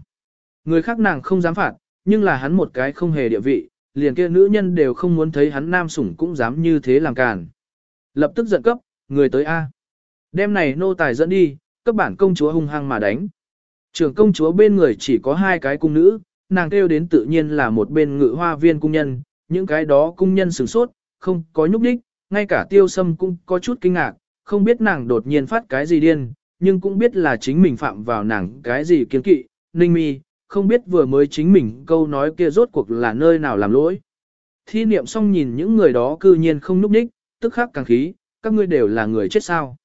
Người khác nàng không dám phạt, nhưng là hắn một cái không hề địa vị, liền kia nữ nhân đều không muốn thấy hắn nam sủng cũng dám như thế làm càn. Lập tức giận cấp, người tới A. Đêm này nô tài dẫn đi, các bản công chúa hung hăng mà đánh. Trưởng công chúa bên người chỉ có hai cái cung nữ, nàng kêu đến tự nhiên là một bên ngự hoa viên cung nhân, những cái đó cung nhân sửng sốt, không có nhúc đích, ngay cả tiêu sâm cũng có chút kinh ngạc, không biết nàng đột nhiên phát cái gì điên, nhưng cũng biết là chính mình phạm vào nàng cái gì kiến kỵ, ninh mi, không biết vừa mới chính mình câu nói kia rốt cuộc là nơi nào làm lỗi. Thi niệm xong nhìn những người đó cư nhiên không núp đích, tức khắc càng khí, các ngươi đều là người chết sao.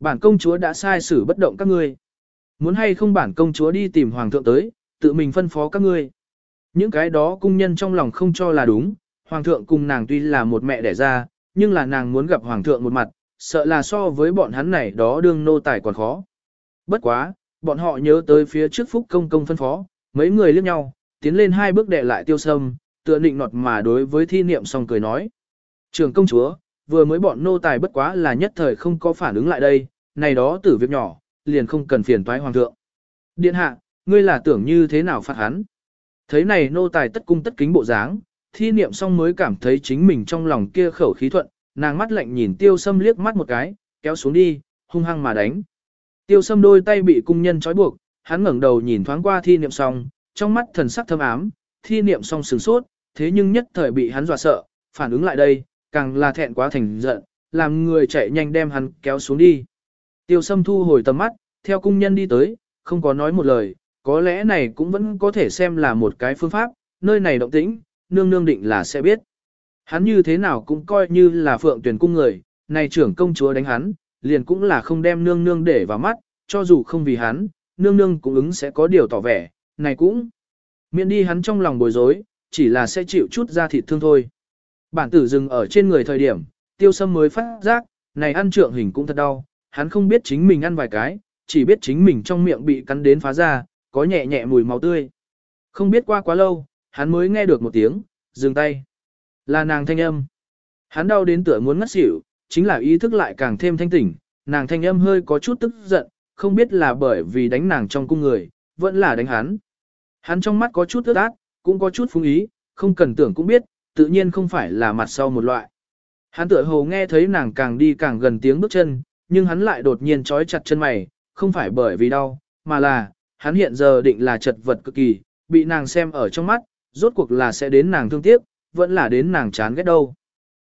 Bản công chúa đã sai xử bất động các ngươi. Muốn hay không bản công chúa đi tìm hoàng thượng tới, tự mình phân phó các ngươi. Những cái đó cung nhân trong lòng không cho là đúng, hoàng thượng cùng nàng tuy là một mẹ đẻ ra, nhưng là nàng muốn gặp hoàng thượng một mặt, sợ là so với bọn hắn này đó đương nô tài còn khó. Bất quá, bọn họ nhớ tới phía trước phúc công công phân phó, mấy người liếc nhau, tiến lên hai bước đệ lại tiêu sâm, tựa định nọt mà đối với thi niệm xong cười nói. Trường công chúa, vừa mới bọn nô tài bất quá là nhất thời không có phản ứng lại đây, này đó tử việc nhỏ, liền không cần phiền toái hoàng thượng. Điện hạ, ngươi là tưởng như thế nào phạt hắn? Thấy này nô tài tất cung tất kính bộ dáng, thi niệm xong mới cảm thấy chính mình trong lòng kia khẩu khí thuận, nàng mắt lạnh nhìn tiêu sâm liếc mắt một cái, kéo xuống đi, hung hăng mà đánh. Tiêu sâm đôi tay bị cung nhân trói buộc, hắn ngẩng đầu nhìn thoáng qua thi niệm xong, trong mắt thần sắc thâm ám, thi niệm xong sừng sốt, thế nhưng nhất thời bị hắn dọa sợ, phản ứng lại đây, càng là thẹn quá thành giận, làm người chạy nhanh đem hắn kéo xuống đi. Tiêu sâm thu hồi tầm mắt, theo cung nhân đi tới, không có nói một lời, có lẽ này cũng vẫn có thể xem là một cái phương pháp, nơi này động tĩnh, nương nương định là sẽ biết. Hắn như thế nào cũng coi như là phượng tuyển cung người, này trưởng công chúa đánh hắn, liền cũng là không đem nương nương để vào mắt, cho dù không vì hắn, nương nương cũng ứng sẽ có điều tỏ vẻ, này cũng miễn đi hắn trong lòng bối rối, chỉ là sẽ chịu chút ra thịt thương thôi. Bản tử dừng ở trên người thời điểm, tiêu sâm mới phát giác, này ăn trượng hình cũng thật đau, hắn không biết chính mình ăn vài cái, chỉ biết chính mình trong miệng bị cắn đến phá ra, có nhẹ nhẹ mùi máu tươi. Không biết qua quá lâu, hắn mới nghe được một tiếng, dừng tay. Là nàng thanh âm. Hắn đau đến tựa muốn ngất xỉu, chính là ý thức lại càng thêm thanh tỉnh, nàng thanh âm hơi có chút tức giận, không biết là bởi vì đánh nàng trong cung người, vẫn là đánh hắn. Hắn trong mắt có chút ướt át, cũng có chút phung ý, không cần tưởng cũng biết, tự nhiên không phải là mặt sau một loại. Hắn tựa hồ nghe thấy nàng càng đi càng gần tiếng bước chân, nhưng hắn lại đột nhiên trói chặt chân mày, không phải bởi vì đau, mà là, hắn hiện giờ định là chật vật cực kỳ, bị nàng xem ở trong mắt, rốt cuộc là sẽ đến nàng thương tiếc, vẫn là đến nàng chán ghét đâu.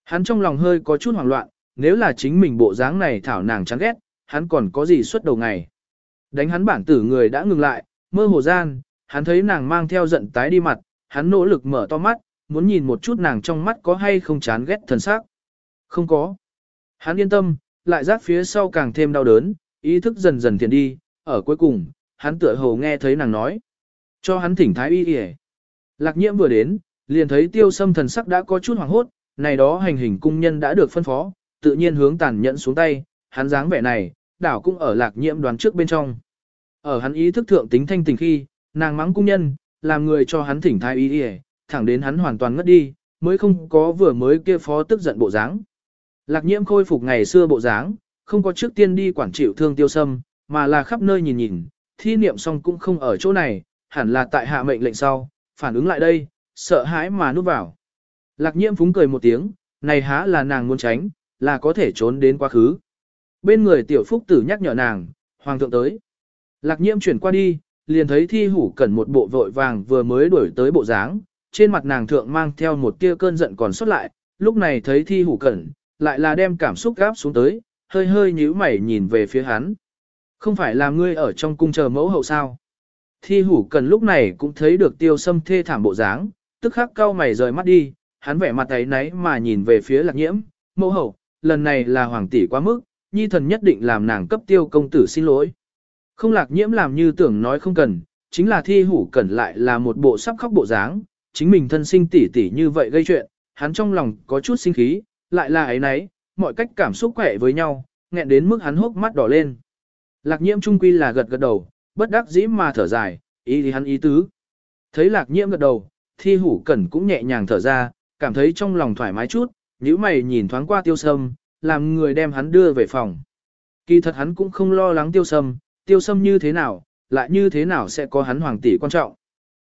Hắn trong lòng hơi có chút hoảng loạn, nếu là chính mình bộ dáng này thảo nàng chán ghét, hắn còn có gì suốt đầu ngày. Đánh hắn bản tử người đã ngừng lại, mơ hồ gian, hắn thấy nàng mang theo giận tái đi mặt, hắn nỗ lực mở to mắt, muốn nhìn một chút nàng trong mắt có hay không chán ghét thần sắc. Không có. Hắn yên tâm, lại giác phía sau càng thêm đau đớn, ý thức dần dần thiện đi, ở cuối cùng, hắn tựa hồ nghe thấy nàng nói. Cho hắn thỉnh thái y kìa. Lạc nhiễm vừa đến, liền thấy tiêu sâm thần sắc đã có chút hoảng hốt, này đó hành hình cung nhân đã được phân phó, tự nhiên hướng tàn nhẫn xuống tay, hắn dáng vẻ này, đảo cũng ở lạc nhiễm đoán trước bên trong. Ở hắn ý thức thượng tính thanh tình khi, nàng mắng cung nhân, làm người cho hắn thỉnh thai y kìa, thẳng đến hắn hoàn toàn ngất đi, mới không có vừa mới kia phó tức giận bộ dáng. Lạc nhiễm khôi phục ngày xưa bộ dáng, không có trước tiên đi quản chịu thương tiêu sâm, mà là khắp nơi nhìn nhìn, thi niệm xong cũng không ở chỗ này, hẳn là tại hạ mệnh lệnh sau, phản ứng lại đây, sợ hãi mà núp vào. Lạc nhiễm phúng cười một tiếng, này há là nàng muốn tránh, là có thể trốn đến quá khứ. Bên người tiểu phúc tử nhắc nhở nàng, hoàng thượng tới. Lạc nhiễm chuyển qua đi, liền thấy thi hủ cẩn một bộ vội vàng vừa mới đuổi tới bộ dáng, trên mặt nàng thượng mang theo một tia cơn giận còn xuất lại, lúc này thấy thi hủ cẩn, lại là đem cảm xúc gáp xuống tới, hơi hơi nhíu mày nhìn về phía hắn. Không phải là ngươi ở trong cung chờ mẫu hậu sao? Thi hủ cần lúc này cũng thấy được tiêu sâm thê thảm bộ dáng, tức khắc cao mày rời mắt đi, hắn vẻ mặt ấy náy mà nhìn về phía lạc nhiễm, mẫu hậu, lần này là hoàng tỷ quá mức, nhi thần nhất định làm nàng cấp tiêu công tử xin lỗi. Không lạc nhiễm làm như tưởng nói không cần, chính là thi hủ cần lại là một bộ sắp khóc bộ dáng, chính mình thân sinh tỷ tỷ như vậy gây chuyện, hắn trong lòng có chút sinh khí, lại là ấy nấy, mọi cách cảm xúc khỏe với nhau, nghẹn đến mức hắn hốc mắt đỏ lên. Lạc nhiễm trung quy là gật gật đầu, bất đắc dĩ mà thở dài, ý thì hắn ý tứ. Thấy lạc nhiễm gật đầu, thi hủ cẩn cũng nhẹ nhàng thở ra, cảm thấy trong lòng thoải mái chút, nếu mày nhìn thoáng qua tiêu sâm, làm người đem hắn đưa về phòng. Kỳ thật hắn cũng không lo lắng tiêu sâm, tiêu sâm như thế nào, lại như thế nào sẽ có hắn hoàng tỷ quan trọng.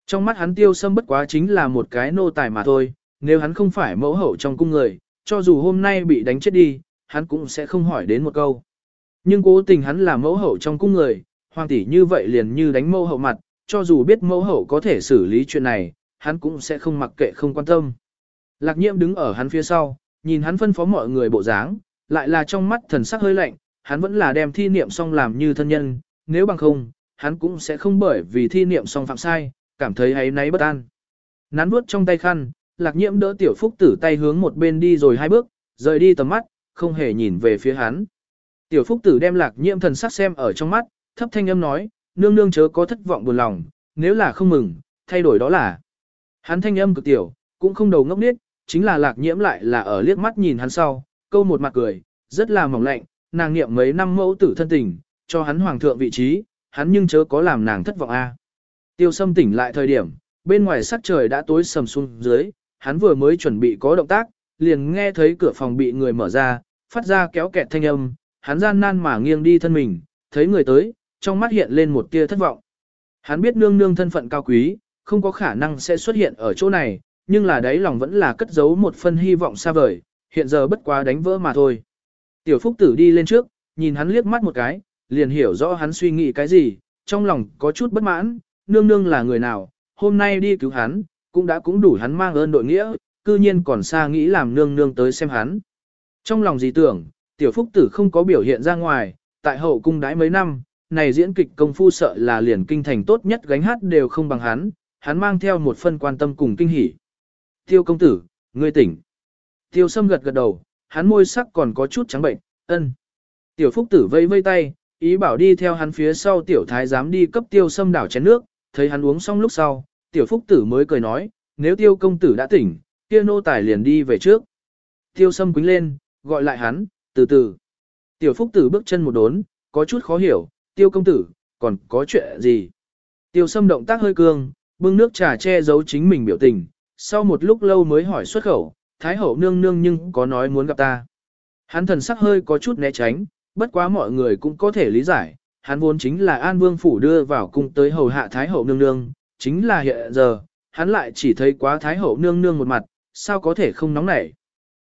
Trong mắt hắn tiêu sâm bất quá chính là một cái nô tài mà thôi, nếu hắn không phải mẫu hậu trong cung người, cho dù hôm nay bị đánh chết đi, hắn cũng sẽ không hỏi đến một câu. Nhưng cố tình hắn là mẫu hậu trong cung người, hoàng tỷ như vậy liền như đánh mâu hậu mặt, cho dù biết mâu hậu có thể xử lý chuyện này, hắn cũng sẽ không mặc kệ không quan tâm. Lạc nhiễm đứng ở hắn phía sau, nhìn hắn phân phó mọi người bộ dáng, lại là trong mắt thần sắc hơi lạnh, hắn vẫn là đem thi niệm xong làm như thân nhân, nếu bằng không, hắn cũng sẽ không bởi vì thi niệm xong phạm sai, cảm thấy ấy náy bất an. Nắn bước trong tay khăn, lạc nhiễm đỡ tiểu phúc tử tay hướng một bên đi rồi hai bước, rời đi tầm mắt, không hề nhìn về phía hắn. Tiểu phúc tử đem lạc nhiễm thần sắc xem ở trong mắt, thấp thanh âm nói, nương nương chớ có thất vọng buồn lòng, nếu là không mừng, thay đổi đó là. Hắn thanh âm cực tiểu, cũng không đầu ngốc niết, chính là lạc nhiễm lại là ở liếc mắt nhìn hắn sau, câu một mặt cười, rất là mỏng lạnh, nàng niệm mấy năm mẫu tử thân tình, cho hắn hoàng thượng vị trí, hắn nhưng chớ có làm nàng thất vọng a. Tiêu sâm tỉnh lại thời điểm, bên ngoài sắc trời đã tối sầm xuống dưới, hắn vừa mới chuẩn bị có động tác, liền nghe thấy cửa phòng bị người mở ra, phát ra kéo kẹt thanh âm, hắn gian nan mà nghiêng đi thân mình, thấy người tới, trong mắt hiện lên một tia thất vọng. Hắn biết nương nương thân phận cao quý, không có khả năng sẽ xuất hiện ở chỗ này, nhưng là đấy lòng vẫn là cất giấu một phân hy vọng xa vời, hiện giờ bất quá đánh vỡ mà thôi. Tiểu Phúc Tử đi lên trước, nhìn hắn liếc mắt một cái, liền hiểu rõ hắn suy nghĩ cái gì, trong lòng có chút bất mãn, nương nương là người nào, hôm nay đi cứu hắn, cũng đã cũng đủ hắn mang ơn đội nghĩa, cư nhiên còn xa nghĩ làm nương nương tới xem hắn. Trong lòng gì tưởng, tiểu phúc tử không có biểu hiện ra ngoài, tại hậu cung đãi mấy năm, này diễn kịch công phu sợ là liền kinh thành tốt nhất gánh hát đều không bằng hắn, hắn mang theo một phân quan tâm cùng kinh hỉ. Tiêu công tử, ngươi tỉnh. Tiêu sâm gật gật đầu, hắn môi sắc còn có chút trắng bệnh, ân. Tiểu phúc tử vây vây tay, ý bảo đi theo hắn phía sau tiểu thái giám đi cấp tiêu sâm đảo chén nước, thấy hắn uống xong lúc sau, tiểu phúc tử mới cười nói, nếu tiêu công tử đã tỉnh, kia nô tài liền đi về trước. Tiêu sâm quính lên, gọi lại hắn, từ từ. Tiểu phúc tử bước chân một đốn, có chút khó hiểu, tiêu công tử, còn có chuyện gì? Tiêu sâm động tác hơi cương, bưng nước trà che giấu chính mình biểu tình, sau một lúc lâu mới hỏi xuất khẩu, thái hậu nương nương nhưng có nói muốn gặp ta. Hắn thần sắc hơi có chút né tránh, bất quá mọi người cũng có thể lý giải, hắn vốn chính là An Vương Phủ đưa vào cung tới hầu hạ Thái Hậu Nương Nương, chính là hiện giờ, hắn lại chỉ thấy quá Thái Hậu Nương Nương một mặt, sao có thể không nóng nảy.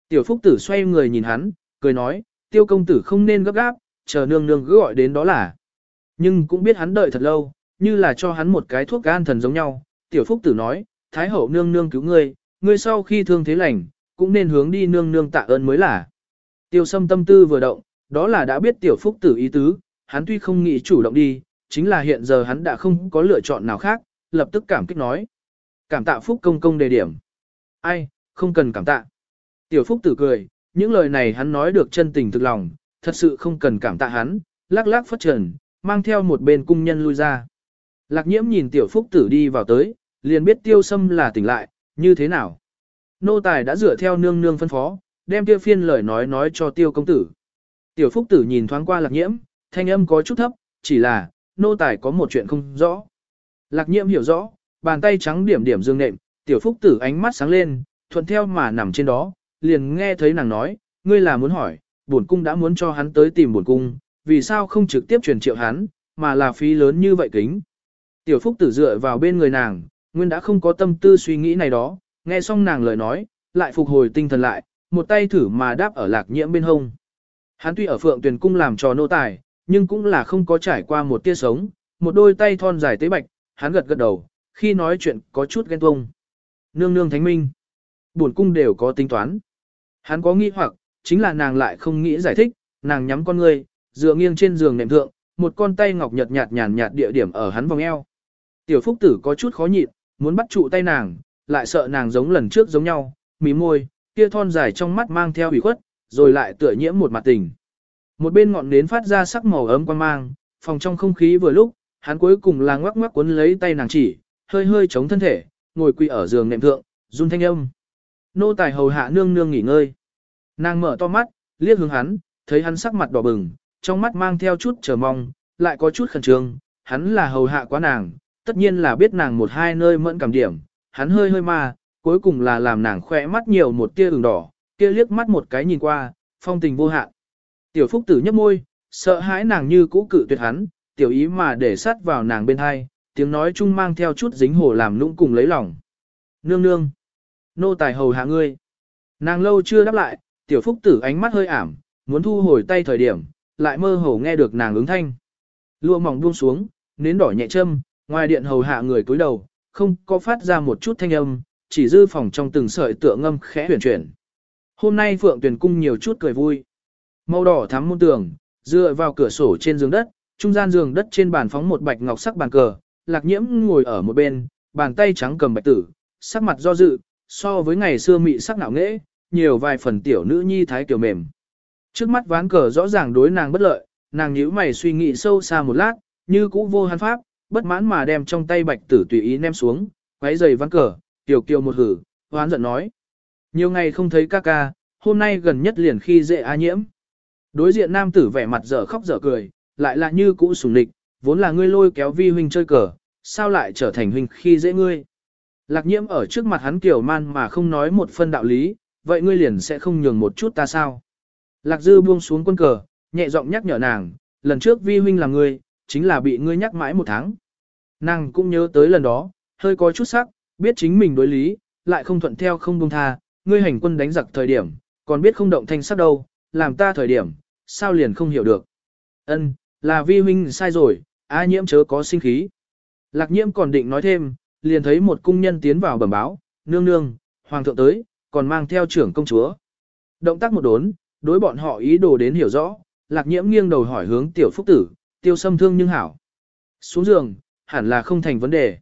Tiểu Phúc Tử xoay người nhìn hắn, cười nói, tiêu công tử không nên gấp gáp, chờ Nương Nương cứ gọi đến đó là. Nhưng cũng biết hắn đợi thật lâu, như là cho hắn một cái thuốc gan thần giống nhau. Tiểu Phúc Tử nói, Thái Hậu Nương Nương cứu ngươi, ngươi sau khi thương thế lành, cũng nên hướng đi Nương Nương tạ ơn mới là. Tiêu Sâm tâm tư vừa động, đó là đã biết Tiểu Phúc Tử ý tứ, hắn tuy không nghĩ chủ động đi, chính là hiện giờ hắn đã không có lựa chọn nào khác, lập tức cảm kích nói. Cảm tạ Phúc công công đề điểm. Ai, không cần cảm tạ. Tiểu Phúc tử cười, những lời này hắn nói được chân tình thực lòng, thật sự không cần cảm tạ hắn, lắc lắc phất trần, mang theo một bên cung nhân lui ra. Lạc nhiễm nhìn Tiểu Phúc tử đi vào tới, liền biết tiêu sâm là tỉnh lại, như thế nào. Nô tài đã dựa theo nương nương phân phó, đem tiêu phiên lời nói nói cho tiêu công tử. Tiểu Phúc tử nhìn thoáng qua lạc nhiễm, thanh âm có chút thấp, chỉ là, nô tài có một chuyện không rõ. Lạc nhiễm hiểu rõ, bàn tay trắng điểm điểm dương nệm, tiểu phúc tử ánh mắt sáng lên, thuận theo mà nằm trên đó, liền nghe thấy nàng nói, ngươi là muốn hỏi, bổn cung đã muốn cho hắn tới tìm bổn cung, vì sao không trực tiếp truyền triệu hắn, mà là phí lớn như vậy kính. Tiểu phúc tử dựa vào bên người nàng, nguyên đã không có tâm tư suy nghĩ này đó, nghe xong nàng lời nói, lại phục hồi tinh thần lại, một tay thử mà đáp ở lạc nhiễm bên hông. Hắn tuy ở phượng tuyển cung làm trò nô tài, nhưng cũng là không có trải qua một tia sống, một đôi tay thon dài tế bạch, hắn gật gật đầu, khi nói chuyện có chút ghen tuông. Nương nương thánh minh, buồn cung đều có tính toán. Hắn có nghĩ hoặc, chính là nàng lại không nghĩ giải thích, nàng nhắm con ngươi, dựa nghiêng trên giường nệm thượng, một con tay ngọc nhật nhạt nhàn nhạt địa điểm ở hắn vòng eo. Tiểu phúc tử có chút khó nhịn, muốn bắt trụ tay nàng, lại sợ nàng giống lần trước giống nhau, mí môi, kia thon dài trong mắt mang theo ủy khuất, rồi lại tựa nhiễm một mặt tình. Một bên ngọn nến phát ra sắc màu ấm quang mang, phòng trong không khí vừa lúc, hắn cuối cùng là ngoắc ngoắc cuốn lấy tay nàng chỉ, hơi hơi chống thân thể, ngồi quỳ ở giường nệm thượng, run thanh âm. Nô tài hầu hạ nương nương nghỉ ngơi. Nàng mở to mắt, liếc hướng hắn, thấy hắn sắc mặt đỏ bừng, trong mắt mang theo chút chờ mong, lại có chút khẩn trương, hắn là hầu hạ quá nàng, tất nhiên là biết nàng một hai nơi mẫn cảm điểm, hắn hơi hơi mà, cuối cùng là làm nàng khỏe mắt nhiều một tia ửng đỏ, kia liếc mắt một cái nhìn qua, phong tình vô hạn. Tiểu phúc tử nhếch môi, sợ hãi nàng như cũ cự tuyệt hắn, tiểu ý mà để sát vào nàng bên hai, tiếng nói chung mang theo chút dính hổ làm lũng cùng lấy lòng. Nương nương, nô tài hầu hạ ngươi. Nàng lâu chưa đáp lại, tiểu phúc tử ánh mắt hơi ảm, muốn thu hồi tay thời điểm, lại mơ hồ nghe được nàng ứng thanh. Lua mỏng buông xuống, nến đỏ nhẹ châm, ngoài điện hầu hạ người cúi đầu, không có phát ra một chút thanh âm, chỉ dư phòng trong từng sợi tựa ngâm khẽ huyền chuyển. Hôm nay Phượng Tuyền Cung nhiều chút cười vui. Màu đỏ thắm môn tường, dựa vào cửa sổ trên giường đất, trung gian giường đất trên bàn phóng một bạch ngọc sắc bàn cờ, lạc nhiễm ngồi ở một bên, bàn tay trắng cầm bạch tử, sắc mặt do dự, so với ngày xưa mị sắc nạo nghễ, nhiều vài phần tiểu nữ nhi thái kiểu mềm. Trước mắt ván cờ rõ ràng đối nàng bất lợi, nàng nhíu mày suy nghĩ sâu xa một lát, như cũ vô hắn pháp, bất mãn mà đem trong tay bạch tử tùy ý ném xuống, quấy giày ván cờ, tiểu kiều một hử, hoán giận nói. Nhiều ngày không thấy ca ca, hôm nay gần nhất liền khi dễ a nhiễm. Đối diện nam tử vẻ mặt dở khóc dở cười, lại là như cũ sùng địch, vốn là ngươi lôi kéo vi huynh chơi cờ, sao lại trở thành huynh khi dễ ngươi. Lạc nhiễm ở trước mặt hắn kiểu man mà không nói một phân đạo lý, vậy ngươi liền sẽ không nhường một chút ta sao. Lạc dư buông xuống quân cờ, nhẹ giọng nhắc nhở nàng, lần trước vi huynh là ngươi, chính là bị ngươi nhắc mãi một tháng. Nàng cũng nhớ tới lần đó, hơi có chút sắc, biết chính mình đối lý, lại không thuận theo không buông tha, ngươi hành quân đánh giặc thời điểm, còn biết không động thanh sắc đâu, làm ta thời điểm, sao liền không hiểu được. Ân, là vi huynh sai rồi, a nhiễm chớ có sinh khí. Lạc nhiễm còn định nói thêm, liền thấy một cung nhân tiến vào bẩm báo, nương nương, hoàng thượng tới, còn mang theo trưởng công chúa. Động tác một đốn, đối bọn họ ý đồ đến hiểu rõ, lạc nhiễm nghiêng đầu hỏi hướng tiểu phúc tử, tiêu xâm thương nhưng hảo. Xuống giường, hẳn là không thành vấn đề.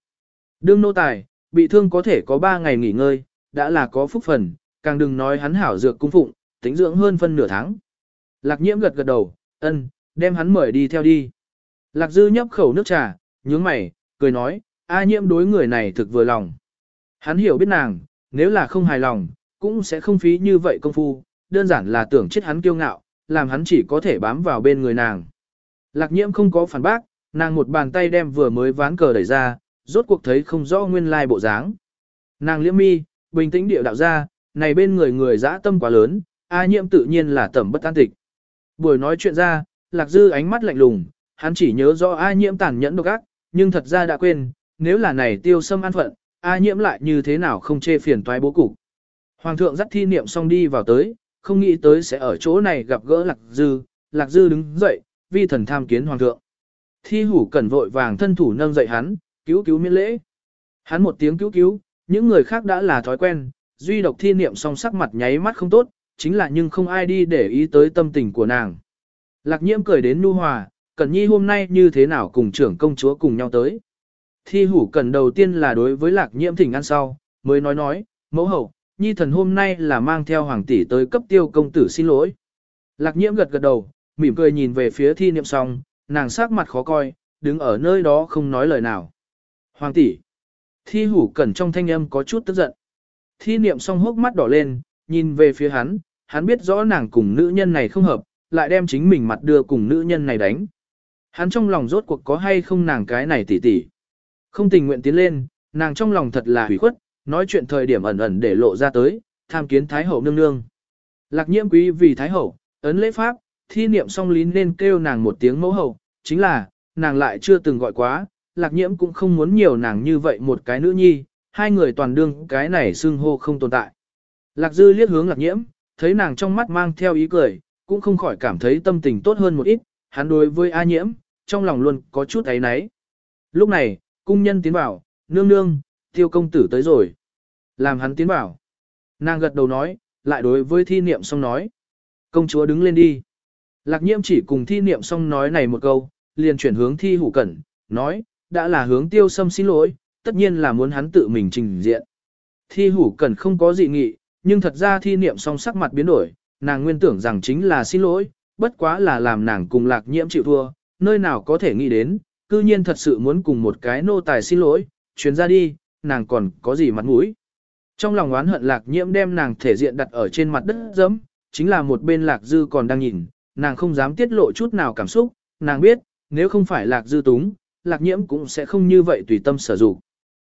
Đương nô tài, bị thương có thể có 3 ngày nghỉ ngơi, đã là có phúc phần, càng đừng nói hắn hảo dược cung phụng, tính dưỡng hơn phân nửa tháng. Lạc nhiễm gật gật đầu, ân, đem hắn mời đi theo đi. Lạc dư nhấp khẩu nước trà, nhướng mày, cười nói, a nhiễm đối người này thực vừa lòng. Hắn hiểu biết nàng, nếu là không hài lòng, cũng sẽ không phí như vậy công phu, đơn giản là tưởng chết hắn kiêu ngạo, làm hắn chỉ có thể bám vào bên người nàng. Lạc nhiễm không có phản bác, nàng một bàn tay đem vừa mới ván cờ đẩy ra, rốt cuộc thấy không rõ nguyên lai bộ dáng. Nàng liễm mi, bình tĩnh điệu đạo ra, này bên người người dã tâm quá lớn, A nhiễm tự nhiên là tẩm bất an tịch. Buổi nói chuyện ra, lạc dư ánh mắt lạnh lùng, hắn chỉ nhớ rõ A nhiễm tàn nhẫn độc ác, nhưng thật ra đã quên, nếu là này tiêu sâm an phận, A nhiễm lại như thế nào không chê phiền toái bố cục. Hoàng thượng dắt thi niệm xong đi vào tới, không nghĩ tới sẽ ở chỗ này gặp gỡ Lạc Dư, Lạc Dư đứng dậy, vi thần tham kiến Hoàng thượng. Thi hủ cẩn vội vàng thân thủ nâng dậy hắn, cứu cứu miễn lễ. Hắn một tiếng cứu cứu, những người khác đã là thói quen, duy độc thi niệm song sắc mặt nháy mắt không tốt, chính là nhưng không ai đi để ý tới tâm tình của nàng. Lạc nhiễm cười đến nu hòa, Cẩn Nhi hôm nay như thế nào cùng trưởng công chúa cùng nhau tới. Thi hủ cần đầu tiên là đối với lạc nhiễm thỉnh ăn sau, mới nói nói, mẫu hậu, Nhi thần hôm nay là mang theo hoàng tỷ tới cấp tiêu công tử xin lỗi. Lạc nhiễm gật gật đầu, mỉm cười nhìn về phía thi niệm song, nàng sắc mặt khó coi, đứng ở nơi đó không nói lời nào. Hoàng tỷ. Thi hủ cẩn trong thanh âm có chút tức giận. Thi niệm song hốc mắt đỏ lên, nhìn về phía hắn, hắn biết rõ nàng cùng nữ nhân này không hợp, lại đem chính mình mặt đưa cùng nữ nhân này đánh. Hắn trong lòng rốt cuộc có hay không nàng cái này tỉ tỉ. Không tình nguyện tiến lên, nàng trong lòng thật là hủy khuất, nói chuyện thời điểm ẩn ẩn để lộ ra tới, tham kiến Thái Hậu nương nương. Lạc nhiễm quý vì Thái Hậu, ấn lễ pháp, thi niệm song lý nên kêu nàng một tiếng mẫu hậu, chính là, nàng lại chưa từng gọi quá, lạc nhiễm cũng không muốn nhiều nàng như vậy một cái nữ nhi, hai người toàn đương cái này xưng hô không tồn tại. Lạc dư liếc hướng lạc nhiễm, thấy nàng trong mắt mang theo ý cười, cũng không khỏi cảm thấy tâm tình tốt hơn một ít, hắn đối với A nhiễm, trong lòng luôn có chút ấy náy. Lúc này, cung nhân tiến vào, nương nương, tiêu công tử tới rồi. Làm hắn tiến bảo, Nàng gật đầu nói, lại đối với thi niệm xong nói. Công chúa đứng lên đi. Lạc nhiễm chỉ cùng thi niệm xong nói này một câu, liền chuyển hướng thi hủ cẩn, nói, đã là hướng tiêu sâm xin lỗi, tất nhiên là muốn hắn tự mình trình diện. Thi hủ cẩn không có dị nghị, nhưng thật ra thi niệm xong sắc mặt biến đổi, nàng nguyên tưởng rằng chính là xin lỗi, bất quá là làm nàng cùng lạc nhiễm chịu thua, nơi nào có thể nghĩ đến, cư nhiên thật sự muốn cùng một cái nô tài xin lỗi, chuyến ra đi, nàng còn có gì mặt mũi. Trong lòng oán hận lạc nhiễm đem nàng thể diện đặt ở trên mặt đất dẫm, chính là một bên lạc dư còn đang nhìn, nàng không dám tiết lộ chút nào cảm xúc, nàng biết, nếu không phải lạc dư túng, lạc nhiễm cũng sẽ không như vậy tùy tâm sở dụng.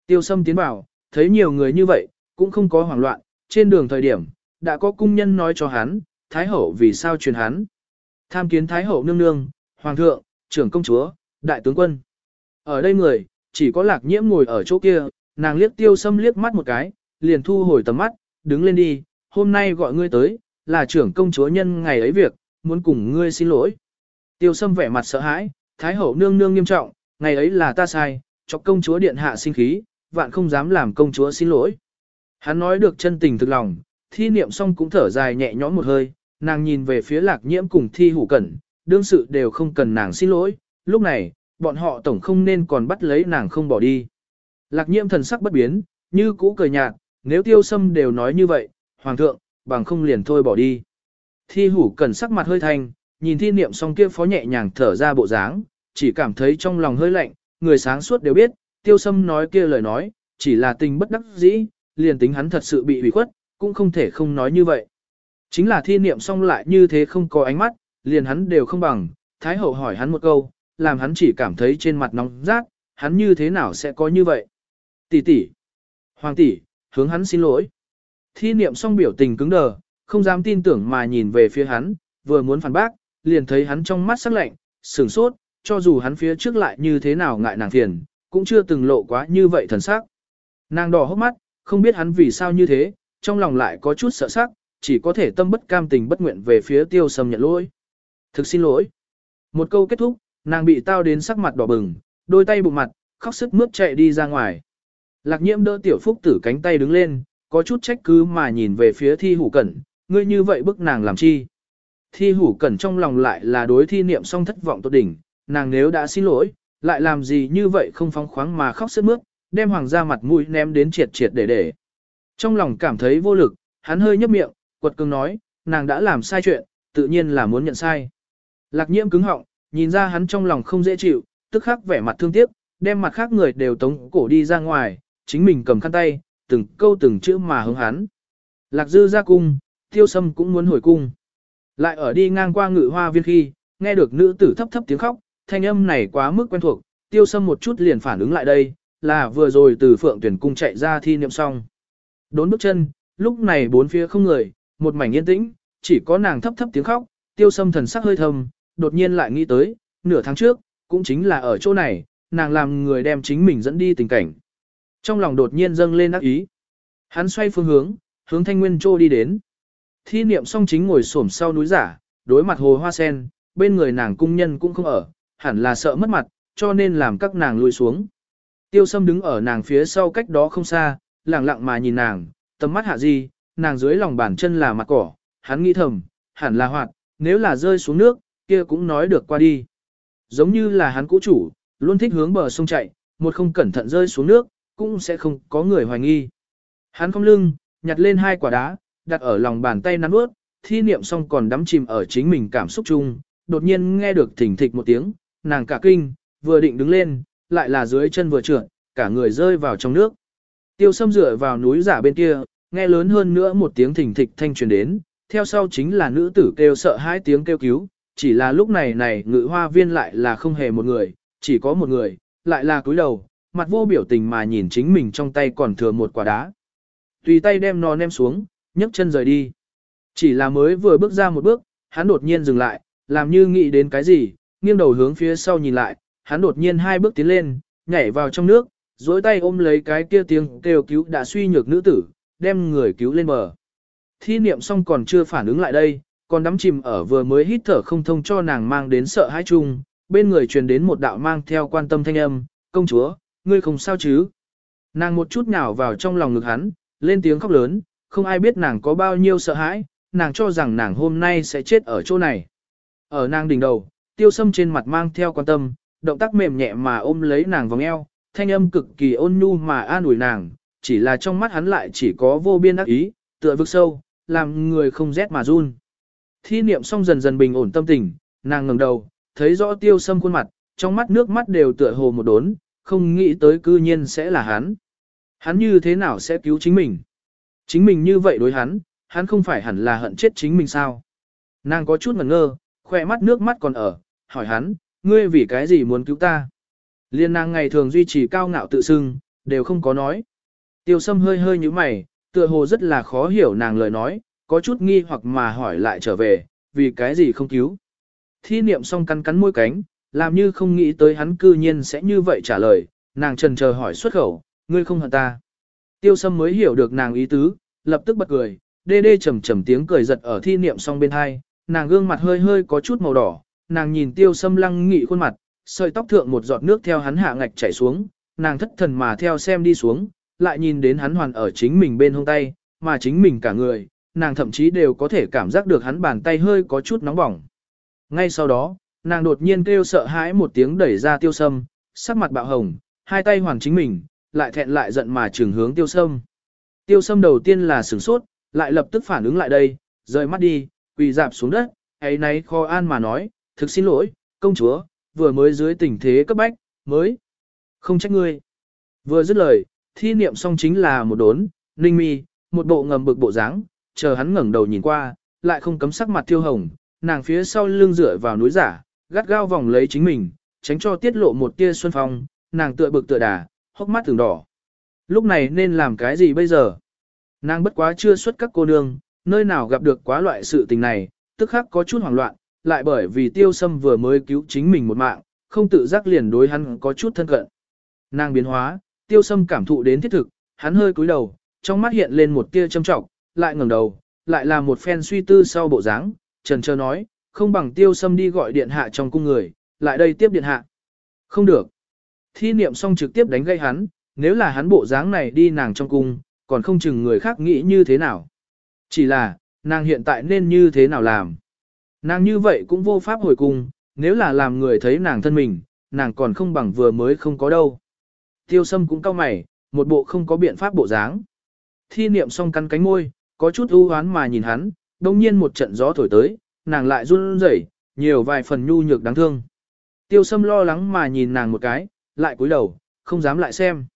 Tiêu sâm tiến vào, thấy nhiều người như vậy, cũng không có hoảng loạn, trên đường thời điểm, đã có cung nhân nói cho hắn, Thái Hậu vì sao truyền hắn. Tham kiến Thái Hậu nương nương, Hoàng thượng, trưởng công chúa, đại tướng quân. Ở đây người, chỉ có lạc nhiễm ngồi ở chỗ kia, nàng liếc tiêu sâm liếc mắt một cái, liền thu hồi tầm mắt, đứng lên đi, hôm nay gọi ngươi tới, là trưởng công chúa nhân ngày ấy việc, muốn cùng ngươi xin lỗi. Tiêu sâm vẻ mặt sợ hãi, Thái hậu nương nương nghiêm trọng, ngày ấy là ta sai, cho công chúa điện hạ sinh khí, vạn không dám làm công chúa xin lỗi. Hắn nói được chân tình thực lòng, thi niệm xong cũng thở dài nhẹ nhõm một hơi, nàng nhìn về phía lạc nhiễm cùng thi hủ cẩn, đương sự đều không cần nàng xin lỗi, lúc này, bọn họ tổng không nên còn bắt lấy nàng không bỏ đi. Lạc nhiễm thần sắc bất biến, như cũ cười nhạt, nếu tiêu sâm đều nói như vậy, hoàng thượng, bằng không liền thôi bỏ đi. Thi hủ cẩn sắc mặt hơi thanh, nhìn thi niệm xong kia phó nhẹ nhàng thở ra bộ dáng, chỉ cảm thấy trong lòng hơi lạnh, người sáng suốt đều biết, tiêu sâm nói kia lời nói, chỉ là tình bất đắc dĩ, liền tính hắn thật sự bị hủy khuất, cũng không thể không nói như vậy. Chính là thi niệm xong lại như thế không có ánh mắt, liền hắn đều không bằng, Thái hậu hỏi hắn một câu, làm hắn chỉ cảm thấy trên mặt nóng rát, hắn như thế nào sẽ có như vậy. Tỷ tỷ, hoàng tỷ, hướng hắn xin lỗi. Thi niệm xong biểu tình cứng đờ, không dám tin tưởng mà nhìn về phía hắn, vừa muốn phản bác, liền thấy hắn trong mắt sắc lạnh, sửng sốt, cho dù hắn phía trước lại như thế nào ngại nàng phiền, cũng chưa từng lộ quá như vậy thần sắc. Nàng đỏ hốc mắt, không biết hắn vì sao như thế, trong lòng lại có chút sợ sắc, chỉ có thể tâm bất cam tình bất nguyện về phía tiêu sầm nhận lỗi. Thực xin lỗi. Một câu kết thúc, nàng bị tao đến sắc mặt đỏ bừng, đôi tay bụng mặt, khóc sức mướt chạy đi ra ngoài. Lạc nhiễm đỡ tiểu phúc tử cánh tay đứng lên, có chút trách cứ mà nhìn về phía thi hủ cẩn, ngươi như vậy bức nàng làm chi. Thi hủ cẩn trong lòng lại là đối thi niệm song thất vọng tốt đỉnh, nàng nếu đã xin lỗi, lại làm gì như vậy không phóng khoáng mà khóc sướt mướt, đem hoàng gia mặt mũi ném đến triệt triệt để để. Trong lòng cảm thấy vô lực, hắn hơi nhấp miệng, quật cường nói, nàng đã làm sai chuyện, tự nhiên là muốn nhận sai. Lạc nhiễm cứng họng, nhìn ra hắn trong lòng không dễ chịu, tức khắc vẻ mặt thương tiếc, đem mặt khác người đều tống cổ đi ra ngoài, chính mình cầm khăn tay, từng câu từng chữ mà hướng hắn. Lạc dư ra cung, tiêu sâm cũng muốn hồi cung. Lại ở đi ngang qua ngự hoa viên khi, nghe được nữ tử thấp thấp tiếng khóc, thanh âm này quá mức quen thuộc, tiêu sâm một chút liền phản ứng lại đây, là vừa rồi từ phượng tuyển cung chạy ra thi niệm xong. Đốn bước chân, lúc này bốn phía không người, một mảnh yên tĩnh, chỉ có nàng thấp thấp tiếng khóc, tiêu sâm thần sắc hơi thầm, đột nhiên lại nghĩ tới, nửa tháng trước, cũng chính là ở chỗ này, nàng làm người đem chính mình dẫn đi tình cảnh. Trong lòng đột nhiên dâng lên ác ý. Hắn xoay phương hướng, hướng thanh nguyên trô đi đến. Thi niệm song chính ngồi xổm sau núi giả, đối mặt hồ hoa sen, bên người nàng cung nhân cũng không ở, hẳn là sợ mất mặt, cho nên làm các nàng lùi xuống. Tiêu sâm đứng ở nàng phía sau cách đó không xa, lặng lặng mà nhìn nàng, tầm mắt hạ gì, nàng dưới lòng bàn chân là mặt cỏ, hắn nghĩ thầm, hẳn là hoạt, nếu là rơi xuống nước, kia cũng nói được qua đi. Giống như là hắn cũ chủ, luôn thích hướng bờ sông chạy, một không cẩn thận rơi xuống nước, cũng sẽ không có người hoài nghi. Hắn không lưng, nhặt lên hai quả đá, đặt ở lòng bàn tay nắn bước, thi niệm xong còn đắm chìm ở chính mình cảm xúc chung, đột nhiên nghe được thỉnh thịch một tiếng, nàng cả kinh, vừa định đứng lên, lại là dưới chân vừa trượt, cả người rơi vào trong nước. Tiêu sâm dựa vào núi giả bên kia, nghe lớn hơn nữa một tiếng thỉnh thịch thanh truyền đến, theo sau chính là nữ tử kêu sợ hai tiếng kêu cứu, chỉ là lúc này này ngự hoa viên lại là không hề một người, chỉ có một người, lại là cúi đầu, mặt vô biểu tình mà nhìn chính mình trong tay còn thừa một quả đá. Tùy tay đem nó ném xuống, nhấc chân rời đi. Chỉ là mới vừa bước ra một bước, hắn đột nhiên dừng lại, làm như nghĩ đến cái gì, nghiêng đầu hướng phía sau nhìn lại, hắn đột nhiên hai bước tiến lên, nhảy vào trong nước, dối tay ôm lấy cái kia tiếng kêu cứu đã suy nhược nữ tử, đem người cứu lên bờ. Thi niệm xong còn chưa phản ứng lại đây, còn đắm chìm ở vừa mới hít thở không thông cho nàng mang đến sợ hãi chung, bên người truyền đến một đạo mang theo quan tâm thanh âm, công chúa, ngươi không sao chứ. Nàng một chút nhào vào trong lòng ngực hắn, lên tiếng khóc lớn, không ai biết nàng có bao nhiêu sợ hãi, nàng cho rằng nàng hôm nay sẽ chết ở chỗ này. Ở nàng đỉnh đầu, tiêu sâm trên mặt mang theo quan tâm, động tác mềm nhẹ mà ôm lấy nàng vòng eo, thanh âm cực kỳ ôn nhu mà an ủi nàng, chỉ là trong mắt hắn lại chỉ có vô biên ác ý, tựa vực sâu, làm người không rét mà run. Thi niệm xong dần dần bình ổn tâm tình, nàng ngẩng đầu, thấy rõ tiêu sâm khuôn mặt, trong mắt nước mắt đều tựa hồ một đốn, không nghĩ tới cư nhiên sẽ là hắn. Hắn như thế nào sẽ cứu chính mình? Chính mình như vậy đối hắn, hắn không phải hẳn là hận chết chính mình sao? Nàng có chút ngẩn ngơ, khoe mắt nước mắt còn ở, hỏi hắn, ngươi vì cái gì muốn cứu ta? Liên nàng ngày thường duy trì cao ngạo tự xưng, đều không có nói. Tiêu sâm hơi hơi như mày, tựa hồ rất là khó hiểu nàng lời nói, có chút nghi hoặc mà hỏi lại trở về, vì cái gì không cứu. Thi niệm xong cắn cắn môi cánh, làm như không nghĩ tới hắn cư nhiên sẽ như vậy trả lời, nàng trần chờ hỏi xuất khẩu, ngươi không hận ta. Tiêu sâm mới hiểu được nàng ý tứ, lập tức bật cười, đê đê trầm trầm tiếng cười giật ở thi niệm song bên hai, nàng gương mặt hơi hơi có chút màu đỏ, nàng nhìn tiêu sâm lăng nghị khuôn mặt, sợi tóc thượng một giọt nước theo hắn hạ ngạch chảy xuống, nàng thất thần mà theo xem đi xuống, lại nhìn đến hắn hoàn ở chính mình bên hông tay, mà chính mình cả người, nàng thậm chí đều có thể cảm giác được hắn bàn tay hơi có chút nóng bỏng. Ngay sau đó, nàng đột nhiên kêu sợ hãi một tiếng đẩy ra tiêu sâm, sắc mặt bạo hồng, hai tay hoàn chính mình, lại thẹn lại giận mà trường hướng tiêu sâm. Tiêu sâm đầu tiên là sửng sốt, lại lập tức phản ứng lại đây, rời mắt đi, quỳ dạp xuống đất, ấy nấy kho an mà nói, thực xin lỗi, công chúa, vừa mới dưới tình thế cấp bách, mới, không trách ngươi. Vừa dứt lời, thi niệm xong chính là một đốn, ninh mi, một bộ ngầm bực bộ dáng, chờ hắn ngẩng đầu nhìn qua, lại không cấm sắc mặt tiêu hồng, nàng phía sau lưng dựa vào núi giả, gắt gao vòng lấy chính mình, tránh cho tiết lộ một tia xuân phong, nàng tựa bực tựa đà, hốc mắt thường đỏ. Lúc này nên làm cái gì bây giờ? Nàng bất quá chưa xuất các cô nương, nơi nào gặp được quá loại sự tình này, tức khắc có chút hoảng loạn, lại bởi vì tiêu sâm vừa mới cứu chính mình một mạng, không tự giác liền đối hắn có chút thân cận. Nàng biến hóa, tiêu sâm cảm thụ đến thiết thực, hắn hơi cúi đầu, trong mắt hiện lên một tia châm trọng, lại ngẩng đầu, lại là một phen suy tư sau bộ dáng, trần trơ nói, không bằng tiêu sâm đi gọi điện hạ trong cung người, lại đây tiếp điện hạ. Không được. Thi niệm xong trực tiếp đánh gây hắn, nếu là hắn bộ dáng này đi nàng trong cung, còn không chừng người khác nghĩ như thế nào. Chỉ là, nàng hiện tại nên như thế nào làm. Nàng như vậy cũng vô pháp hồi cung, nếu là làm người thấy nàng thân mình, nàng còn không bằng vừa mới không có đâu. Tiêu sâm cũng cau mày, một bộ không có biện pháp bộ dáng. Thi niệm xong cắn cánh môi, có chút ưu hoán mà nhìn hắn, đồng nhiên một trận gió thổi tới, nàng lại run rẩy, nhiều vài phần nhu nhược đáng thương. Tiêu sâm lo lắng mà nhìn nàng một cái, lại cúi đầu, không dám lại xem.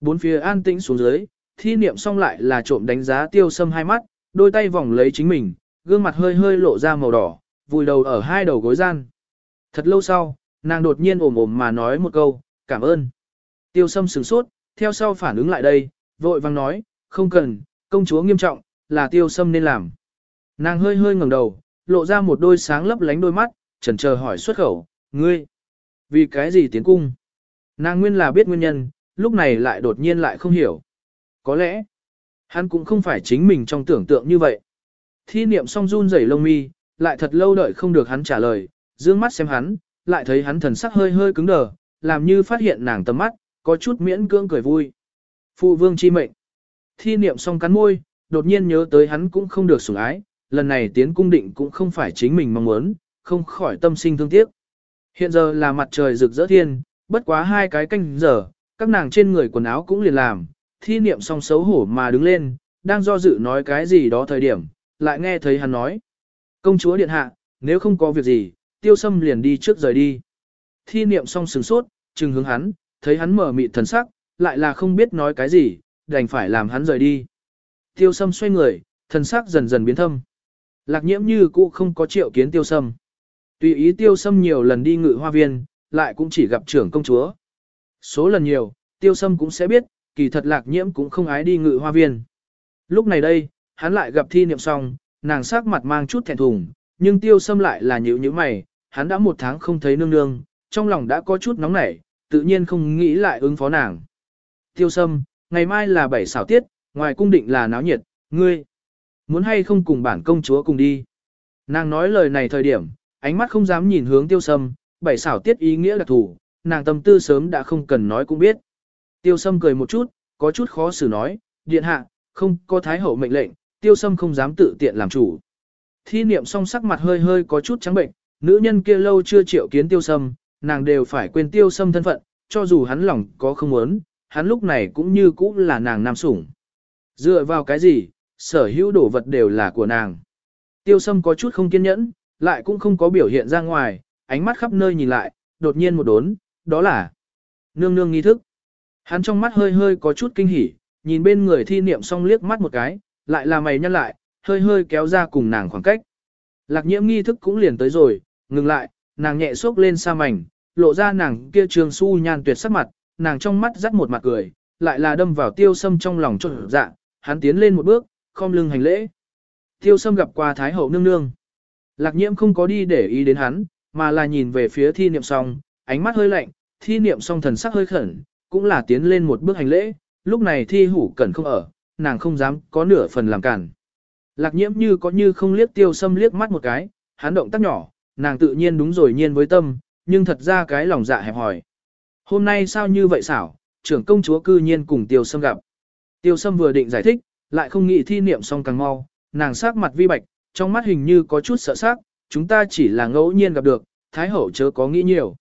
Bốn phía an tĩnh xuống dưới, thi niệm xong lại là trộm đánh giá tiêu sâm hai mắt, đôi tay vòng lấy chính mình, gương mặt hơi hơi lộ ra màu đỏ, vùi đầu ở hai đầu gối gian. Thật lâu sau, nàng đột nhiên ồm ồm mà nói một câu, cảm ơn. Tiêu sâm sửng sốt, theo sau phản ứng lại đây, vội vang nói, không cần, công chúa nghiêm trọng, là tiêu sâm nên làm. Nàng hơi hơi ngẩng đầu, lộ ra một đôi sáng lấp lánh đôi mắt, chần chờ hỏi xuất khẩu, ngươi, Vì cái gì tiến cung? Nàng nguyên là biết nguyên nhân, lúc này lại đột nhiên lại không hiểu. Có lẽ, hắn cũng không phải chính mình trong tưởng tượng như vậy. Thi niệm song run rẩy lông mi, lại thật lâu đợi không được hắn trả lời, dương mắt xem hắn, lại thấy hắn thần sắc hơi hơi cứng đờ, làm như phát hiện nàng tầm mắt, có chút miễn cưỡng cười vui. Phụ vương chi mệnh. Thi niệm song cắn môi, đột nhiên nhớ tới hắn cũng không được sủng ái, lần này tiến cung định cũng không phải chính mình mong muốn, không khỏi tâm sinh thương tiếc. Hiện giờ là mặt trời rực rỡ thiên, bất quá hai cái canh giờ, các nàng trên người quần áo cũng liền làm, thi niệm song xấu hổ mà đứng lên, đang do dự nói cái gì đó thời điểm, lại nghe thấy hắn nói. Công chúa điện hạ, nếu không có việc gì, tiêu sâm liền đi trước rời đi. Thi niệm song sừng sốt, chừng hướng hắn, thấy hắn mở mịt thần sắc, lại là không biết nói cái gì, đành phải làm hắn rời đi. Tiêu sâm xoay người, thần sắc dần dần biến thâm. Lạc nhiễm như cũ không có triệu kiến tiêu sâm. Tùy ý tiêu sâm nhiều lần đi ngự hoa viên, lại cũng chỉ gặp trưởng công chúa. Số lần nhiều, tiêu sâm cũng sẽ biết, kỳ thật lạc nhiễm cũng không ái đi ngự hoa viên. Lúc này đây, hắn lại gặp thi niệm xong, nàng sắc mặt mang chút thẹn thùng, nhưng tiêu sâm lại là nhữ nhữ mày, hắn đã một tháng không thấy nương nương, trong lòng đã có chút nóng nảy, tự nhiên không nghĩ lại ứng phó nàng. Tiêu sâm, ngày mai là bảy xảo tiết, ngoài cung định là náo nhiệt, ngươi, muốn hay không cùng bản công chúa cùng đi. Nàng nói lời này thời điểm, ánh mắt không dám nhìn hướng tiêu sâm, bảy xảo tiết ý nghĩa đặc thủ, nàng tâm tư sớm đã không cần nói cũng biết. Tiêu sâm cười một chút, có chút khó xử nói, điện hạ, không có thái hậu mệnh lệnh, tiêu sâm không dám tự tiện làm chủ. Thi niệm song sắc mặt hơi hơi có chút trắng bệnh, nữ nhân kia lâu chưa chịu kiến tiêu sâm, nàng đều phải quên tiêu sâm thân phận, cho dù hắn lòng có không muốn, hắn lúc này cũng như cũ là nàng nam sủng. Dựa vào cái gì, sở hữu đồ vật đều là của nàng. Tiêu sâm có chút không kiên nhẫn, lại cũng không có biểu hiện ra ngoài, ánh mắt khắp nơi nhìn lại, đột nhiên một đốn, đó là nương nương nghi thức. Hắn trong mắt hơi hơi có chút kinh hỉ, nhìn bên người thi niệm xong liếc mắt một cái, lại là mày nhăn lại, hơi hơi kéo ra cùng nàng khoảng cách. Lạc nhiễm nghi thức cũng liền tới rồi, ngừng lại, nàng nhẹ xốc lên xa mảnh, lộ ra nàng kia trường su nhan tuyệt sắc mặt, nàng trong mắt dắt một mặt cười, lại là đâm vào tiêu sâm trong lòng trộn dạ, hắn tiến lên một bước, khom lưng hành lễ. Tiêu sâm gặp qua Thái hậu nương nương. Lạc nhiễm không có đi để ý đến hắn, mà là nhìn về phía thi niệm song, ánh mắt hơi lạnh, thi niệm song thần sắc hơi khẩn, cũng là tiến lên một bước hành lễ, lúc này thi hủ cẩn không ở, nàng không dám có nửa phần làm cản. Lạc nhiễm như có như không liếc tiêu sâm liếc mắt một cái, hắn động tác nhỏ, nàng tự nhiên đúng rồi nhiên với tâm, nhưng thật ra cái lòng dạ hẹp hỏi. Hôm nay sao như vậy xảo, trưởng công chúa cư nhiên cùng tiêu sâm gặp. Tiêu sâm vừa định giải thích, lại không nghĩ thi niệm xong càng mau, nàng sắc mặt vi bạch, trong mắt hình như có chút sợ sắc, chúng ta chỉ là ngẫu nhiên gặp được, thái hậu chớ có nghĩ nhiều.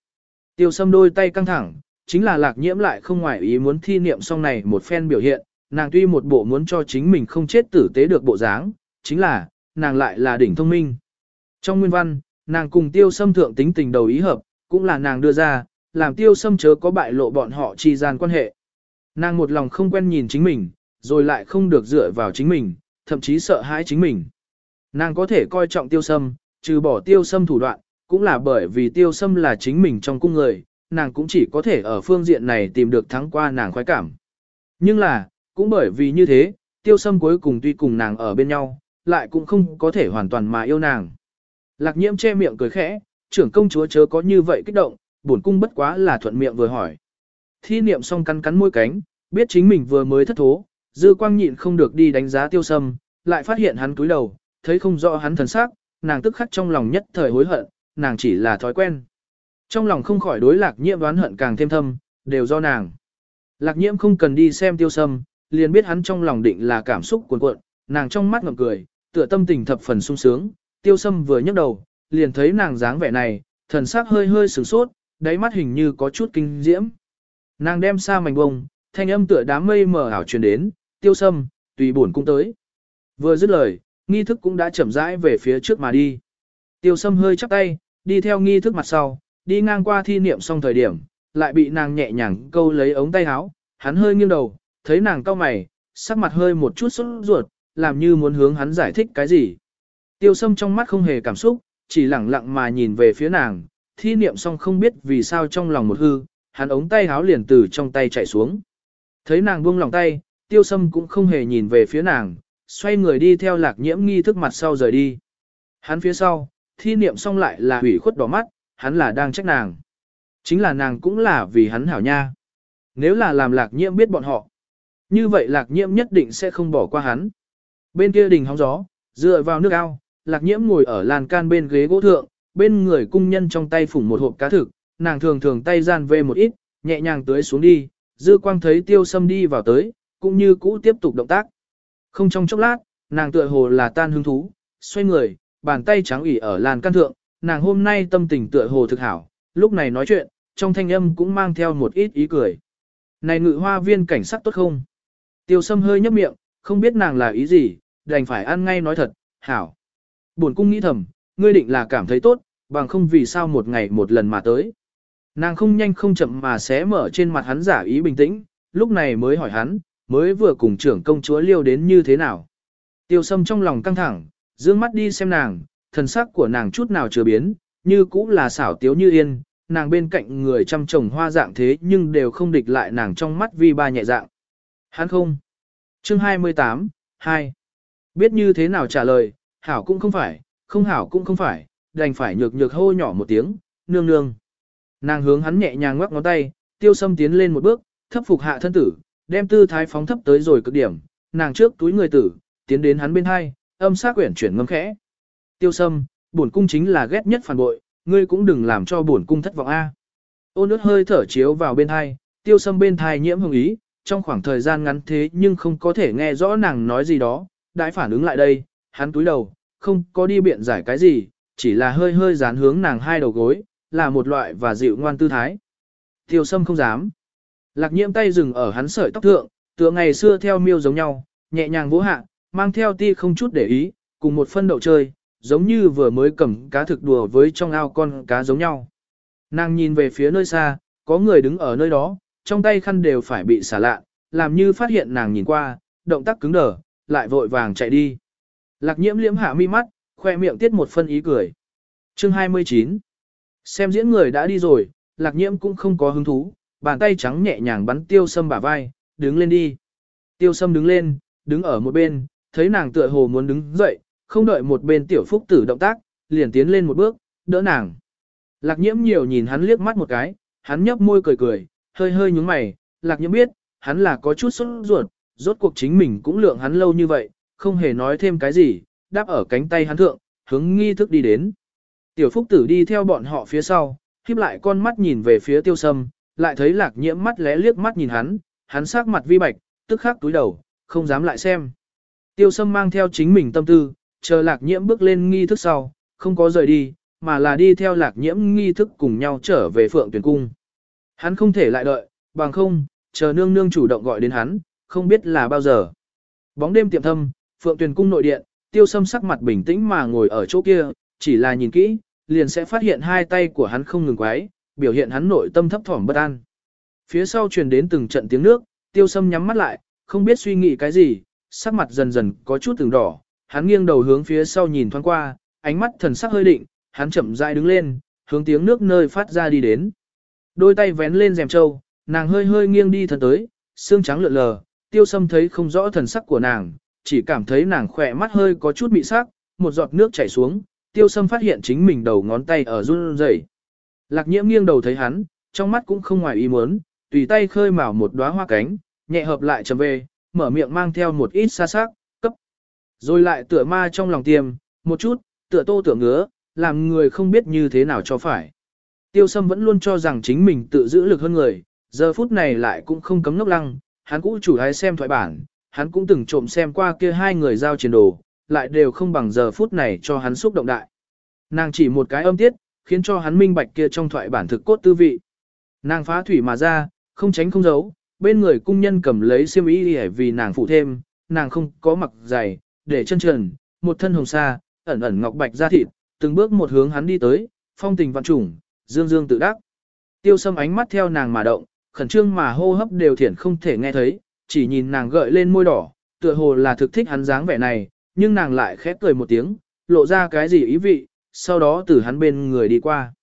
Tiêu sâm đôi tay căng thẳng, chính là lạc nhiễm lại không ngoài ý muốn thi niệm xong này một phen biểu hiện, nàng tuy một bộ muốn cho chính mình không chết tử tế được bộ dáng, chính là, nàng lại là đỉnh thông minh. Trong nguyên văn, nàng cùng tiêu sâm thượng tính tình đầu ý hợp, cũng là nàng đưa ra, làm tiêu sâm chớ có bại lộ bọn họ chi gian quan hệ. Nàng một lòng không quen nhìn chính mình, rồi lại không được dựa vào chính mình, thậm chí sợ hãi chính mình. Nàng có thể coi trọng tiêu sâm, trừ bỏ tiêu sâm thủ đoạn, cũng là bởi vì tiêu sâm là chính mình trong cung người, nàng cũng chỉ có thể ở phương diện này tìm được thắng qua nàng khoái cảm. Nhưng là, cũng bởi vì như thế, tiêu sâm cuối cùng tuy cùng nàng ở bên nhau, lại cũng không có thể hoàn toàn mà yêu nàng. Lạc nhiễm che miệng cười khẽ, trưởng công chúa chớ có như vậy kích động, bổn cung bất quá là thuận miệng vừa hỏi. Thi niệm xong cắn cắn môi cánh, biết chính mình vừa mới thất thố, dư quang nhịn không được đi đánh giá tiêu sâm, lại phát hiện hắn cúi đầu, thấy không rõ hắn thần sắc, nàng tức khắc trong lòng nhất thời hối hận, nàng chỉ là thói quen. Trong lòng không khỏi đối lạc nhiễm đoán hận càng thêm thâm, đều do nàng. Lạc nhiễm không cần đi xem tiêu sâm, liền biết hắn trong lòng định là cảm xúc cuồn cuộn, nàng trong mắt ngậm cười, tựa tâm tình thập phần sung sướng, tiêu sâm vừa nhấc đầu, liền thấy nàng dáng vẻ này, thần sắc hơi hơi sửng sốt, đáy mắt hình như có chút kinh diễm. Nàng đem xa mảnh bông, thanh âm tựa đám mây mờ ảo truyền đến, tiêu sâm, tùy bổn cung tới. Vừa dứt lời, nghi thức cũng đã chậm rãi về phía trước mà đi. Tiêu sâm hơi chắp tay, đi theo nghi thức mặt sau, đi ngang qua thi niệm xong thời điểm, lại bị nàng nhẹ nhàng câu lấy ống tay áo, hắn hơi nghiêng đầu, thấy nàng cau mày, sắc mặt hơi một chút sốt ruột, làm như muốn hướng hắn giải thích cái gì. Tiêu sâm trong mắt không hề cảm xúc, chỉ lẳng lặng mà nhìn về phía nàng, thi niệm xong không biết vì sao trong lòng một hư, hắn ống tay háo liền từ trong tay chạy xuống. Thấy nàng buông lòng tay, tiêu sâm cũng không hề nhìn về phía nàng, xoay người đi theo lạc nhiễm nghi thức mặt sau rời đi. Hắn phía sau, thi niệm xong lại là hủy khuất đỏ mắt, hắn là đang trách nàng. Chính là nàng cũng là vì hắn hảo nha. Nếu là làm lạc nhiễm biết bọn họ, như vậy lạc nhiễm nhất định sẽ không bỏ qua hắn. Bên kia đình hóng gió, dựa vào nước ao, lạc nhiễm ngồi ở lan can bên ghế gỗ thượng, bên người cung nhân trong tay phủng một hộp cá thực, nàng thường thường tay gian về một ít, nhẹ nhàng tưới xuống đi, dư quang thấy tiêu sâm đi vào tới, cũng như cũ tiếp tục động tác. Không trong chốc lát, nàng tựa hồ là tan hứng thú, xoay người, bàn tay trắng ủy ở làn căn thượng, nàng hôm nay tâm tình tựa hồ thực hảo, lúc này nói chuyện, trong thanh âm cũng mang theo một ít ý cười. Này ngự hoa viên cảnh sắc tốt không? Tiêu sâm hơi nhấp miệng, không biết nàng là ý gì, đành phải ăn ngay nói thật, hảo. Buồn cung nghĩ thầm, ngươi định là cảm thấy tốt, bằng không vì sao một ngày một lần mà tới. Nàng không nhanh không chậm mà xé mở trên mặt hắn giả ý bình tĩnh, lúc này mới hỏi hắn, mới vừa cùng trưởng công chúa liêu đến như thế nào. Tiêu sâm trong lòng căng thẳng, dương mắt đi xem nàng, thần sắc của nàng chút nào chưa biến, như cũ là xảo tiếu như yên, nàng bên cạnh người chăm trồng hoa dạng thế nhưng đều không địch lại nàng trong mắt vi ba nhẹ dạng. Hắn không. Chương 28, 2. Biết như thế nào trả lời, hảo cũng không phải, không hảo cũng không phải, đành phải nhược nhược hô nhỏ một tiếng, nương nương. Nàng hướng hắn nhẹ nhàng ngoắc ngón tay, tiêu sâm tiến lên một bước, thấp phục hạ thân tử, đem tư thái phóng thấp tới rồi cực điểm, nàng trước túi người tử, tiến đến hắn bên hai, âm sắc quyển chuyển ngâm khẽ. Tiêu sâm, bổn cung chính là ghét nhất phản bội, ngươi cũng đừng làm cho bổn cung thất vọng a. Ôn ướt hơi thở chiếu vào bên hai, tiêu sâm bên thai nhiễm hồng ý, trong khoảng thời gian ngắn thế nhưng không có thể nghe rõ nàng nói gì đó, đãi phản ứng lại đây, hắn túi đầu, không có đi biện giải cái gì, chỉ là hơi hơi dán hướng nàng hai đầu gối, là một loại và dịu ngoan tư thái. Tiêu sâm không dám. Lạc nhiễm tay dừng ở hắn sợi tóc thượng, tựa ngày xưa theo miêu giống nhau, nhẹ nhàng vỗ hạ, mang theo ti không chút để ý, cùng một phân đậu chơi, giống như vừa mới cầm cá thực đùa với trong ao con cá giống nhau. Nàng nhìn về phía nơi xa, có người đứng ở nơi đó, trong tay khăn đều phải bị xả lạ, làm như phát hiện nàng nhìn qua, động tác cứng đờ, lại vội vàng chạy đi. Lạc nhiễm liễm hạ mi mắt, khoe miệng tiết một phân ý cười. Chương 29 Xem diễn người đã đi rồi, lạc nhiễm cũng không có hứng thú, bàn tay trắng nhẹ nhàng bắn tiêu sâm bả vai, đứng lên đi. Tiêu sâm đứng lên, đứng ở một bên, thấy nàng tựa hồ muốn đứng dậy, không đợi một bên tiểu phúc tử động tác, liền tiến lên một bước, đỡ nàng. Lạc nhiễm nhiều nhìn hắn liếc mắt một cái, hắn nhấp môi cười cười, hơi hơi nhúng mày, lạc nhiễm biết, hắn là có chút sốt ruột, rốt cuộc chính mình cũng lượng hắn lâu như vậy, không hề nói thêm cái gì, đáp ở cánh tay hắn thượng, hướng nghi thức đi đến. Tiểu phúc tử đi theo bọn họ phía sau, khiếp lại con mắt nhìn về phía tiêu sâm, lại thấy lạc nhiễm mắt lé liếc mắt nhìn hắn, hắn sắc mặt vi bạch, tức khắc túi đầu, không dám lại xem. Tiêu sâm mang theo chính mình tâm tư, chờ lạc nhiễm bước lên nghi thức sau, không có rời đi, mà là đi theo lạc nhiễm nghi thức cùng nhau trở về phượng tuyển cung. Hắn không thể lại đợi, bằng không, chờ nương nương chủ động gọi đến hắn, không biết là bao giờ. Bóng đêm tiệm thâm, phượng tuyển cung nội điện, tiêu sâm sắc mặt bình tĩnh mà ngồi ở chỗ kia, chỉ là nhìn kỹ, liền sẽ phát hiện hai tay của hắn không ngừng quái, biểu hiện hắn nội tâm thấp thỏm bất an. Phía sau truyền đến từng trận tiếng nước, tiêu sâm nhắm mắt lại, không biết suy nghĩ cái gì, sắc mặt dần dần có chút từng đỏ, hắn nghiêng đầu hướng phía sau nhìn thoáng qua, ánh mắt thần sắc hơi định, hắn chậm rãi đứng lên, hướng tiếng nước nơi phát ra đi đến. Đôi tay vén lên rèm trâu, nàng hơi hơi nghiêng đi thần tới, xương trắng lượn lờ, tiêu sâm thấy không rõ thần sắc của nàng, chỉ cảm thấy nàng khỏe mắt hơi có chút bị sắc, một giọt nước chảy xuống, tiêu sâm phát hiện chính mình đầu ngón tay ở run rẩy. Lạc nhiễm nghiêng đầu thấy hắn, trong mắt cũng không ngoài ý muốn, tùy tay khơi mào một đóa hoa cánh, nhẹ hợp lại trầm về, mở miệng mang theo một ít xa sắc, cấp. Rồi lại tựa ma trong lòng tiêm, một chút, tựa tô tựa ngứa, làm người không biết như thế nào cho phải. Tiêu sâm vẫn luôn cho rằng chính mình tự giữ lực hơn người, giờ phút này lại cũng không cấm ngốc lăng, hắn cũng chủ hái xem thoại bản, hắn cũng từng trộm xem qua kia hai người giao chiến đồ, lại đều không bằng giờ phút này cho hắn xúc động đại. Nàng chỉ một cái âm tiết, khiến cho hắn minh bạch kia trong thoại bản thực cốt tư vị. Nàng phá thủy mà ra, không tránh không giấu, bên người cung nhân cầm lấy xiêm y để vì nàng phụ thêm, nàng không có mặc giày, để chân trần, một thân hồng sa, ẩn ẩn ngọc bạch ra thịt, từng bước một hướng hắn đi tới, phong tình vạn trùng, dương dương tự đắc. Tiêu sâm ánh mắt theo nàng mà động, khẩn trương mà hô hấp đều thiển không thể nghe thấy, chỉ nhìn nàng gợi lên môi đỏ, tựa hồ là thực thích hắn dáng vẻ này, nhưng nàng lại khép cười một tiếng, lộ ra cái gì ý vị, sau đó từ hắn bên người đi qua.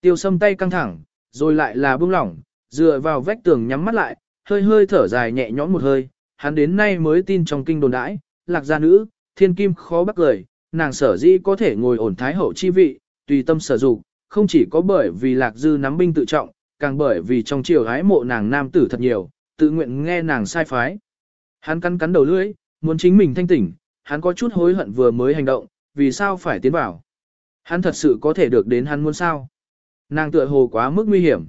Tiêu sâm tay căng thẳng, rồi lại là buông lỏng, dựa vào vách tường nhắm mắt lại, hơi hơi thở dài nhẹ nhõm một hơi, hắn đến nay mới tin trong kinh đồn đãi, lạc gia nữ, thiên kim khó bắt lời, nàng sở dĩ có thể ngồi ổn thái hậu chi vị, tùy tâm sở dụng, không chỉ có bởi vì lạc dư nắm binh tự trọng, càng bởi vì trong chiều hái mộ nàng nam tử thật nhiều, tự nguyện nghe nàng sai phái. Hắn cắn cắn đầu lưỡi, muốn chính mình thanh tỉnh, hắn có chút hối hận vừa mới hành động, vì sao phải tiến vào. Hắn thật sự có thể được đến hắn muốn sao. Nàng tựa hồ quá mức nguy hiểm.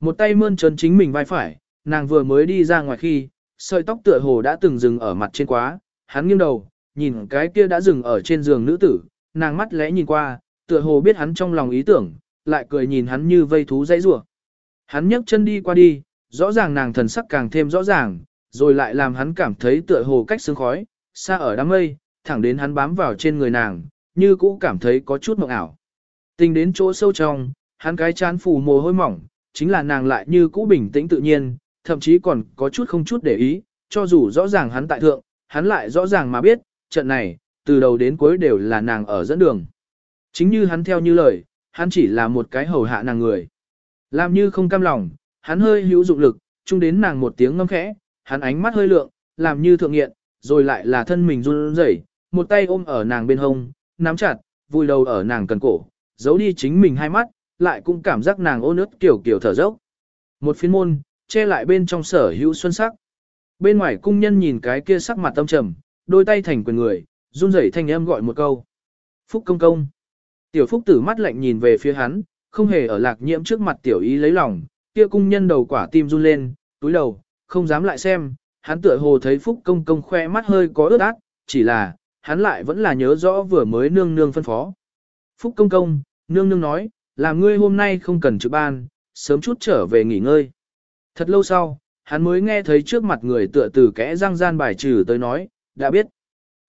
Một tay mơn trơn chính mình vai phải, nàng vừa mới đi ra ngoài khi, sợi tóc tựa hồ đã từng dừng ở mặt trên quá, hắn nghiêng đầu, nhìn cái kia đã dừng ở trên giường nữ tử, nàng mắt lẽ nhìn qua, tựa hồ biết hắn trong lòng ý tưởng, lại cười nhìn hắn như vây thú dãy rủa. Hắn nhấc chân đi qua đi, rõ ràng nàng thần sắc càng thêm rõ ràng, rồi lại làm hắn cảm thấy tựa hồ cách sương khói, xa ở đám mây, thẳng đến hắn bám vào trên người nàng, như cũ cảm thấy có chút mộng ảo. Tình đến chỗ sâu trong, hắn cái chán phủ mồ hôi mỏng, chính là nàng lại như cũ bình tĩnh tự nhiên, thậm chí còn có chút không chút để ý, cho dù rõ ràng hắn tại thượng, hắn lại rõ ràng mà biết, trận này, từ đầu đến cuối đều là nàng ở dẫn đường. Chính như hắn theo như lời, hắn chỉ là một cái hầu hạ nàng người. Làm như không cam lòng, hắn hơi hữu dụng lực, chung đến nàng một tiếng ngâm khẽ, hắn ánh mắt hơi lượng, làm như thượng nghiện, rồi lại là thân mình run rẩy, một tay ôm ở nàng bên hông, nắm chặt, vùi đầu ở nàng cần cổ, giấu đi chính mình hai mắt, lại cũng cảm giác nàng ôn nước kiểu kiểu thở dốc. Một phiên môn, che lại bên trong sở hữu xuân sắc. Bên ngoài cung nhân nhìn cái kia sắc mặt tâm trầm, đôi tay thành quyền người, run rẩy thanh âm gọi một câu. Phúc công công. Tiểu phúc tử mắt lạnh nhìn về phía hắn, không hề ở lạc nhiễm trước mặt tiểu ý lấy lòng, kia cung nhân đầu quả tim run lên, túi đầu, không dám lại xem, hắn tựa hồ thấy phúc công công khoe mắt hơi có ướt át, chỉ là, hắn lại vẫn là nhớ rõ vừa mới nương nương phân phó. Phúc công công, nương nương nói, là ngươi hôm nay không cần trực ban, sớm chút trở về nghỉ ngơi. Thật lâu sau, hắn mới nghe thấy trước mặt người tựa từ kẽ răng gian bài trừ tới nói, đã biết.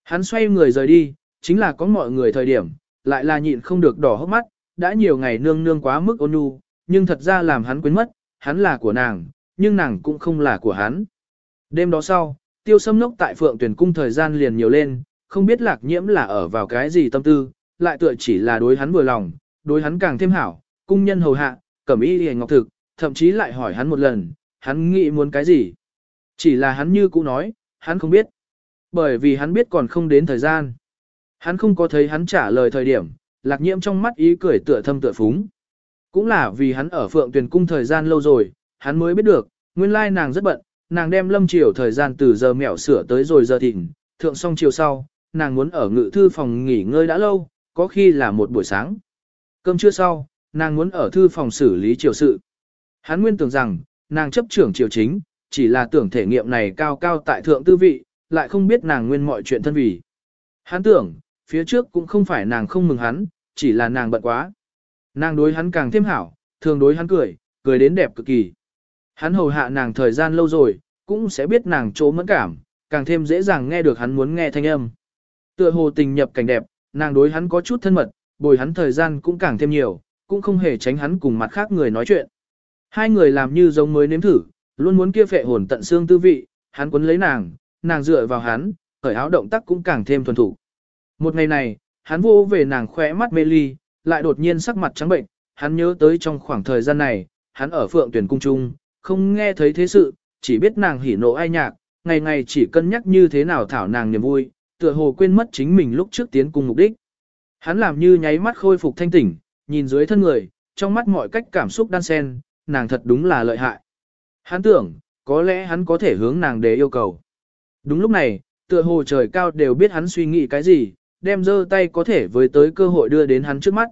Hắn xoay người rời đi, chính là có mọi người thời điểm, lại là nhịn không được đỏ hốc mắt, đã nhiều ngày nương nương quá mức ôn nhu, nhưng thật ra làm hắn quên mất, hắn là của nàng, nhưng nàng cũng không là của hắn. Đêm đó sau, tiêu sâm nốc tại phượng tuyển cung thời gian liền nhiều lên, không biết lạc nhiễm là ở vào cái gì tâm tư, lại tựa chỉ là đối hắn vừa lòng, đối hắn càng thêm hảo, cung nhân hầu hạ, cẩm y hề ngọc thực, thậm chí lại hỏi hắn một lần, hắn nghĩ muốn cái gì. Chỉ là hắn như cũ nói, hắn không biết. Bởi vì hắn biết còn không đến thời gian. Hắn không có thấy hắn trả lời thời điểm, lạc nhiễm trong mắt ý cười tựa thâm tựa phúng. Cũng là vì hắn ở phượng tuyển cung thời gian lâu rồi, hắn mới biết được, nguyên lai nàng rất bận, nàng đem lâm chiều thời gian từ giờ mẹo sửa tới rồi giờ thịnh, thượng xong chiều sau, nàng muốn ở ngự thư phòng nghỉ ngơi đã lâu, có khi là một buổi sáng. Cơm trưa sau, nàng muốn ở thư phòng xử lý triều sự. Hắn nguyên tưởng rằng, nàng chấp trưởng triều chính, chỉ là tưởng thể nghiệm này cao cao tại thượng tư vị, lại không biết nàng nguyên mọi chuyện thân vì. Hắn tưởng, phía trước cũng không phải nàng không mừng hắn, chỉ là nàng bận quá. Nàng đối hắn càng thêm hảo, thường đối hắn cười, cười đến đẹp cực kỳ. Hắn hầu hạ nàng thời gian lâu rồi, cũng sẽ biết nàng chỗ mẫn cảm, càng thêm dễ dàng nghe được hắn muốn nghe thanh âm. Tựa hồ tình nhập cảnh đẹp, nàng đối hắn có chút thân mật, bồi hắn thời gian cũng càng thêm nhiều, cũng không hề tránh hắn cùng mặt khác người nói chuyện. Hai người làm như giống mới nếm thử, luôn muốn kia phệ hồn tận xương tư vị, hắn quấn lấy nàng, nàng dựa vào hắn, khởi áo động tác cũng càng thêm thuần thủ. Một ngày này, hắn vô về nàng khỏe mắt mê ly, lại đột nhiên sắc mặt trắng bệnh, hắn nhớ tới trong khoảng thời gian này, hắn ở phượng tuyển cung trung, không nghe thấy thế sự, chỉ biết nàng hỉ nộ ai nhạc, ngày ngày chỉ cân nhắc như thế nào thảo nàng niềm vui, tựa hồ quên mất chính mình lúc trước tiến cung mục đích. Hắn làm như nháy mắt khôi phục thanh tỉnh, nhìn dưới thân người, trong mắt mọi cách cảm xúc đan xen, nàng thật đúng là lợi hại. Hắn tưởng, có lẽ hắn có thể hướng nàng để yêu cầu. Đúng lúc này, tựa hồ trời cao đều biết hắn suy nghĩ cái gì, đem dơ tay có thể với tới cơ hội đưa đến hắn trước mắt.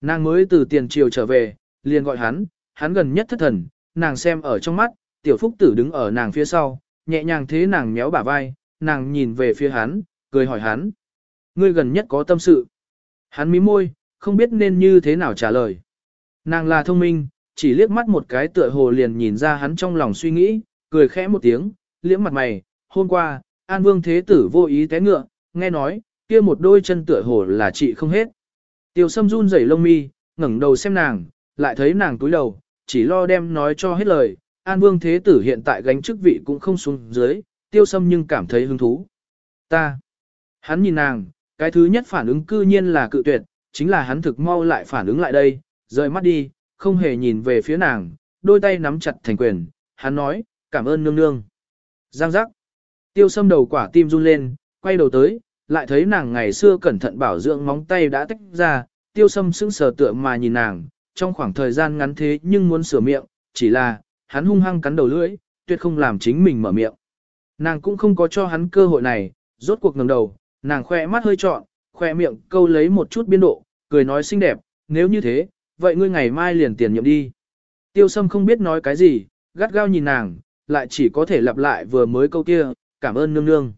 Nàng mới từ tiền triều trở về, liền gọi hắn, hắn gần nhất thất thần, nàng xem ở trong mắt, tiểu phúc tử đứng ở nàng phía sau, nhẹ nhàng thế nàng méo bả vai, nàng nhìn về phía hắn, cười hỏi hắn. Ngươi gần nhất có tâm sự. Hắn mím môi, không biết nên như thế nào trả lời. Nàng là thông minh, chỉ liếc mắt một cái tựa hồ liền nhìn ra hắn trong lòng suy nghĩ, cười khẽ một tiếng, liễm mặt mày, hôm qua, An Vương Thế Tử vô ý té ngựa, nghe nói, kia một đôi chân tựa hồ là chị không hết. Tiêu Sâm run rẩy lông mi, ngẩng đầu xem nàng, lại thấy nàng túi đầu, chỉ lo đem nói cho hết lời. An Vương Thế Tử hiện tại gánh chức vị cũng không xuống dưới, Tiêu Sâm nhưng cảm thấy hứng thú. Ta. Hắn nhìn nàng, cái thứ nhất phản ứng cư nhiên là cự tuyệt, chính là hắn thực mau lại phản ứng lại đây, rời mắt đi, không hề nhìn về phía nàng, đôi tay nắm chặt thành quyền, hắn nói, cảm ơn nương nương. Giang giác. Tiêu Sâm đầu quả tim run lên, quay đầu tới, lại thấy nàng ngày xưa cẩn thận bảo dưỡng móng tay đã tách ra, tiêu sâm sững sờ tựa mà nhìn nàng, trong khoảng thời gian ngắn thế nhưng muốn sửa miệng, chỉ là, hắn hung hăng cắn đầu lưỡi, tuyệt không làm chính mình mở miệng. Nàng cũng không có cho hắn cơ hội này, rốt cuộc ngẩng đầu, nàng khoe mắt hơi trọn, khoe miệng câu lấy một chút biên độ, cười nói xinh đẹp, nếu như thế, vậy ngươi ngày mai liền tiền nhiệm đi. Tiêu sâm không biết nói cái gì, gắt gao nhìn nàng, lại chỉ có thể lặp lại vừa mới câu kia, cảm ơn nương nương.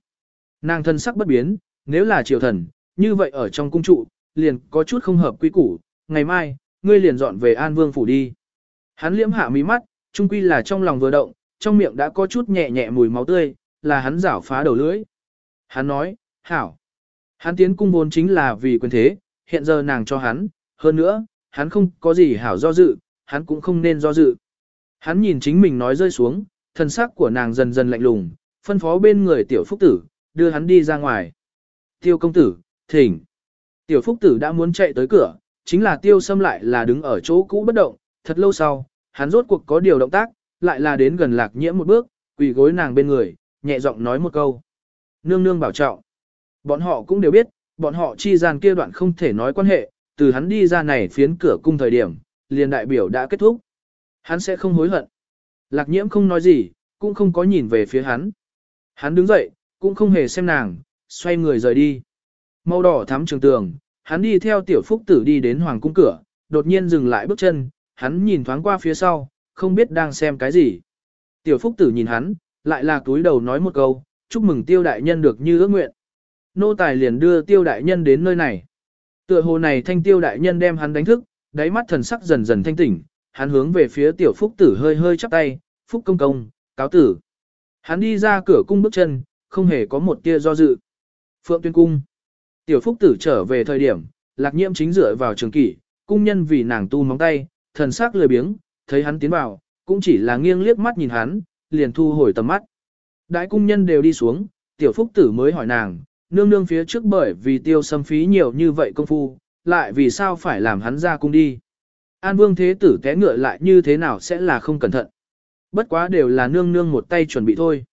Nàng thân sắc bất biến, nếu là triều thần, như vậy ở trong cung trụ, liền có chút không hợp quy củ, ngày mai, ngươi liền dọn về An Vương phủ đi. Hắn liễm hạ mí mắt, trung quy là trong lòng vừa động, trong miệng đã có chút nhẹ nhẹ mùi máu tươi, là hắn rảo phá đầu lưỡi. Hắn nói, hảo. Hắn tiến cung vốn chính là vì quyền thế, hiện giờ nàng cho hắn, hơn nữa, hắn không có gì hảo do dự, hắn cũng không nên do dự. Hắn nhìn chính mình nói rơi xuống, thân sắc của nàng dần dần lạnh lùng, phân phó bên người tiểu phúc tử, đưa hắn đi ra ngoài. Tiêu công tử, thỉnh. Tiểu phúc tử đã muốn chạy tới cửa, chính là tiêu xâm lại là đứng ở chỗ cũ bất động, thật lâu sau, hắn rốt cuộc có điều động tác, lại là đến gần lạc nhiễm một bước, quỳ gối nàng bên người, nhẹ giọng nói một câu. Nương nương bảo trọng. Bọn họ cũng đều biết, bọn họ chi gian kia đoạn không thể nói quan hệ, từ hắn đi ra này phiến cửa cung thời điểm, liền đại biểu đã kết thúc. Hắn sẽ không hối hận. Lạc nhiễm không nói gì, cũng không có nhìn về phía hắn. Hắn đứng dậy, cũng không hề xem nàng, xoay người rời đi. Màu đỏ thắm trường tường, hắn đi theo tiểu phúc tử đi đến hoàng cung cửa, đột nhiên dừng lại bước chân, hắn nhìn thoáng qua phía sau, không biết đang xem cái gì. Tiểu phúc tử nhìn hắn, lại là túi đầu nói một câu, chúc mừng tiêu đại nhân được như ước nguyện. Nô tài liền đưa tiêu đại nhân đến nơi này. Tựa hồ này thanh tiêu đại nhân đem hắn đánh thức, đáy mắt thần sắc dần dần thanh tỉnh, hắn hướng về phía tiểu phúc tử hơi hơi chắp tay, phúc công công, cáo tử. Hắn đi ra cửa cung bước chân, không hề có một tia do dự. Phượng tuyên cung. Tiểu phúc tử trở về thời điểm, lạc nhiễm chính dựa vào trường kỷ, cung nhân vì nàng tu móng tay, thần sắc lười biếng, thấy hắn tiến vào, cũng chỉ là nghiêng liếc mắt nhìn hắn, liền thu hồi tầm mắt. Đại cung nhân đều đi xuống, tiểu phúc tử mới hỏi nàng, nương nương phía trước bởi vì tiêu xâm phí nhiều như vậy công phu, lại vì sao phải làm hắn ra cung đi. An vương thế tử té ngựa lại như thế nào sẽ là không cẩn thận. Bất quá đều là nương nương một tay chuẩn bị thôi.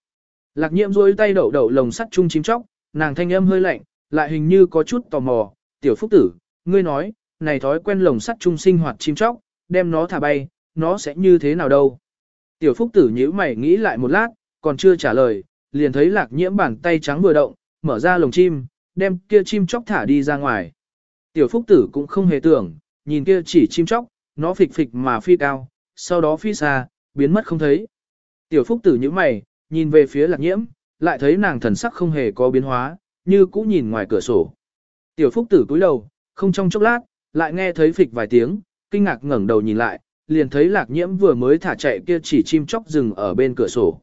Lạc nhiễm rối tay đậu đậu lồng sắt chung chim chóc, nàng thanh âm hơi lạnh, lại hình như có chút tò mò, tiểu phúc tử, ngươi nói, này thói quen lồng sắt chung sinh hoạt chim chóc, đem nó thả bay, nó sẽ như thế nào đâu. Tiểu phúc tử nhíu mày nghĩ lại một lát, còn chưa trả lời, liền thấy lạc nhiễm bàn tay trắng vừa động, mở ra lồng chim, đem kia chim chóc thả đi ra ngoài. Tiểu phúc tử cũng không hề tưởng, nhìn kia chỉ chim chóc, nó phịch phịch mà phi cao, sau đó phi xa, biến mất không thấy. Tiểu phúc tử nhíu mày, nhìn về phía lạc nhiễm, lại thấy nàng thần sắc không hề có biến hóa, như cũ nhìn ngoài cửa sổ. Tiểu phúc tử cúi đầu, không trong chốc lát, lại nghe thấy phịch vài tiếng, kinh ngạc ngẩng đầu nhìn lại, liền thấy lạc nhiễm vừa mới thả chạy kia chỉ chim chóc rừng ở bên cửa sổ.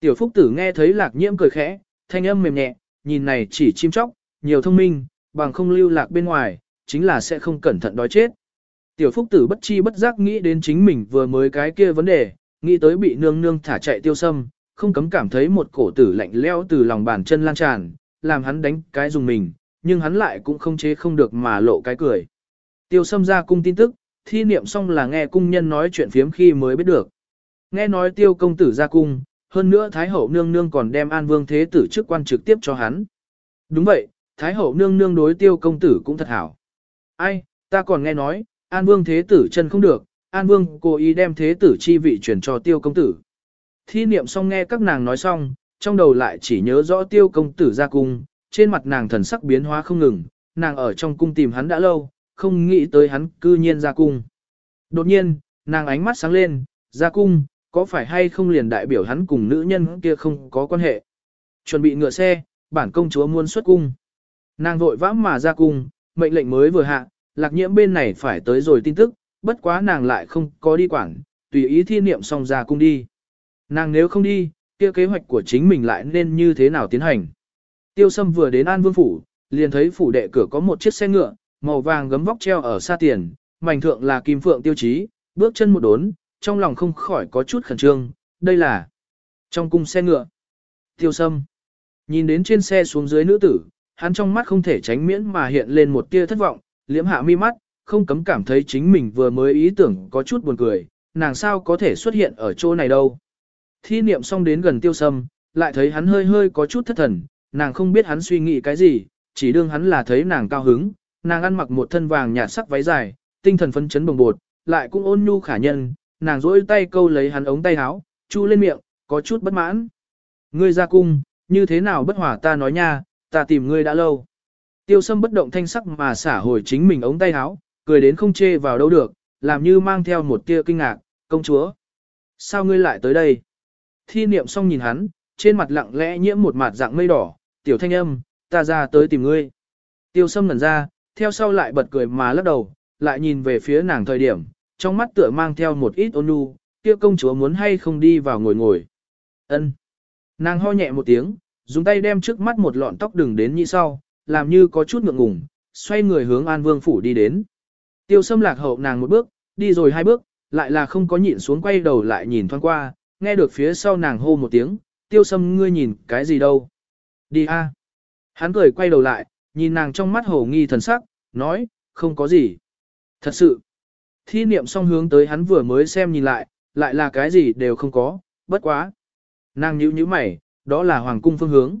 Tiểu phúc tử nghe thấy lạc nhiễm cười khẽ, thanh âm mềm nhẹ, nhìn này chỉ chim chóc, nhiều thông minh, bằng không lưu lạc bên ngoài, chính là sẽ không cẩn thận đói chết. Tiểu phúc tử bất chi bất giác nghĩ đến chính mình vừa mới cái kia vấn đề, nghĩ tới bị nương nương thả chạy tiêu sâm, không cấm cảm thấy một cổ tử lạnh leo từ lòng bàn chân lan tràn, làm hắn đánh cái dùng mình, nhưng hắn lại cũng không chế không được mà lộ cái cười. Tiêu sâm ra cung tin tức, thi niệm xong là nghe cung nhân nói chuyện phiếm khi mới biết được. Nghe nói tiêu công tử ra cung, hơn nữa Thái hậu nương nương còn đem an vương thế tử chức quan trực tiếp cho hắn. Đúng vậy, Thái hậu nương nương đối tiêu công tử cũng thật hảo. Ai, ta còn nghe nói, an vương thế tử chân không được, an vương cố ý đem thế tử chi vị chuyển cho tiêu công tử. Thi niệm xong nghe các nàng nói xong, trong đầu lại chỉ nhớ rõ tiêu công tử ra cung, trên mặt nàng thần sắc biến hóa không ngừng, nàng ở trong cung tìm hắn đã lâu, không nghĩ tới hắn cư nhiên ra cung. Đột nhiên, nàng ánh mắt sáng lên, ra cung, có phải hay không liền đại biểu hắn cùng nữ nhân kia không có quan hệ. Chuẩn bị ngựa xe, bản công chúa muốn xuất cung. Nàng vội vã mà ra cung, mệnh lệnh mới vừa hạ, lạc nhiễm bên này phải tới rồi tin tức, bất quá nàng lại không có đi quản, tùy ý thi niệm xong ra cung đi. Nàng nếu không đi, kia kế hoạch của chính mình lại nên như thế nào tiến hành. Tiêu Sâm vừa đến An Vương Phủ, liền thấy phủ đệ cửa có một chiếc xe ngựa, màu vàng gấm vóc treo ở xa tiền, mảnh thượng là kim phượng tiêu chí, bước chân một đốn, trong lòng không khỏi có chút khẩn trương, đây là trong cung xe ngựa. Tiêu Sâm nhìn đến trên xe xuống dưới nữ tử, hắn trong mắt không thể tránh miễn mà hiện lên một tia thất vọng, liễm hạ mi mắt, không cấm cảm thấy chính mình vừa mới ý tưởng có chút buồn cười, nàng sao có thể xuất hiện ở chỗ này đâu. Thi niệm xong đến gần tiêu sâm, lại thấy hắn hơi hơi có chút thất thần, nàng không biết hắn suy nghĩ cái gì, chỉ đương hắn là thấy nàng cao hứng, nàng ăn mặc một thân vàng nhạt sắc váy dài, tinh thần phấn chấn bồng bột, lại cũng ôn nhu khả nhân, nàng rỗi tay câu lấy hắn ống tay áo, chu lên miệng, có chút bất mãn. Ngươi ra cung, như thế nào bất hòa ta nói nha, ta tìm ngươi đã lâu. Tiêu sâm bất động thanh sắc mà xả hồi chính mình ống tay áo, cười đến không chê vào đâu được, làm như mang theo một tia kinh ngạc, công chúa. Sao ngươi lại tới đây? Thi niệm xong nhìn hắn, trên mặt lặng lẽ nhiễm một mặt dạng mây đỏ, tiểu thanh âm, ta ra tới tìm ngươi. Tiêu sâm ngẩn ra, theo sau lại bật cười mà lắc đầu, lại nhìn về phía nàng thời điểm, trong mắt tựa mang theo một ít ôn nhu, kia công chúa muốn hay không đi vào ngồi ngồi. Ân. Nàng ho nhẹ một tiếng, dùng tay đem trước mắt một lọn tóc đừng đến như sau, làm như có chút ngượng ngùng, xoay người hướng An Vương phủ đi đến. Tiêu Sâm lạc hậu nàng một bước, đi rồi hai bước, lại là không có nhịn xuống quay đầu lại nhìn thoáng qua, nghe được phía sau nàng hô một tiếng, Tiêu Sâm ngươi nhìn cái gì đâu? Đi a. Hắn cười quay đầu lại, nhìn nàng trong mắt hồ nghi thần sắc, nói, không có gì. Thật sự. Thi niệm xong hướng tới hắn vừa mới xem nhìn lại, lại là cái gì đều không có, bất quá. Nàng nhíu nhíu mày, đó là hoàng cung phương hướng.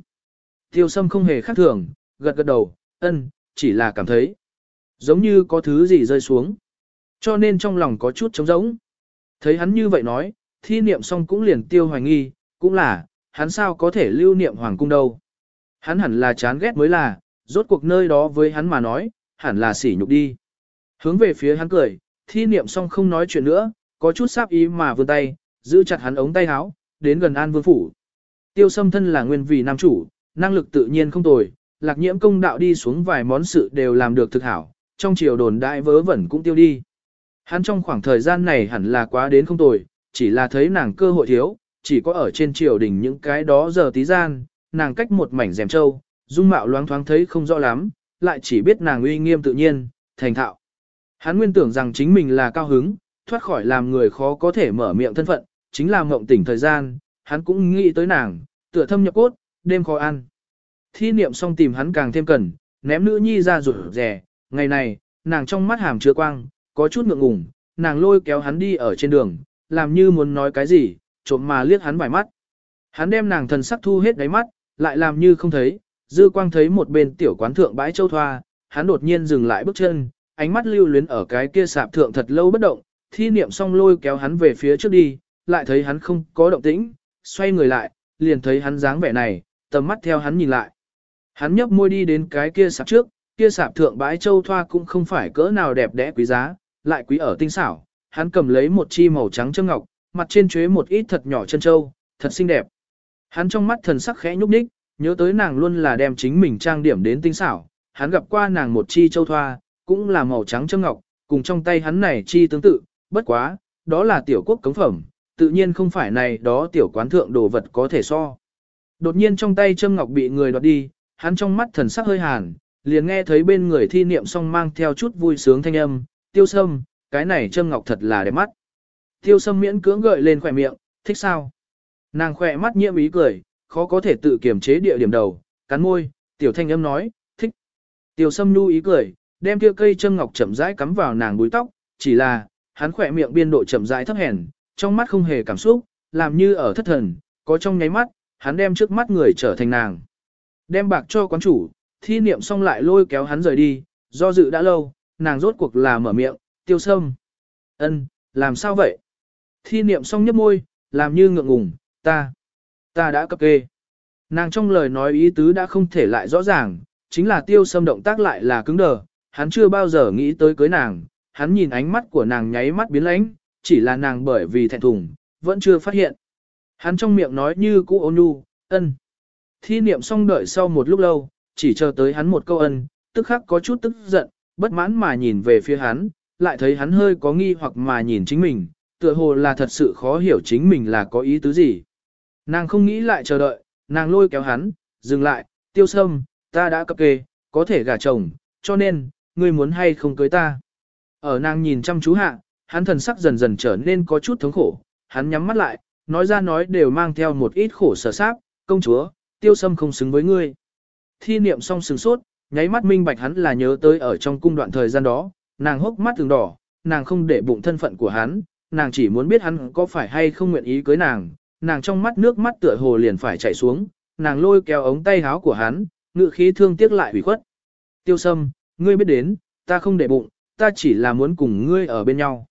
Tiêu sâm không hề khác thường, gật gật đầu, ân, chỉ là cảm thấy. Giống như có thứ gì rơi xuống. Cho nên trong lòng có chút trống rỗng. Thấy hắn như vậy nói, thi niệm xong cũng liền tiêu hoài nghi, cũng là, hắn sao có thể lưu niệm hoàng cung đâu. Hắn hẳn là chán ghét mới là, rốt cuộc nơi đó với hắn mà nói, hẳn là sỉ nhục đi. Hướng về phía hắn cười, thi niệm xong không nói chuyện nữa, có chút sáp ý mà vươn tay, giữ chặt hắn ống tay áo, đến gần An Vương Phủ. Tiêu sâm thân là nguyên vị nam chủ, năng lực tự nhiên không tồi, lạc nhiễm công đạo đi xuống vài món sự đều làm được thực hảo, trong chiều đồn đại vớ vẩn cũng tiêu đi. Hắn trong khoảng thời gian này hẳn là quá đến không tồi, chỉ là thấy nàng cơ hội thiếu, chỉ có ở trên triều đình những cái đó giờ tí gian, nàng cách một mảnh rèm trâu, dung mạo loáng thoáng thấy không rõ lắm, lại chỉ biết nàng uy nghiêm tự nhiên, thành thạo. Hắn nguyên tưởng rằng chính mình là cao hứng, thoát khỏi làm người khó có thể mở miệng thân phận, chính là mộng tỉnh thời gian, hắn cũng nghĩ tới nàng, tựa thâm nhập cốt, đêm khó ăn. Thi niệm xong tìm hắn càng thêm cần, ném nữ nhi ra rụt rẻ, ngày này, nàng trong mắt hàm chứa quang, có chút ngượng ngùng, nàng lôi kéo hắn đi ở trên đường, làm như muốn nói cái gì, trộm mà liếc hắn vài mắt. Hắn đem nàng thần sắc thu hết đáy mắt, lại làm như không thấy, dư quang thấy một bên tiểu quán thượng bãi châu thoa, hắn đột nhiên dừng lại bước chân, ánh mắt lưu luyến ở cái kia sạp thượng thật lâu bất động, thi niệm xong lôi kéo hắn về phía trước đi, lại thấy hắn không có động tĩnh, xoay người lại, liền thấy hắn dáng vẻ này, tầm mắt theo hắn nhìn lại. Hắn nhấp môi đi đến cái kia sạp trước, kia sạp thượng bãi châu thoa cũng không phải cỡ nào đẹp đẽ quý giá, lại quý ở tinh xảo, hắn cầm lấy một chi màu trắng châm ngọc, mặt trên chuế một ít thật nhỏ chân châu, thật xinh đẹp. Hắn trong mắt thần sắc khẽ nhúc nhích, nhớ tới nàng luôn là đem chính mình trang điểm đến tinh xảo, hắn gặp qua nàng một chi châu thoa, cũng là màu trắng châm ngọc, cùng trong tay hắn này chi tương tự, bất quá, đó là tiểu quốc cống phẩm, tự nhiên không phải này đó tiểu quán thượng đồ vật có thể so. Đột nhiên trong tay châm ngọc bị người đoạt đi, hắn trong mắt thần sắc hơi hàn, liền nghe thấy bên người thi niệm song mang theo chút vui sướng thanh âm, tiêu sâm, cái này châm ngọc thật là đẹp mắt. Tiêu sâm miễn cưỡng gợi lên khỏe miệng, thích sao? Nàng khỏe mắt nhiễm ý cười, khó có thể tự kiềm chế địa điểm đầu, cắn môi, tiểu thanh âm nói, thích. Tiêu sâm nu ý cười, đem kia cây châm ngọc chậm rãi cắm vào nàng búi tóc, chỉ là, hắn khỏe miệng biên độ chậm rãi thấp hèn, trong mắt không hề cảm xúc, làm như ở thất thần, có trong nháy mắt, hắn đem trước mắt người trở thành nàng. Đem bạc cho quán chủ, thi niệm xong lại lôi kéo hắn rời đi, do dự đã lâu, nàng rốt cuộc là mở miệng, tiêu sâm. ân làm sao vậy? Thi niệm xong nhấp môi, làm như ngượng ngùng, ta, ta đã cấp kê. Nàng trong lời nói ý tứ đã không thể lại rõ ràng, chính là tiêu sâm động tác lại là cứng đờ, hắn chưa bao giờ nghĩ tới cưới nàng, hắn nhìn ánh mắt của nàng nháy mắt biến lãnh, chỉ là nàng bởi vì thẹn thùng, vẫn chưa phát hiện. Hắn trong miệng nói như cũ ôn nhu, ân. Thi niệm xong đợi sau một lúc lâu, chỉ chờ tới hắn một câu ân, tức khắc có chút tức giận, bất mãn mà nhìn về phía hắn, lại thấy hắn hơi có nghi hoặc mà nhìn chính mình, tựa hồ là thật sự khó hiểu chính mình là có ý tứ gì. Nàng không nghĩ lại chờ đợi, nàng lôi kéo hắn, dừng lại, tiêu sâm, ta đã cập kê, có thể gả chồng, cho nên, ngươi muốn hay không cưới ta. Ở nàng nhìn chăm chú hạ, hắn thần sắc dần dần trở nên có chút thống khổ, hắn nhắm mắt lại, nói ra nói đều mang theo một ít khổ sở sáp, công chúa, tiêu sâm không xứng với ngươi. Thi niệm xong sừng sốt, nháy mắt minh bạch hắn là nhớ tới ở trong cung đoạn thời gian đó, nàng hốc mắt từng đỏ, nàng không để bụng thân phận của hắn, nàng chỉ muốn biết hắn có phải hay không nguyện ý cưới nàng, nàng trong mắt nước mắt tựa hồ liền phải chảy xuống, nàng lôi kéo ống tay áo của hắn, ngự khí thương tiếc lại ủy khuất. Tiêu sâm, ngươi biết đến, ta không để bụng, ta chỉ là muốn cùng ngươi ở bên nhau.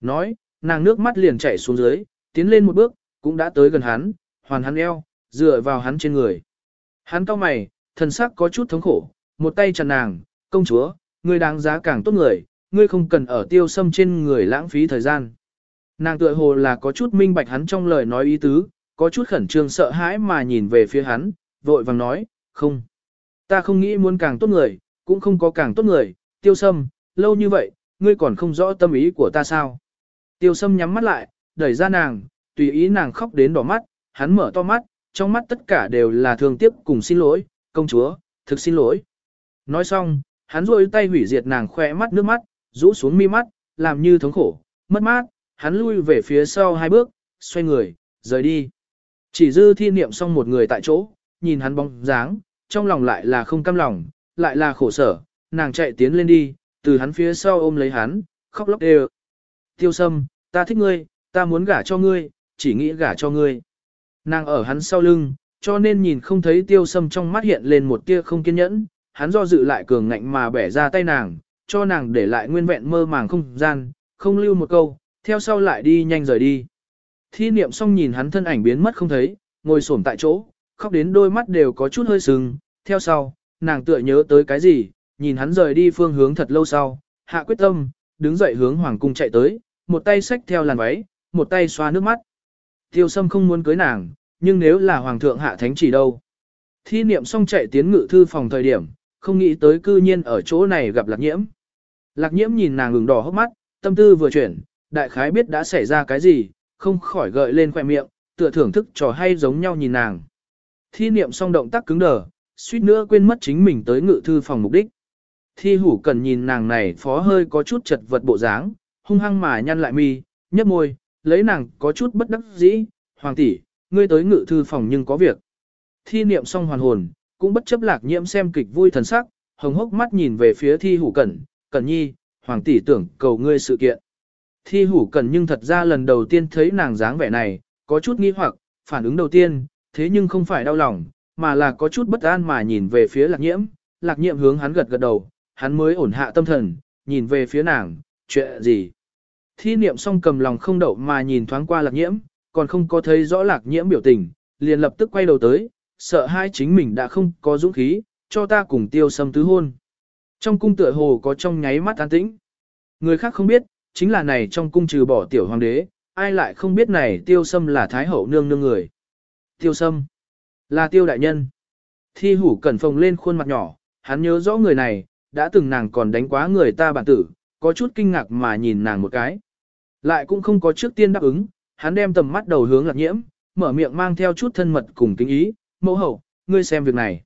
Nói, nàng nước mắt liền chảy xuống dưới, tiến lên một bước, cũng đã tới gần hắn, hoàn hắn eo, dựa vào hắn trên người. Hắn cau mày, thần sắc có chút thống khổ, một tay chặn nàng, công chúa, ngươi đáng giá càng tốt người, ngươi không cần ở tiêu sâm trên người lãng phí thời gian. Nàng tựa hồ là có chút minh bạch hắn trong lời nói ý tứ, có chút khẩn trương sợ hãi mà nhìn về phía hắn, vội vàng nói, không. Ta không nghĩ muốn càng tốt người, cũng không có càng tốt người, tiêu sâm, lâu như vậy, ngươi còn không rõ tâm ý của ta sao. Tiêu sâm nhắm mắt lại, đẩy ra nàng, tùy ý nàng khóc đến đỏ mắt, hắn mở to mắt, trong mắt tất cả đều là thương tiếc cùng xin lỗi, công chúa, thực xin lỗi. Nói xong, hắn rôi tay hủy diệt nàng khoe mắt nước mắt, rũ xuống mi mắt, làm như thống khổ, mất mát, hắn lui về phía sau hai bước, xoay người, rời đi. Chỉ dư thi niệm xong một người tại chỗ, nhìn hắn bóng dáng, trong lòng lại là không cam lòng, lại là khổ sở, nàng chạy tiến lên đi, từ hắn phía sau ôm lấy hắn, khóc lóc đều. Tiêu sâm, ta thích ngươi, ta muốn gả cho ngươi, chỉ nghĩ gả cho ngươi. Nàng ở hắn sau lưng, cho nên nhìn không thấy tiêu sâm trong mắt hiện lên một tia không kiên nhẫn, hắn do dự lại cường ngạnh mà bẻ ra tay nàng, cho nàng để lại nguyên vẹn mơ màng không gian, không lưu một câu, theo sau lại đi nhanh rời đi. Thi niệm xong nhìn hắn thân ảnh biến mất không thấy, ngồi xổm tại chỗ, khóc đến đôi mắt đều có chút hơi sưng, theo sau, nàng tựa nhớ tới cái gì, nhìn hắn rời đi phương hướng thật lâu sau, hạ quyết tâm, đứng dậy hướng hoàng cung chạy tới, một tay xách theo làn váy, một tay xoa nước mắt. Tiêu sâm không muốn cưới nàng, nhưng nếu là hoàng thượng hạ thánh chỉ đâu. Thi niệm xong chạy tiến ngự thư phòng thời điểm, không nghĩ tới cư nhiên ở chỗ này gặp lạc nhiễm. Lạc nhiễm nhìn nàng ngừng đỏ hốc mắt, tâm tư vừa chuyển, đại khái biết đã xảy ra cái gì, không khỏi gợi lên khoẻ miệng, tựa thưởng thức trò hay giống nhau nhìn nàng. Thi niệm xong động tác cứng đờ, suýt nữa quên mất chính mình tới ngự thư phòng mục đích. Thi hủ cần nhìn nàng này phó hơi có chút chật vật bộ dáng, hung hăng mà nhăn lại mi, nhấp môi, lấy nàng có chút bất đắc dĩ, hoàng tỷ, ngươi tới ngự thư phòng nhưng có việc. Thi niệm xong hoàn hồn, cũng bất chấp lạc nhiễm xem kịch vui thần sắc, hồng hốc mắt nhìn về phía thi hủ cẩn, cẩn nhi, hoàng tỷ tưởng cầu ngươi sự kiện. Thi hủ cẩn nhưng thật ra lần đầu tiên thấy nàng dáng vẻ này, có chút nghi hoặc, phản ứng đầu tiên, thế nhưng không phải đau lòng, mà là có chút bất an mà nhìn về phía lạc nhiễm, lạc nhiễm hướng hắn gật gật đầu, hắn mới ổn hạ tâm thần, nhìn về phía nàng, chuyện gì. Thi niệm xong cầm lòng không đậu mà nhìn thoáng qua lạc nhiễm, còn không có thấy rõ lạc nhiễm biểu tình, liền lập tức quay đầu tới, sợ hai chính mình đã không có dũng khí, cho ta cùng tiêu sâm tứ hôn. Trong cung tựa hồ có trong nháy mắt an tĩnh. Người khác không biết, chính là này trong cung trừ bỏ tiểu hoàng đế, ai lại không biết này tiêu sâm là thái hậu nương nương người. Tiêu sâm, là tiêu đại nhân. Thi hủ cẩn phồng lên khuôn mặt nhỏ, hắn nhớ rõ người này, đã từng nàng còn đánh quá người ta bản tử, có chút kinh ngạc mà nhìn nàng một cái. Lại cũng không có trước tiên đáp ứng, hắn đem tầm mắt đầu hướng lạc nhiễm, mở miệng mang theo chút thân mật cùng kính ý, mẫu hậu, ngươi xem việc này.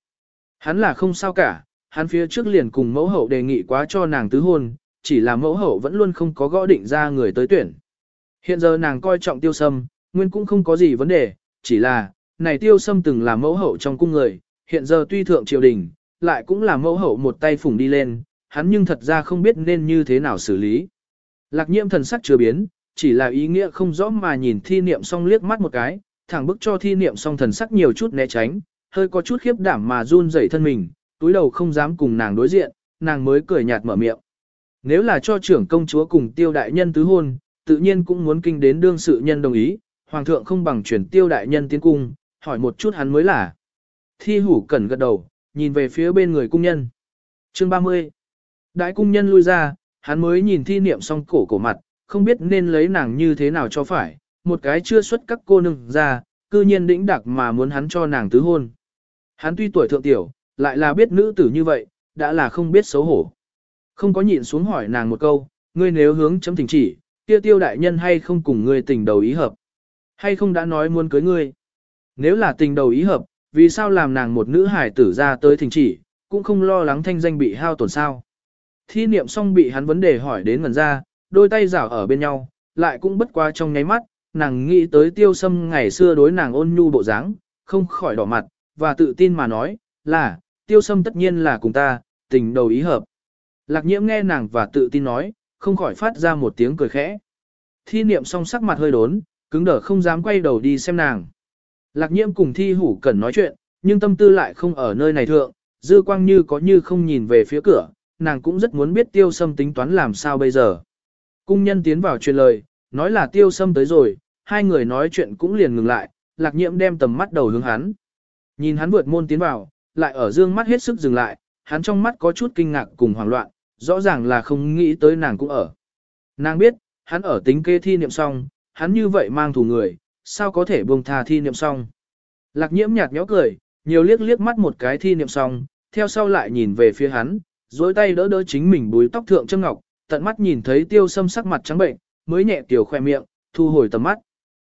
Hắn là không sao cả, hắn phía trước liền cùng mẫu hậu đề nghị quá cho nàng tứ hôn, chỉ là mẫu hậu vẫn luôn không có gõ định ra người tới tuyển. Hiện giờ nàng coi trọng tiêu sâm, nguyên cũng không có gì vấn đề, chỉ là, này tiêu sâm từng là mẫu hậu trong cung người, hiện giờ tuy thượng triều đình, lại cũng là mẫu hậu một tay phủng đi lên, hắn nhưng thật ra không biết nên như thế nào xử lý. Lạc nhiễm thần sắc chưa biến, chỉ là ý nghĩa không rõ mà nhìn thi niệm xong liếc mắt một cái, thẳng bức cho thi niệm xong thần sắc nhiều chút né tránh, hơi có chút khiếp đảm mà run rẩy thân mình, túi đầu không dám cùng nàng đối diện, nàng mới cười nhạt mở miệng. Nếu là cho trưởng công chúa cùng tiêu đại nhân tứ hôn, tự nhiên cũng muốn kinh đến đương sự nhân đồng ý, hoàng thượng không bằng chuyển tiêu đại nhân tiến cung, hỏi một chút hắn mới là. Thi hủ cẩn gật đầu, nhìn về phía bên người cung nhân. Chương 30 Đại cung nhân lui ra, hắn mới nhìn thi niệm xong cổ cổ mặt, không biết nên lấy nàng như thế nào cho phải, một cái chưa xuất các cô nương ra, cư nhiên đĩnh đặc mà muốn hắn cho nàng tứ hôn. Hắn tuy tuổi thượng tiểu, lại là biết nữ tử như vậy, đã là không biết xấu hổ. Không có nhịn xuống hỏi nàng một câu, ngươi nếu hướng chấm tình chỉ, tiêu tiêu đại nhân hay không cùng ngươi tình đầu ý hợp. Hay không đã nói muốn cưới ngươi. Nếu là tình đầu ý hợp, vì sao làm nàng một nữ hải tử ra tới thỉnh chỉ, cũng không lo lắng thanh danh bị hao tổn sao. Thi niệm xong bị hắn vấn đề hỏi đến ngần ra, đôi tay rảo ở bên nhau, lại cũng bất qua trong nháy mắt, nàng nghĩ tới tiêu sâm ngày xưa đối nàng ôn nhu bộ dáng, không khỏi đỏ mặt, và tự tin mà nói, là, tiêu sâm tất nhiên là cùng ta, tình đầu ý hợp. Lạc nhiễm nghe nàng và tự tin nói, không khỏi phát ra một tiếng cười khẽ. Thi niệm song sắc mặt hơi đốn, cứng đờ không dám quay đầu đi xem nàng. Lạc nhiễm cùng thi hủ cần nói chuyện, nhưng tâm tư lại không ở nơi này thượng, dư quang như có như không nhìn về phía cửa, nàng cũng rất muốn biết tiêu sâm tính toán làm sao bây giờ. Cung nhân tiến vào truyền lời, nói là tiêu sâm tới rồi, hai người nói chuyện cũng liền ngừng lại, lạc nhiễm đem tầm mắt đầu hướng hắn. Nhìn hắn vượt môn tiến vào, lại ở dương mắt hết sức dừng lại, hắn trong mắt có chút kinh ngạc cùng hoảng loạn, rõ ràng là không nghĩ tới nàng cũng ở. Nàng biết, hắn ở tính kê thi niệm xong, hắn như vậy mang thù người, sao có thể buông tha thi niệm xong. Lạc nhiễm nhạt nhẽo cười, nhiều liếc liếc mắt một cái thi niệm xong, theo sau lại nhìn về phía hắn, dối tay đỡ đỡ chính mình búi tóc thượng châm ngọc, tận mắt nhìn thấy tiêu sâm sắc mặt trắng bệnh, mới nhẹ tiểu khoe miệng, thu hồi tầm mắt.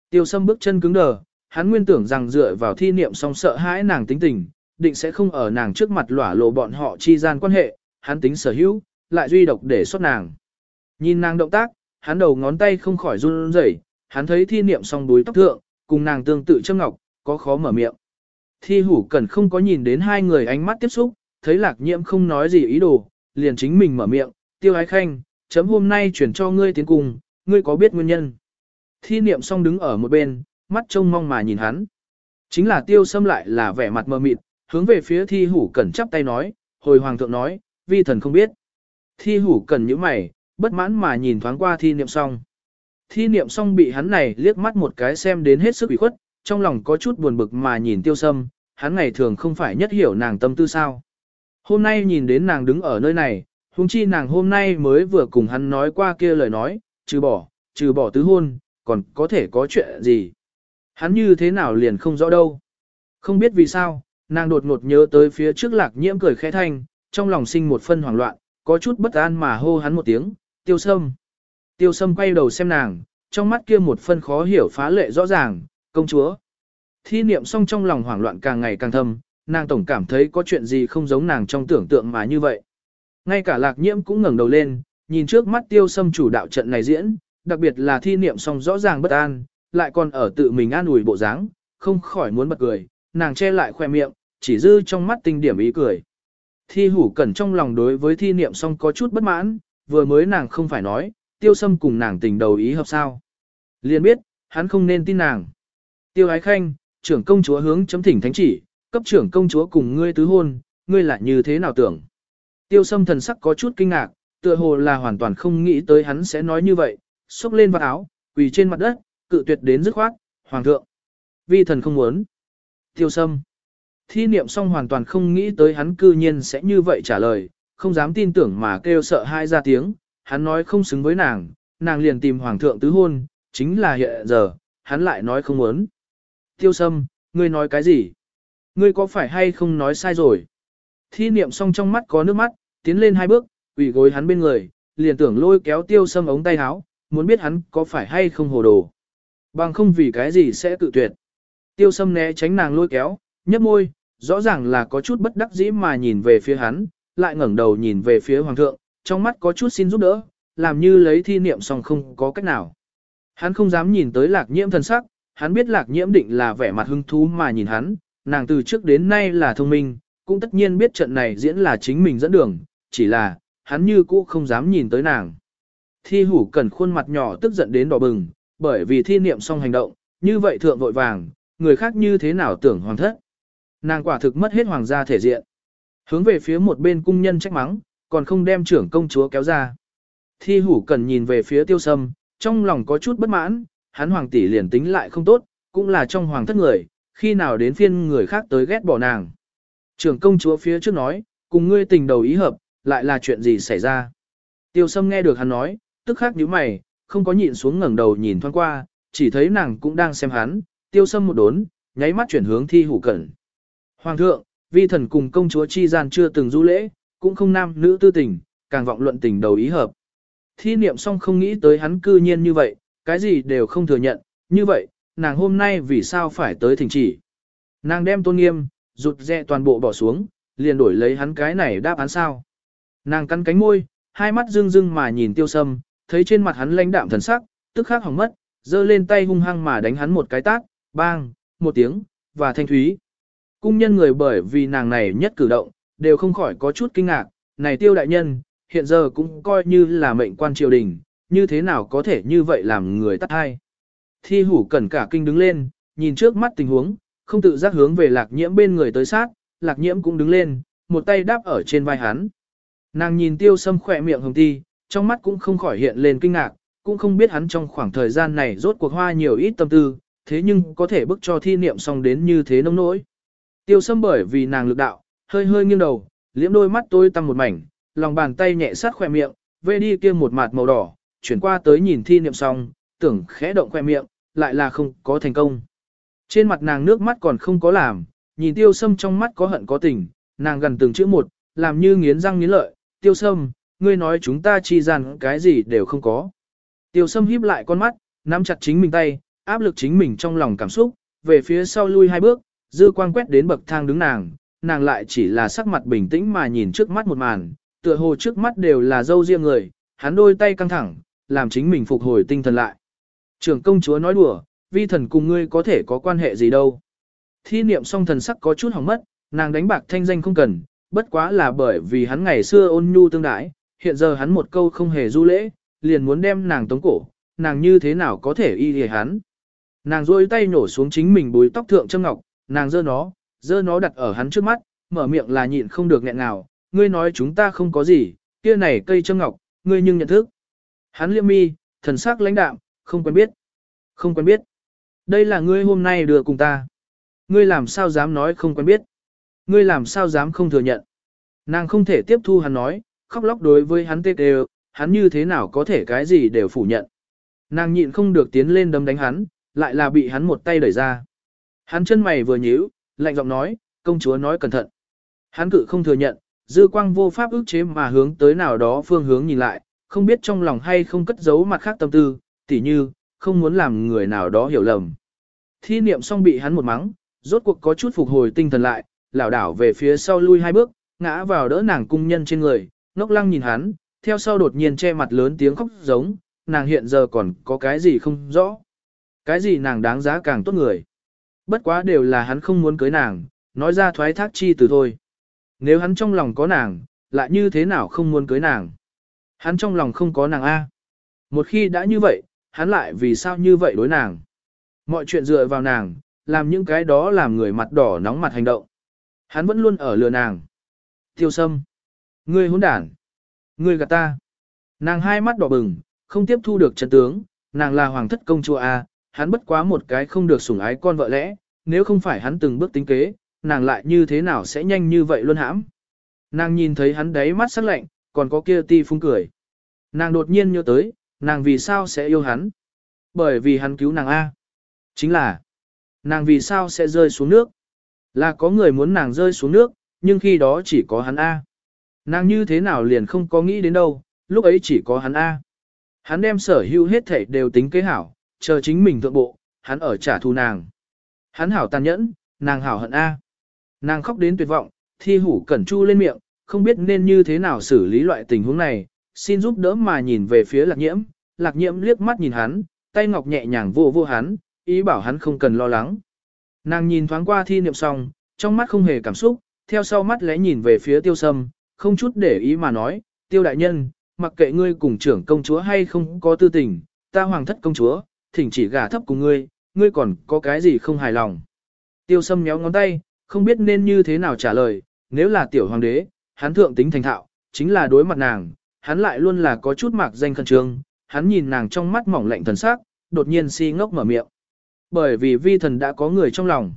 Tiêu sâm bước chân cứng đờ, hắn nguyên tưởng rằng dựa vào thi niệm xong sợ hãi nàng tính tình, định sẽ không ở nàng trước mặt lỏa lộ bọn họ chi gian quan hệ, hắn tính sở hữu, lại duy độc để xuất nàng. Nhìn nàng động tác, hắn đầu ngón tay không khỏi run rẩy, hắn thấy thi niệm xong đối tóc thượng, cùng nàng tương tự châm ngọc, có khó mở miệng. Thi hủ cần không có nhìn đến hai người ánh mắt tiếp xúc, thấy lạc nhiễm không nói gì ý đồ, liền chính mình mở miệng, tiêu ái khanh, chấm hôm nay chuyển cho ngươi tiến cùng, ngươi có biết nguyên nhân. Thi niệm xong đứng ở một bên, mắt trông mong mà nhìn hắn. Chính là tiêu xâm lại là vẻ mặt mờ mịt, hướng về phía thi hủ cẩn chắp tay nói, hồi hoàng thượng nói, vi thần không biết. Thi hủ cần những mày, bất mãn mà nhìn thoáng qua thi niệm xong. Thi niệm xong bị hắn này liếc mắt một cái xem đến hết sức ủy khuất, trong lòng có chút buồn bực mà nhìn tiêu sâm, hắn ngày thường không phải nhất hiểu nàng tâm tư sao. Hôm nay nhìn đến nàng đứng ở nơi này, huống chi nàng hôm nay mới vừa cùng hắn nói qua kia lời nói, trừ bỏ, trừ bỏ tứ hôn, còn có thể có chuyện gì. Hắn như thế nào liền không rõ đâu. Không biết vì sao, nàng đột ngột nhớ tới phía trước lạc nhiễm cười khẽ thanh, trong lòng sinh một phân hoảng loạn, có chút bất an mà hô hắn một tiếng, tiêu sâm. Tiêu sâm quay đầu xem nàng, trong mắt kia một phân khó hiểu phá lệ rõ ràng, công chúa. Thi niệm xong trong lòng hoảng loạn càng ngày càng thâm, nàng tổng cảm thấy có chuyện gì không giống nàng trong tưởng tượng mà như vậy. Ngay cả lạc nhiễm cũng ngẩng đầu lên, nhìn trước mắt tiêu sâm chủ đạo trận này diễn, đặc biệt là thi niệm xong rõ ràng bất an, lại còn ở tự mình an ủi bộ dáng, không khỏi muốn bật cười, nàng che lại khoe miệng, chỉ dư trong mắt tinh điểm ý cười. Thi hủ cẩn trong lòng đối với thi niệm xong có chút bất mãn, vừa mới nàng không phải nói, tiêu sâm cùng nàng tình đầu ý hợp sao. Liền biết, hắn không nên tin nàng. Tiêu ái khanh, trưởng công chúa hướng chấm thỉnh thánh chỉ, cấp trưởng công chúa cùng ngươi tứ hôn, ngươi lại như thế nào tưởng. Tiêu sâm thần sắc có chút kinh ngạc, tựa hồ là hoàn toàn không nghĩ tới hắn sẽ nói như vậy, xốc lên vào áo, quỳ trên mặt đất, cự tuyệt đến dứt khoát, hoàng thượng. Vi thần không muốn. Tiêu sâm. Thi niệm xong hoàn toàn không nghĩ tới hắn cư nhiên sẽ như vậy trả lời, không dám tin tưởng mà kêu sợ hai ra tiếng, hắn nói không xứng với nàng, nàng liền tìm hoàng thượng tứ hôn, chính là hiện giờ, hắn lại nói không muốn. Tiêu sâm, ngươi nói cái gì? Ngươi có phải hay không nói sai rồi? Thi niệm xong trong mắt có nước mắt, tiến lên hai bước, ủy gối hắn bên người, liền tưởng lôi kéo tiêu sâm ống tay áo, muốn biết hắn có phải hay không hồ đồ. Bằng không vì cái gì sẽ tự tuyệt. Tiêu sâm né tránh nàng lôi kéo, nhấp môi, rõ ràng là có chút bất đắc dĩ mà nhìn về phía hắn, lại ngẩng đầu nhìn về phía hoàng thượng, trong mắt có chút xin giúp đỡ, làm như lấy thi niệm xong không có cách nào. Hắn không dám nhìn tới lạc nhiễm thần sắc, hắn biết lạc nhiễm định là vẻ mặt hứng thú mà nhìn hắn, nàng từ trước đến nay là thông minh, cũng tất nhiên biết trận này diễn là chính mình dẫn đường, chỉ là, hắn như cũ không dám nhìn tới nàng. Thi hủ cần khuôn mặt nhỏ tức giận đến đỏ bừng, bởi vì thi niệm xong hành động, như vậy thượng vội vàng, người khác như thế nào tưởng hoàng thất. Nàng quả thực mất hết hoàng gia thể diện. Hướng về phía một bên cung nhân trách mắng, còn không đem trưởng công chúa kéo ra. Thi hủ cần nhìn về phía tiêu sâm, trong lòng có chút bất mãn, hắn hoàng tỷ liền tính lại không tốt, cũng là trong hoàng thất người, khi nào đến phiên người khác tới ghét bỏ nàng. Trưởng công chúa phía trước nói, cùng ngươi tình đầu ý hợp, lại là chuyện gì xảy ra. Tiêu sâm nghe được hắn nói, tức khắc nhíu mày, không có nhịn xuống ngẩng đầu nhìn thoáng qua, chỉ thấy nàng cũng đang xem hắn, tiêu sâm một đốn, nháy mắt chuyển hướng thi hủ cẩn. Hoàng thượng, vi thần cùng công chúa chi gian chưa từng du lễ, cũng không nam nữ tư tình, càng vọng luận tình đầu ý hợp. Thi niệm song không nghĩ tới hắn cư nhiên như vậy, cái gì đều không thừa nhận, như vậy, nàng hôm nay vì sao phải tới thỉnh chỉ. Nàng đem tôn nghiêm, rụt rè toàn bộ bỏ xuống, liền đổi lấy hắn cái này đáp án sao. Nàng cắn cánh môi, hai mắt rưng rưng mà nhìn tiêu sâm, thấy trên mặt hắn lãnh đạm thần sắc, tức khắc hỏng mất, giơ lên tay hung hăng mà đánh hắn một cái tát, bang, một tiếng, và thanh thúy. Cung nhân người bởi vì nàng này nhất cử động, đều không khỏi có chút kinh ngạc, này tiêu đại nhân, hiện giờ cũng coi như là mệnh quan triều đình, như thế nào có thể như vậy làm người tắt hai. Thi hủ cẩn cả kinh đứng lên, nhìn trước mắt tình huống, không tự giác hướng về lạc nhiễm bên người tới sát, lạc nhiễm cũng đứng lên, một tay đáp ở trên vai hắn. Nàng nhìn tiêu sâm khỏe miệng hồng ti, trong mắt cũng không khỏi hiện lên kinh ngạc, cũng không biết hắn trong khoảng thời gian này rốt cuộc hoa nhiều ít tâm tư, thế nhưng có thể bức cho thi niệm xong đến như thế nông nỗi. Tiêu sâm bởi vì nàng lực đạo, hơi hơi nghiêng đầu, liễm đôi mắt tôi tăm một mảnh, lòng bàn tay nhẹ sát khỏe miệng, vê đi kia một mạt màu đỏ, chuyển qua tới nhìn thi niệm xong, tưởng khẽ động khỏe miệng, lại là không có thành công. Trên mặt nàng nước mắt còn không có làm, nhìn tiêu sâm trong mắt có hận có tình, nàng gần từng chữ một, làm như nghiến răng nghiến lợi, tiêu sâm, ngươi nói chúng ta chi rằng cái gì đều không có. Tiêu sâm híp lại con mắt, nắm chặt chính mình tay, áp lực chính mình trong lòng cảm xúc, về phía sau lui hai bước, dư quang quét đến bậc thang đứng nàng, nàng lại chỉ là sắc mặt bình tĩnh mà nhìn trước mắt một màn, tựa hồ trước mắt đều là dâu riêng người, hắn đôi tay căng thẳng, làm chính mình phục hồi tinh thần lại. Trưởng công chúa nói đùa, vi thần cùng ngươi có thể có quan hệ gì đâu. Thi niệm song thần sắc có chút hỏng mất, nàng đánh bạc thanh danh không cần, bất quá là bởi vì hắn ngày xưa ôn nhu tương đãi, hiện giờ hắn một câu không hề du lễ, liền muốn đem nàng tống cổ, nàng như thế nào có thể y hề hắn. Nàng rôi tay nổ xuống chính mình búi tóc thượng châm ngọc, nàng giơ nó, dơ nó đặt ở hắn trước mắt, mở miệng là nhịn không được nghẹn nào, ngươi nói chúng ta không có gì, kia này cây châm ngọc, ngươi nhưng nhận thức. Hắn liêm mi, thần sắc lãnh đạm, không quen biết. Không quen biết. Đây là ngươi hôm nay đưa cùng ta. Ngươi làm sao dám nói không quen biết. Ngươi làm sao dám không thừa nhận. Nàng không thể tiếp thu hắn nói, khóc lóc đối với hắn tê đều, hắn như thế nào có thể cái gì đều phủ nhận. Nàng nhịn không được tiến lên đấm đánh hắn, lại là bị hắn một tay đẩy ra. Hắn chân mày vừa nhíu, lạnh giọng nói, công chúa nói cẩn thận. Hắn cự không thừa nhận, dư quang vô pháp ức chế mà hướng tới nào đó phương hướng nhìn lại, không biết trong lòng hay không cất giấu mặt khác tâm tư, tỉ như, không muốn làm người nào đó hiểu lầm. Thi niệm xong bị hắn một mắng, rốt cuộc có chút phục hồi tinh thần lại, lảo đảo về phía sau lui hai bước, ngã vào đỡ nàng cung nhân trên người, ngốc lăng nhìn hắn, theo sau đột nhiên che mặt lớn tiếng khóc giống, nàng hiện giờ còn có cái gì không rõ. Cái gì nàng đáng giá càng tốt người. Bất quá đều là hắn không muốn cưới nàng, nói ra thoái thác chi từ thôi. Nếu hắn trong lòng có nàng, lại như thế nào không muốn cưới nàng. Hắn trong lòng không có nàng A. Một khi đã như vậy, hắn lại vì sao như vậy đối nàng. Mọi chuyện dựa vào nàng, làm những cái đó làm người mặt đỏ nóng mặt hành động. Hắn vẫn luôn ở lừa nàng. Tiêu sâm. Ngươi hỗn đản. Ngươi gạt ta. Nàng hai mắt đỏ bừng, không tiếp thu được chân tướng, nàng là hoàng thất công chúa A, hắn bất quá một cái không được sủng ái con vợ lẽ, nếu không phải hắn từng bước tính kế, nàng lại như thế nào sẽ nhanh như vậy luôn hãm. Nàng nhìn thấy hắn đáy mắt sắc lạnh, còn có kia ti phung cười. Nàng đột nhiên nhớ tới, nàng vì sao sẽ yêu hắn? Bởi vì hắn cứu nàng A. Chính là, nàng vì sao sẽ rơi xuống nước? Là có người muốn nàng rơi xuống nước, nhưng khi đó chỉ có hắn A. Nàng như thế nào liền không có nghĩ đến đâu, lúc ấy chỉ có hắn A. Hắn đem sở hữu hết thể đều tính kế hảo, chờ chính mình thượng bộ, hắn ở trả thù nàng. Hắn hảo tàn nhẫn, nàng hảo hận A. Nàng khóc đến tuyệt vọng, thi hủ cẩn chu lên miệng, không biết nên như thế nào xử lý loại tình huống này, xin giúp đỡ mà nhìn về phía lạc nhiễm, lạc nhiễm liếc mắt nhìn hắn, tay ngọc nhẹ nhàng vô vô hắn, ý bảo hắn không cần lo lắng. Nàng nhìn thoáng qua thi niệm xong, trong mắt không hề cảm xúc, theo sau mắt lẽ nhìn về phía tiêu sâm, không chút để ý mà nói, tiêu đại nhân, mặc kệ ngươi cùng trưởng công chúa hay không có tư tình, ta hoàng thất công chúa, thỉnh chỉ gả thấp cùng ngươi, ngươi còn có cái gì không hài lòng. Tiêu sâm méo ngón tay, không biết nên như thế nào trả lời, nếu là tiểu hoàng đế, hắn thượng tính thành thạo, chính là đối mặt nàng, hắn lại luôn là có chút mạc danh khẩn trương, hắn nhìn nàng trong mắt mỏng lạnh thần sắc, đột nhiên si ngốc mở miệng. Bởi vì vi thần đã có người trong lòng.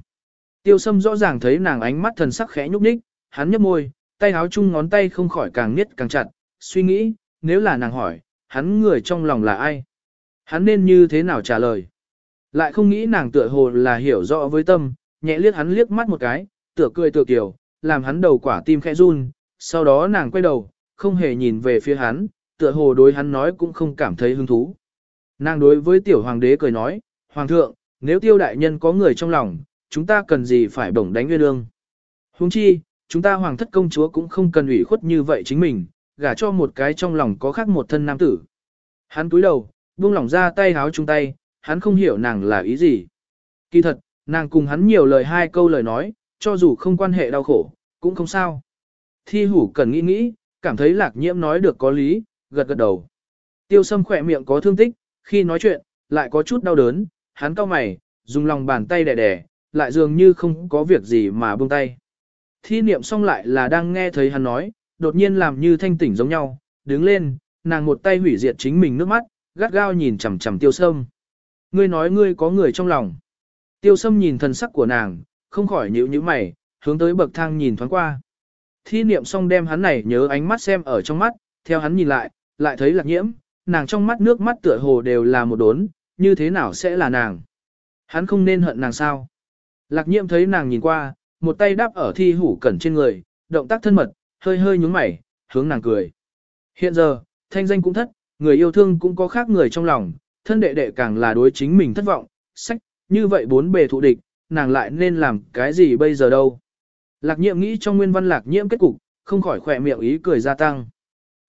Tiêu sâm rõ ràng thấy nàng ánh mắt thần sắc khẽ nhúc nhích, hắn nhấp môi, tay áo chung ngón tay không khỏi càng niết càng chặt, suy nghĩ, nếu là nàng hỏi, hắn người trong lòng là ai? Hắn nên như thế nào trả lời? Lại không nghĩ nàng tựa hồ là hiểu rõ với tâm, nhẹ liếc hắn liếc mắt một cái, tựa cười tựa kiểu, làm hắn đầu quả tim khẽ run, sau đó nàng quay đầu, không hề nhìn về phía hắn, tựa hồ đối hắn nói cũng không cảm thấy hứng thú. Nàng đối với tiểu hoàng đế cười nói, Hoàng thượng, nếu tiêu đại nhân có người trong lòng, chúng ta cần gì phải bổng đánh nguyên ương. Huống chi, chúng ta hoàng thất công chúa cũng không cần ủy khuất như vậy chính mình, gả cho một cái trong lòng có khác một thân nam tử. Hắn túi đầu, buông lỏng ra tay háo chung tay, hắn không hiểu nàng là ý gì. Kỳ thật, nàng cùng hắn nhiều lời hai câu lời nói, cho dù không quan hệ đau khổ, cũng không sao. Thi hủ cần nghĩ nghĩ, cảm thấy lạc nhiễm nói được có lý, gật gật đầu. Tiêu sâm khỏe miệng có thương tích, khi nói chuyện, lại có chút đau đớn, hắn cau mày, dùng lòng bàn tay đè đè, lại dường như không có việc gì mà buông tay. Thi niệm xong lại là đang nghe thấy hắn nói, đột nhiên làm như thanh tỉnh giống nhau, đứng lên, nàng một tay hủy diệt chính mình nước mắt, gắt gao nhìn chằm chằm tiêu sâm. Ngươi nói ngươi có người trong lòng. Tiêu sâm nhìn thần sắc của nàng, không khỏi nhíu nhíu mày, hướng tới bậc thang nhìn thoáng qua. Thi niệm xong đem hắn này nhớ ánh mắt xem ở trong mắt, theo hắn nhìn lại, lại thấy lạc nhiễm, nàng trong mắt nước mắt tựa hồ đều là một đốn, như thế nào sẽ là nàng. Hắn không nên hận nàng sao. Lạc nhiễm thấy nàng nhìn qua, một tay đáp ở thi hủ cẩn trên người, động tác thân mật, hơi hơi nhúng mày, hướng nàng cười. Hiện giờ, thanh danh cũng thất, người yêu thương cũng có khác người trong lòng, thân đệ đệ càng là đối chính mình thất vọng, sách, như vậy bốn bề thụ địch, nàng lại nên làm cái gì bây giờ đâu. Lạc nhiễm nghĩ trong nguyên văn lạc nhiễm kết cục, không khỏi khỏe miệng ý cười gia tăng.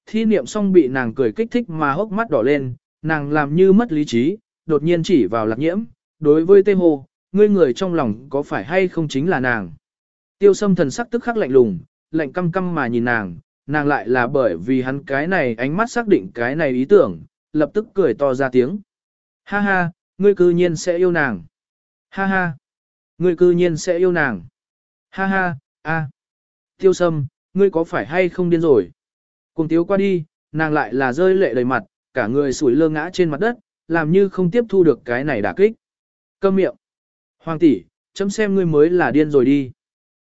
Thi niệm xong bị nàng cười kích thích mà hốc mắt đỏ lên, nàng làm như mất lý trí, đột nhiên chỉ vào lạc nhiễm, đối với tê hồ, ngươi người trong lòng có phải hay không chính là nàng. Tiêu sâm thần sắc tức khắc lạnh lùng, lạnh căm căm mà nhìn nàng, nàng lại là bởi vì hắn cái này ánh mắt xác định cái này ý tưởng, lập tức cười to ra tiếng. Ha ha, ngươi cư nhiên sẽ yêu nàng. Ha ha, ngươi cư nhiên sẽ yêu nàng. Ha ha, a. Tiêu sâm, ngươi có phải hay không điên rồi? Cùng tiếu qua đi, nàng lại là rơi lệ đầy mặt, cả người sủi lơ ngã trên mặt đất, làm như không tiếp thu được cái này đả kích. Câm miệng. Hoàng tỷ, chấm xem ngươi mới là điên rồi đi.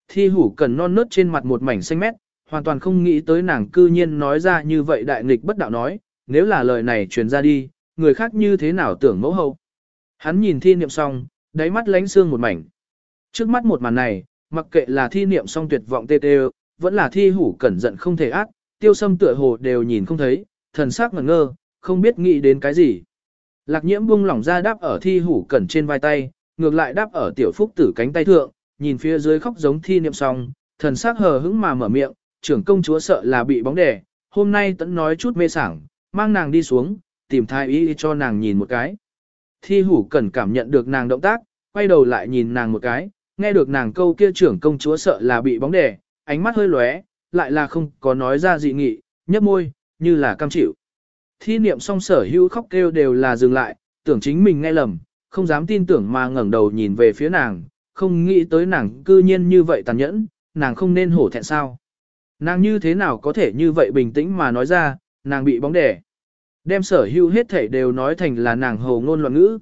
Thi hủ cần non nớt trên mặt một mảnh xanh mét, hoàn toàn không nghĩ tới nàng cư nhiên nói ra như vậy đại nghịch bất đạo nói, nếu là lời này truyền ra đi, người khác như thế nào tưởng mẫu hậu. Hắn nhìn thi niệm xong, đáy mắt lánh xương một mảnh. Trước mắt một màn này, mặc kệ là thi niệm xong tuyệt vọng tê tê, vẫn là thi hủ cẩn giận không thể ác, tiêu sâm tựa hồ đều nhìn không thấy, thần sắc ngẩn ngơ, không biết nghĩ đến cái gì. Lạc nhiễm buông lỏng ra đáp ở thi hủ cẩn trên vai tay, ngược lại đáp ở tiểu phúc tử cánh tay thượng, nhìn phía dưới khóc giống thi niệm xong, thần sắc hờ hững mà mở miệng, trưởng công chúa sợ là bị bóng đè, hôm nay tẫn nói chút mê sảng, mang nàng đi xuống, tìm thái y cho nàng nhìn một cái. Thi hủ cẩn cảm nhận được nàng động tác, quay đầu lại nhìn nàng một cái, nghe được nàng câu kia trưởng công chúa sợ là bị bóng đè, ánh mắt hơi lóe, lại là không có nói ra dị nghị, nhấp môi, như là cam chịu. Thi niệm song sở hữu khóc kêu đều là dừng lại, tưởng chính mình nghe lầm, không dám tin tưởng mà ngẩng đầu nhìn về phía nàng, không nghĩ tới nàng cư nhiên như vậy tàn nhẫn, nàng không nên hổ thẹn sao. Nàng như thế nào có thể như vậy bình tĩnh mà nói ra, nàng bị bóng đẻ. Đem sở hữu hết thảy đều nói thành là nàng hồ ngôn loạn ngữ.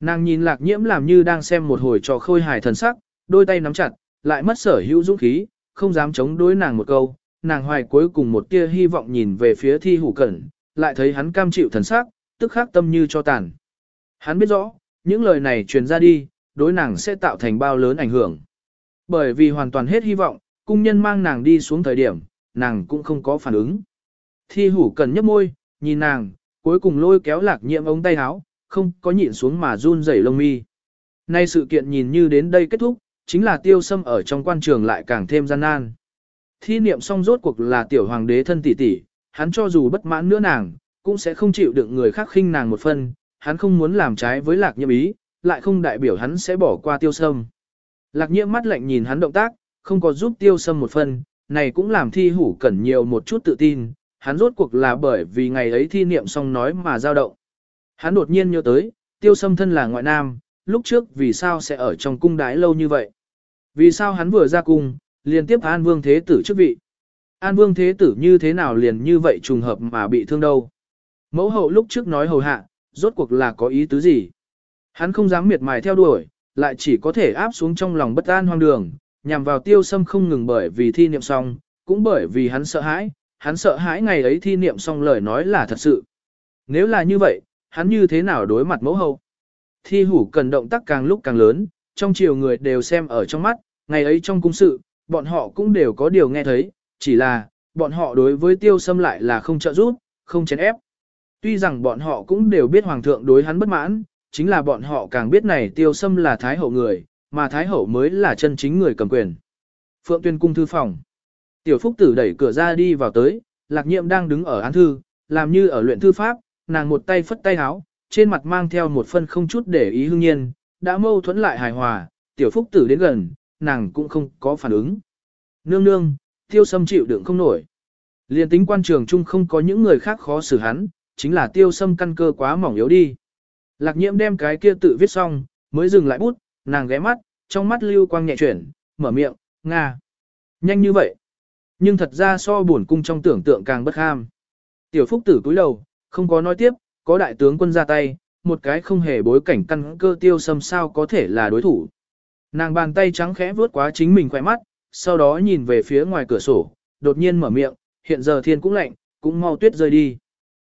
Nàng nhìn lạc nhiễm làm như đang xem một hồi trò khôi hài thần sắc, đôi tay nắm chặt, lại mất sở hữu dũng khí, không dám chống đối nàng một câu. Nàng hoài cuối cùng một tia hy vọng nhìn về phía thi hủ cẩn, lại thấy hắn cam chịu thần sắc, tức khắc tâm như cho tàn. Hắn biết rõ, những lời này truyền ra đi, đối nàng sẽ tạo thành bao lớn ảnh hưởng. Bởi vì hoàn toàn hết hy vọng, cung nhân mang nàng đi xuống thời điểm, nàng cũng không có phản ứng. Thi hủ cần nhấp môi, nhìn nàng, cuối cùng lôi kéo lạc nhiễm ống tay áo, không có nhịn xuống mà run rẩy lông mi. Nay sự kiện nhìn như đến đây kết thúc, chính là tiêu sâm ở trong quan trường lại càng thêm gian nan. Thi niệm xong rốt cuộc là tiểu hoàng đế thân tỷ tỷ, hắn cho dù bất mãn nữa nàng, cũng sẽ không chịu đựng người khác khinh nàng một phần, hắn không muốn làm trái với lạc nhiễm ý, lại không đại biểu hắn sẽ bỏ qua tiêu sâm. Lạc nhiễm mắt lạnh nhìn hắn động tác, không có giúp tiêu sâm một phần, này cũng làm thi hủ cẩn nhiều một chút tự tin, hắn rốt cuộc là bởi vì ngày ấy thi niệm xong nói mà dao động. Hắn đột nhiên nhớ tới, tiêu sâm thân là ngoại nam, lúc trước vì sao sẽ ở trong cung đái lâu như vậy. Vì sao hắn vừa ra cung, liền tiếp An Vương Thế Tử chức vị. An Vương Thế Tử như thế nào liền như vậy trùng hợp mà bị thương đâu. Mẫu hậu lúc trước nói hầu hạ, rốt cuộc là có ý tứ gì. Hắn không dám miệt mài theo đuổi, lại chỉ có thể áp xuống trong lòng bất an hoang đường, nhằm vào tiêu sâm không ngừng bởi vì thi niệm xong, cũng bởi vì hắn sợ hãi, hắn sợ hãi ngày ấy thi niệm xong lời nói là thật sự. Nếu là như vậy, hắn như thế nào đối mặt mẫu hậu? Thi hủ cần động tác càng lúc càng lớn, trong chiều người đều xem ở trong mắt, ngày ấy trong cung sự, bọn họ cũng đều có điều nghe thấy, chỉ là, bọn họ đối với tiêu xâm lại là không trợ giúp, không chén ép. Tuy rằng bọn họ cũng đều biết hoàng thượng đối hắn bất mãn, chính là bọn họ càng biết này tiêu xâm là thái hậu người, mà thái hậu mới là chân chính người cầm quyền. Phượng tuyên cung thư phòng. Tiểu phúc tử đẩy cửa ra đi vào tới, lạc nhiệm đang đứng ở án thư, làm như ở luyện thư pháp, nàng một tay phất tay háo, trên mặt mang theo một phân không chút để ý hương nhiên, đã mâu thuẫn lại hài hòa, tiểu phúc tử đến gần, nàng cũng không có phản ứng. Nương nương, tiêu sâm chịu đựng không nổi. Liên tính quan trường chung không có những người khác khó xử hắn, chính là tiêu sâm căn cơ quá mỏng yếu đi. Lạc Nhiệm đem cái kia tự viết xong, mới dừng lại bút, nàng ghé mắt, trong mắt lưu quang nhẹ chuyển, mở miệng, Nga. Nhanh như vậy. Nhưng thật ra so buồn cung trong tưởng tượng càng bất ham. Tiểu phúc tử cúi đầu, không có nói tiếp, có đại tướng quân ra tay, một cái không hề bối cảnh căn cơ tiêu sâm sao có thể là đối thủ. Nàng bàn tay trắng khẽ vướt quá chính mình khỏe mắt, sau đó nhìn về phía ngoài cửa sổ, đột nhiên mở miệng, hiện giờ thiên cũng lạnh, cũng mau tuyết rơi đi.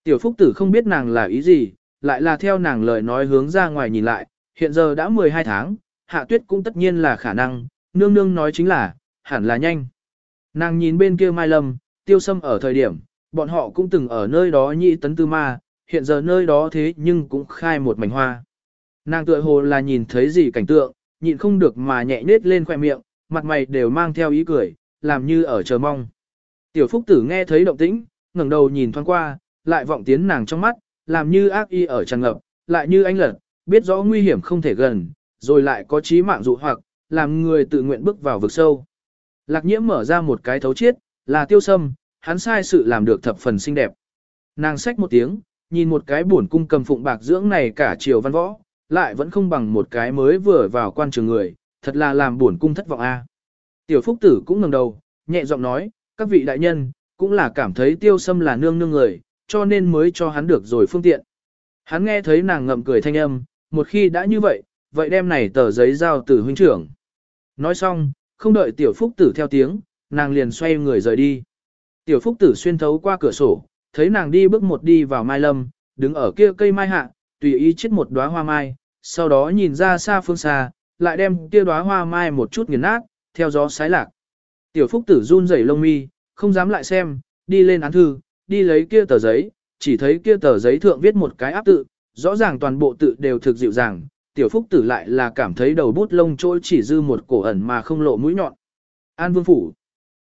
Tiểu phúc tử không biết nàng là ý gì, lại là theo nàng lời nói hướng ra ngoài nhìn lại, hiện giờ đã 12 tháng, hạ tuyết cũng tất nhiên là khả năng, nương nương nói chính là, hẳn là nhanh. Nàng nhìn bên kia Mai Lâm, tiêu sâm ở thời điểm, bọn họ cũng từng ở nơi đó nhị tấn tư ma, hiện giờ nơi đó thế nhưng cũng khai một mảnh hoa. Nàng tựa hồ là nhìn thấy gì cảnh tượng, nhịn không được mà nhẹ nết lên khoẻ miệng, mặt mày đều mang theo ý cười, làm như ở chờ mong. Tiểu Phúc Tử nghe thấy động tĩnh, ngẩng đầu nhìn thoáng qua, lại vọng tiến nàng trong mắt, làm như ác y ở tràn ngập, lại như anh lật, biết rõ nguy hiểm không thể gần, rồi lại có chí mạng dụ hoặc, làm người tự nguyện bước vào vực sâu. Lạc nhiễm mở ra một cái thấu chiết, là tiêu sâm, hắn sai sự làm được thập phần xinh đẹp. Nàng xách một tiếng, nhìn một cái buồn cung cầm phụng bạc dưỡng này cả chiều văn võ, lại vẫn không bằng một cái mới vừa vào quan trường người, thật là làm buồn cung thất vọng a. Tiểu Phúc Tử cũng ngẩng đầu, nhẹ giọng nói, các vị đại nhân, cũng là cảm thấy tiêu sâm là nương nương người, cho nên mới cho hắn được rồi phương tiện. Hắn nghe thấy nàng ngậm cười thanh âm, một khi đã như vậy, vậy đem này tờ giấy giao từ huynh trưởng. Nói xong, không đợi tiểu phúc tử theo tiếng, nàng liền xoay người rời đi. Tiểu phúc tử xuyên thấu qua cửa sổ, thấy nàng đi bước một đi vào mai lâm, đứng ở kia cây mai hạ, tùy ý chết một đóa hoa mai, sau đó nhìn ra xa phương xa, lại đem kia đóa hoa mai một chút nghiền nát, theo gió sái lạc. Tiểu phúc tử run rẩy lông mi, không dám lại xem, đi lên án thư, đi lấy kia tờ giấy, chỉ thấy kia tờ giấy thượng viết một cái áp tự, rõ ràng toàn bộ tự đều thực dịu dàng, tiểu phúc tử lại là cảm thấy đầu bút lông trôi chỉ dư một cổ ẩn mà không lộ mũi nhọn. An Vương Phủ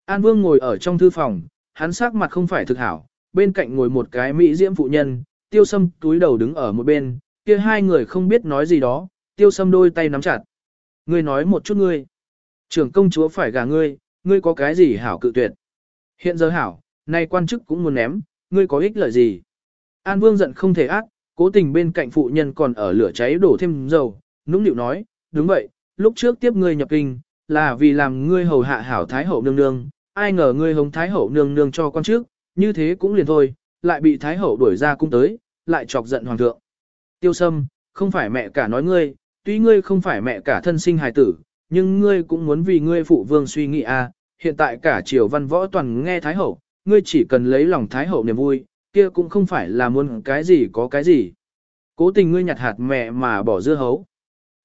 An Vương ngồi ở trong thư phòng, hắn sắc mặt không phải thực hảo, bên cạnh ngồi một cái mỹ diễm phụ nhân, tiêu sâm túi đầu đứng ở một bên, kia hai người không biết nói gì đó, tiêu sâm đôi tay nắm chặt. Ngươi nói một chút ngươi. Trưởng công chúa phải gả ngươi, ngươi có cái gì hảo cự tuyệt. Hiện giờ hảo, nay quan chức cũng muốn ném, ngươi có ích lợi gì. An Vương giận không thể ác, cố tình bên cạnh phụ nhân còn ở lửa cháy đổ thêm dầu, nũng nịu nói, đúng vậy, lúc trước tiếp ngươi nhập kinh, là vì làm ngươi hầu hạ hảo Thái Hậu nương nương, ai ngờ ngươi hống Thái Hậu nương nương cho quan trước, như thế cũng liền thôi, lại bị Thái Hậu đuổi ra cung tới, lại chọc giận Hoàng thượng. Tiêu Sâm, không phải mẹ cả nói ngươi, tuy ngươi không phải mẹ cả thân sinh hài tử, nhưng ngươi cũng muốn vì ngươi phụ vương suy nghĩ à, hiện tại cả triều văn võ toàn nghe Thái Hậu, ngươi chỉ cần lấy lòng Thái Hậu niềm vui, kia cũng không phải là muốn cái gì có cái gì. Cố tình ngươi nhặt hạt mẹ mà bỏ dưa hấu.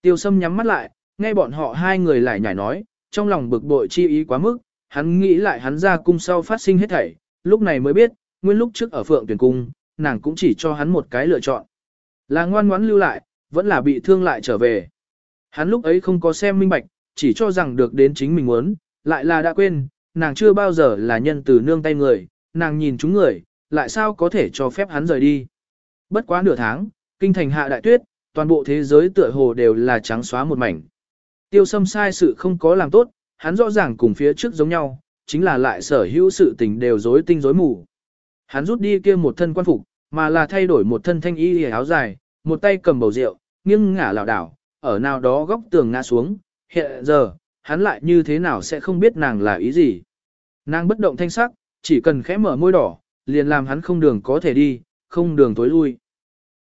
Tiêu sâm nhắm mắt lại, nghe bọn họ hai người lại nhảy nói, trong lòng bực bội chi ý quá mức, hắn nghĩ lại hắn ra cung sau phát sinh hết thảy, lúc này mới biết, nguyên lúc trước ở phượng tuyển cung, nàng cũng chỉ cho hắn một cái lựa chọn. Là ngoan ngoãn lưu lại, vẫn là bị thương lại trở về. Hắn lúc ấy không có xem minh bạch, chỉ cho rằng được đến chính mình muốn, lại là đã quên, nàng chưa bao giờ là nhân từ nương tay người, nàng nhìn chúng người, lại sao có thể cho phép hắn rời đi. Bất quá nửa tháng, kinh thành hạ đại tuyết, toàn bộ thế giới tựa hồ đều là trắng xóa một mảnh. Tiêu sâm sai sự không có làm tốt, hắn rõ ràng cùng phía trước giống nhau, chính là lại sở hữu sự tình đều rối tinh rối mù. Hắn rút đi kia một thân quan phục, mà là thay đổi một thân thanh y áo dài, một tay cầm bầu rượu, nghiêng ngả lảo đảo, ở nào đó góc tường ngã xuống, hiện giờ, hắn lại như thế nào sẽ không biết nàng là ý gì. Nàng bất động thanh sắc, chỉ cần khẽ mở môi đỏ, liền làm hắn không đường có thể đi, không đường tối lui.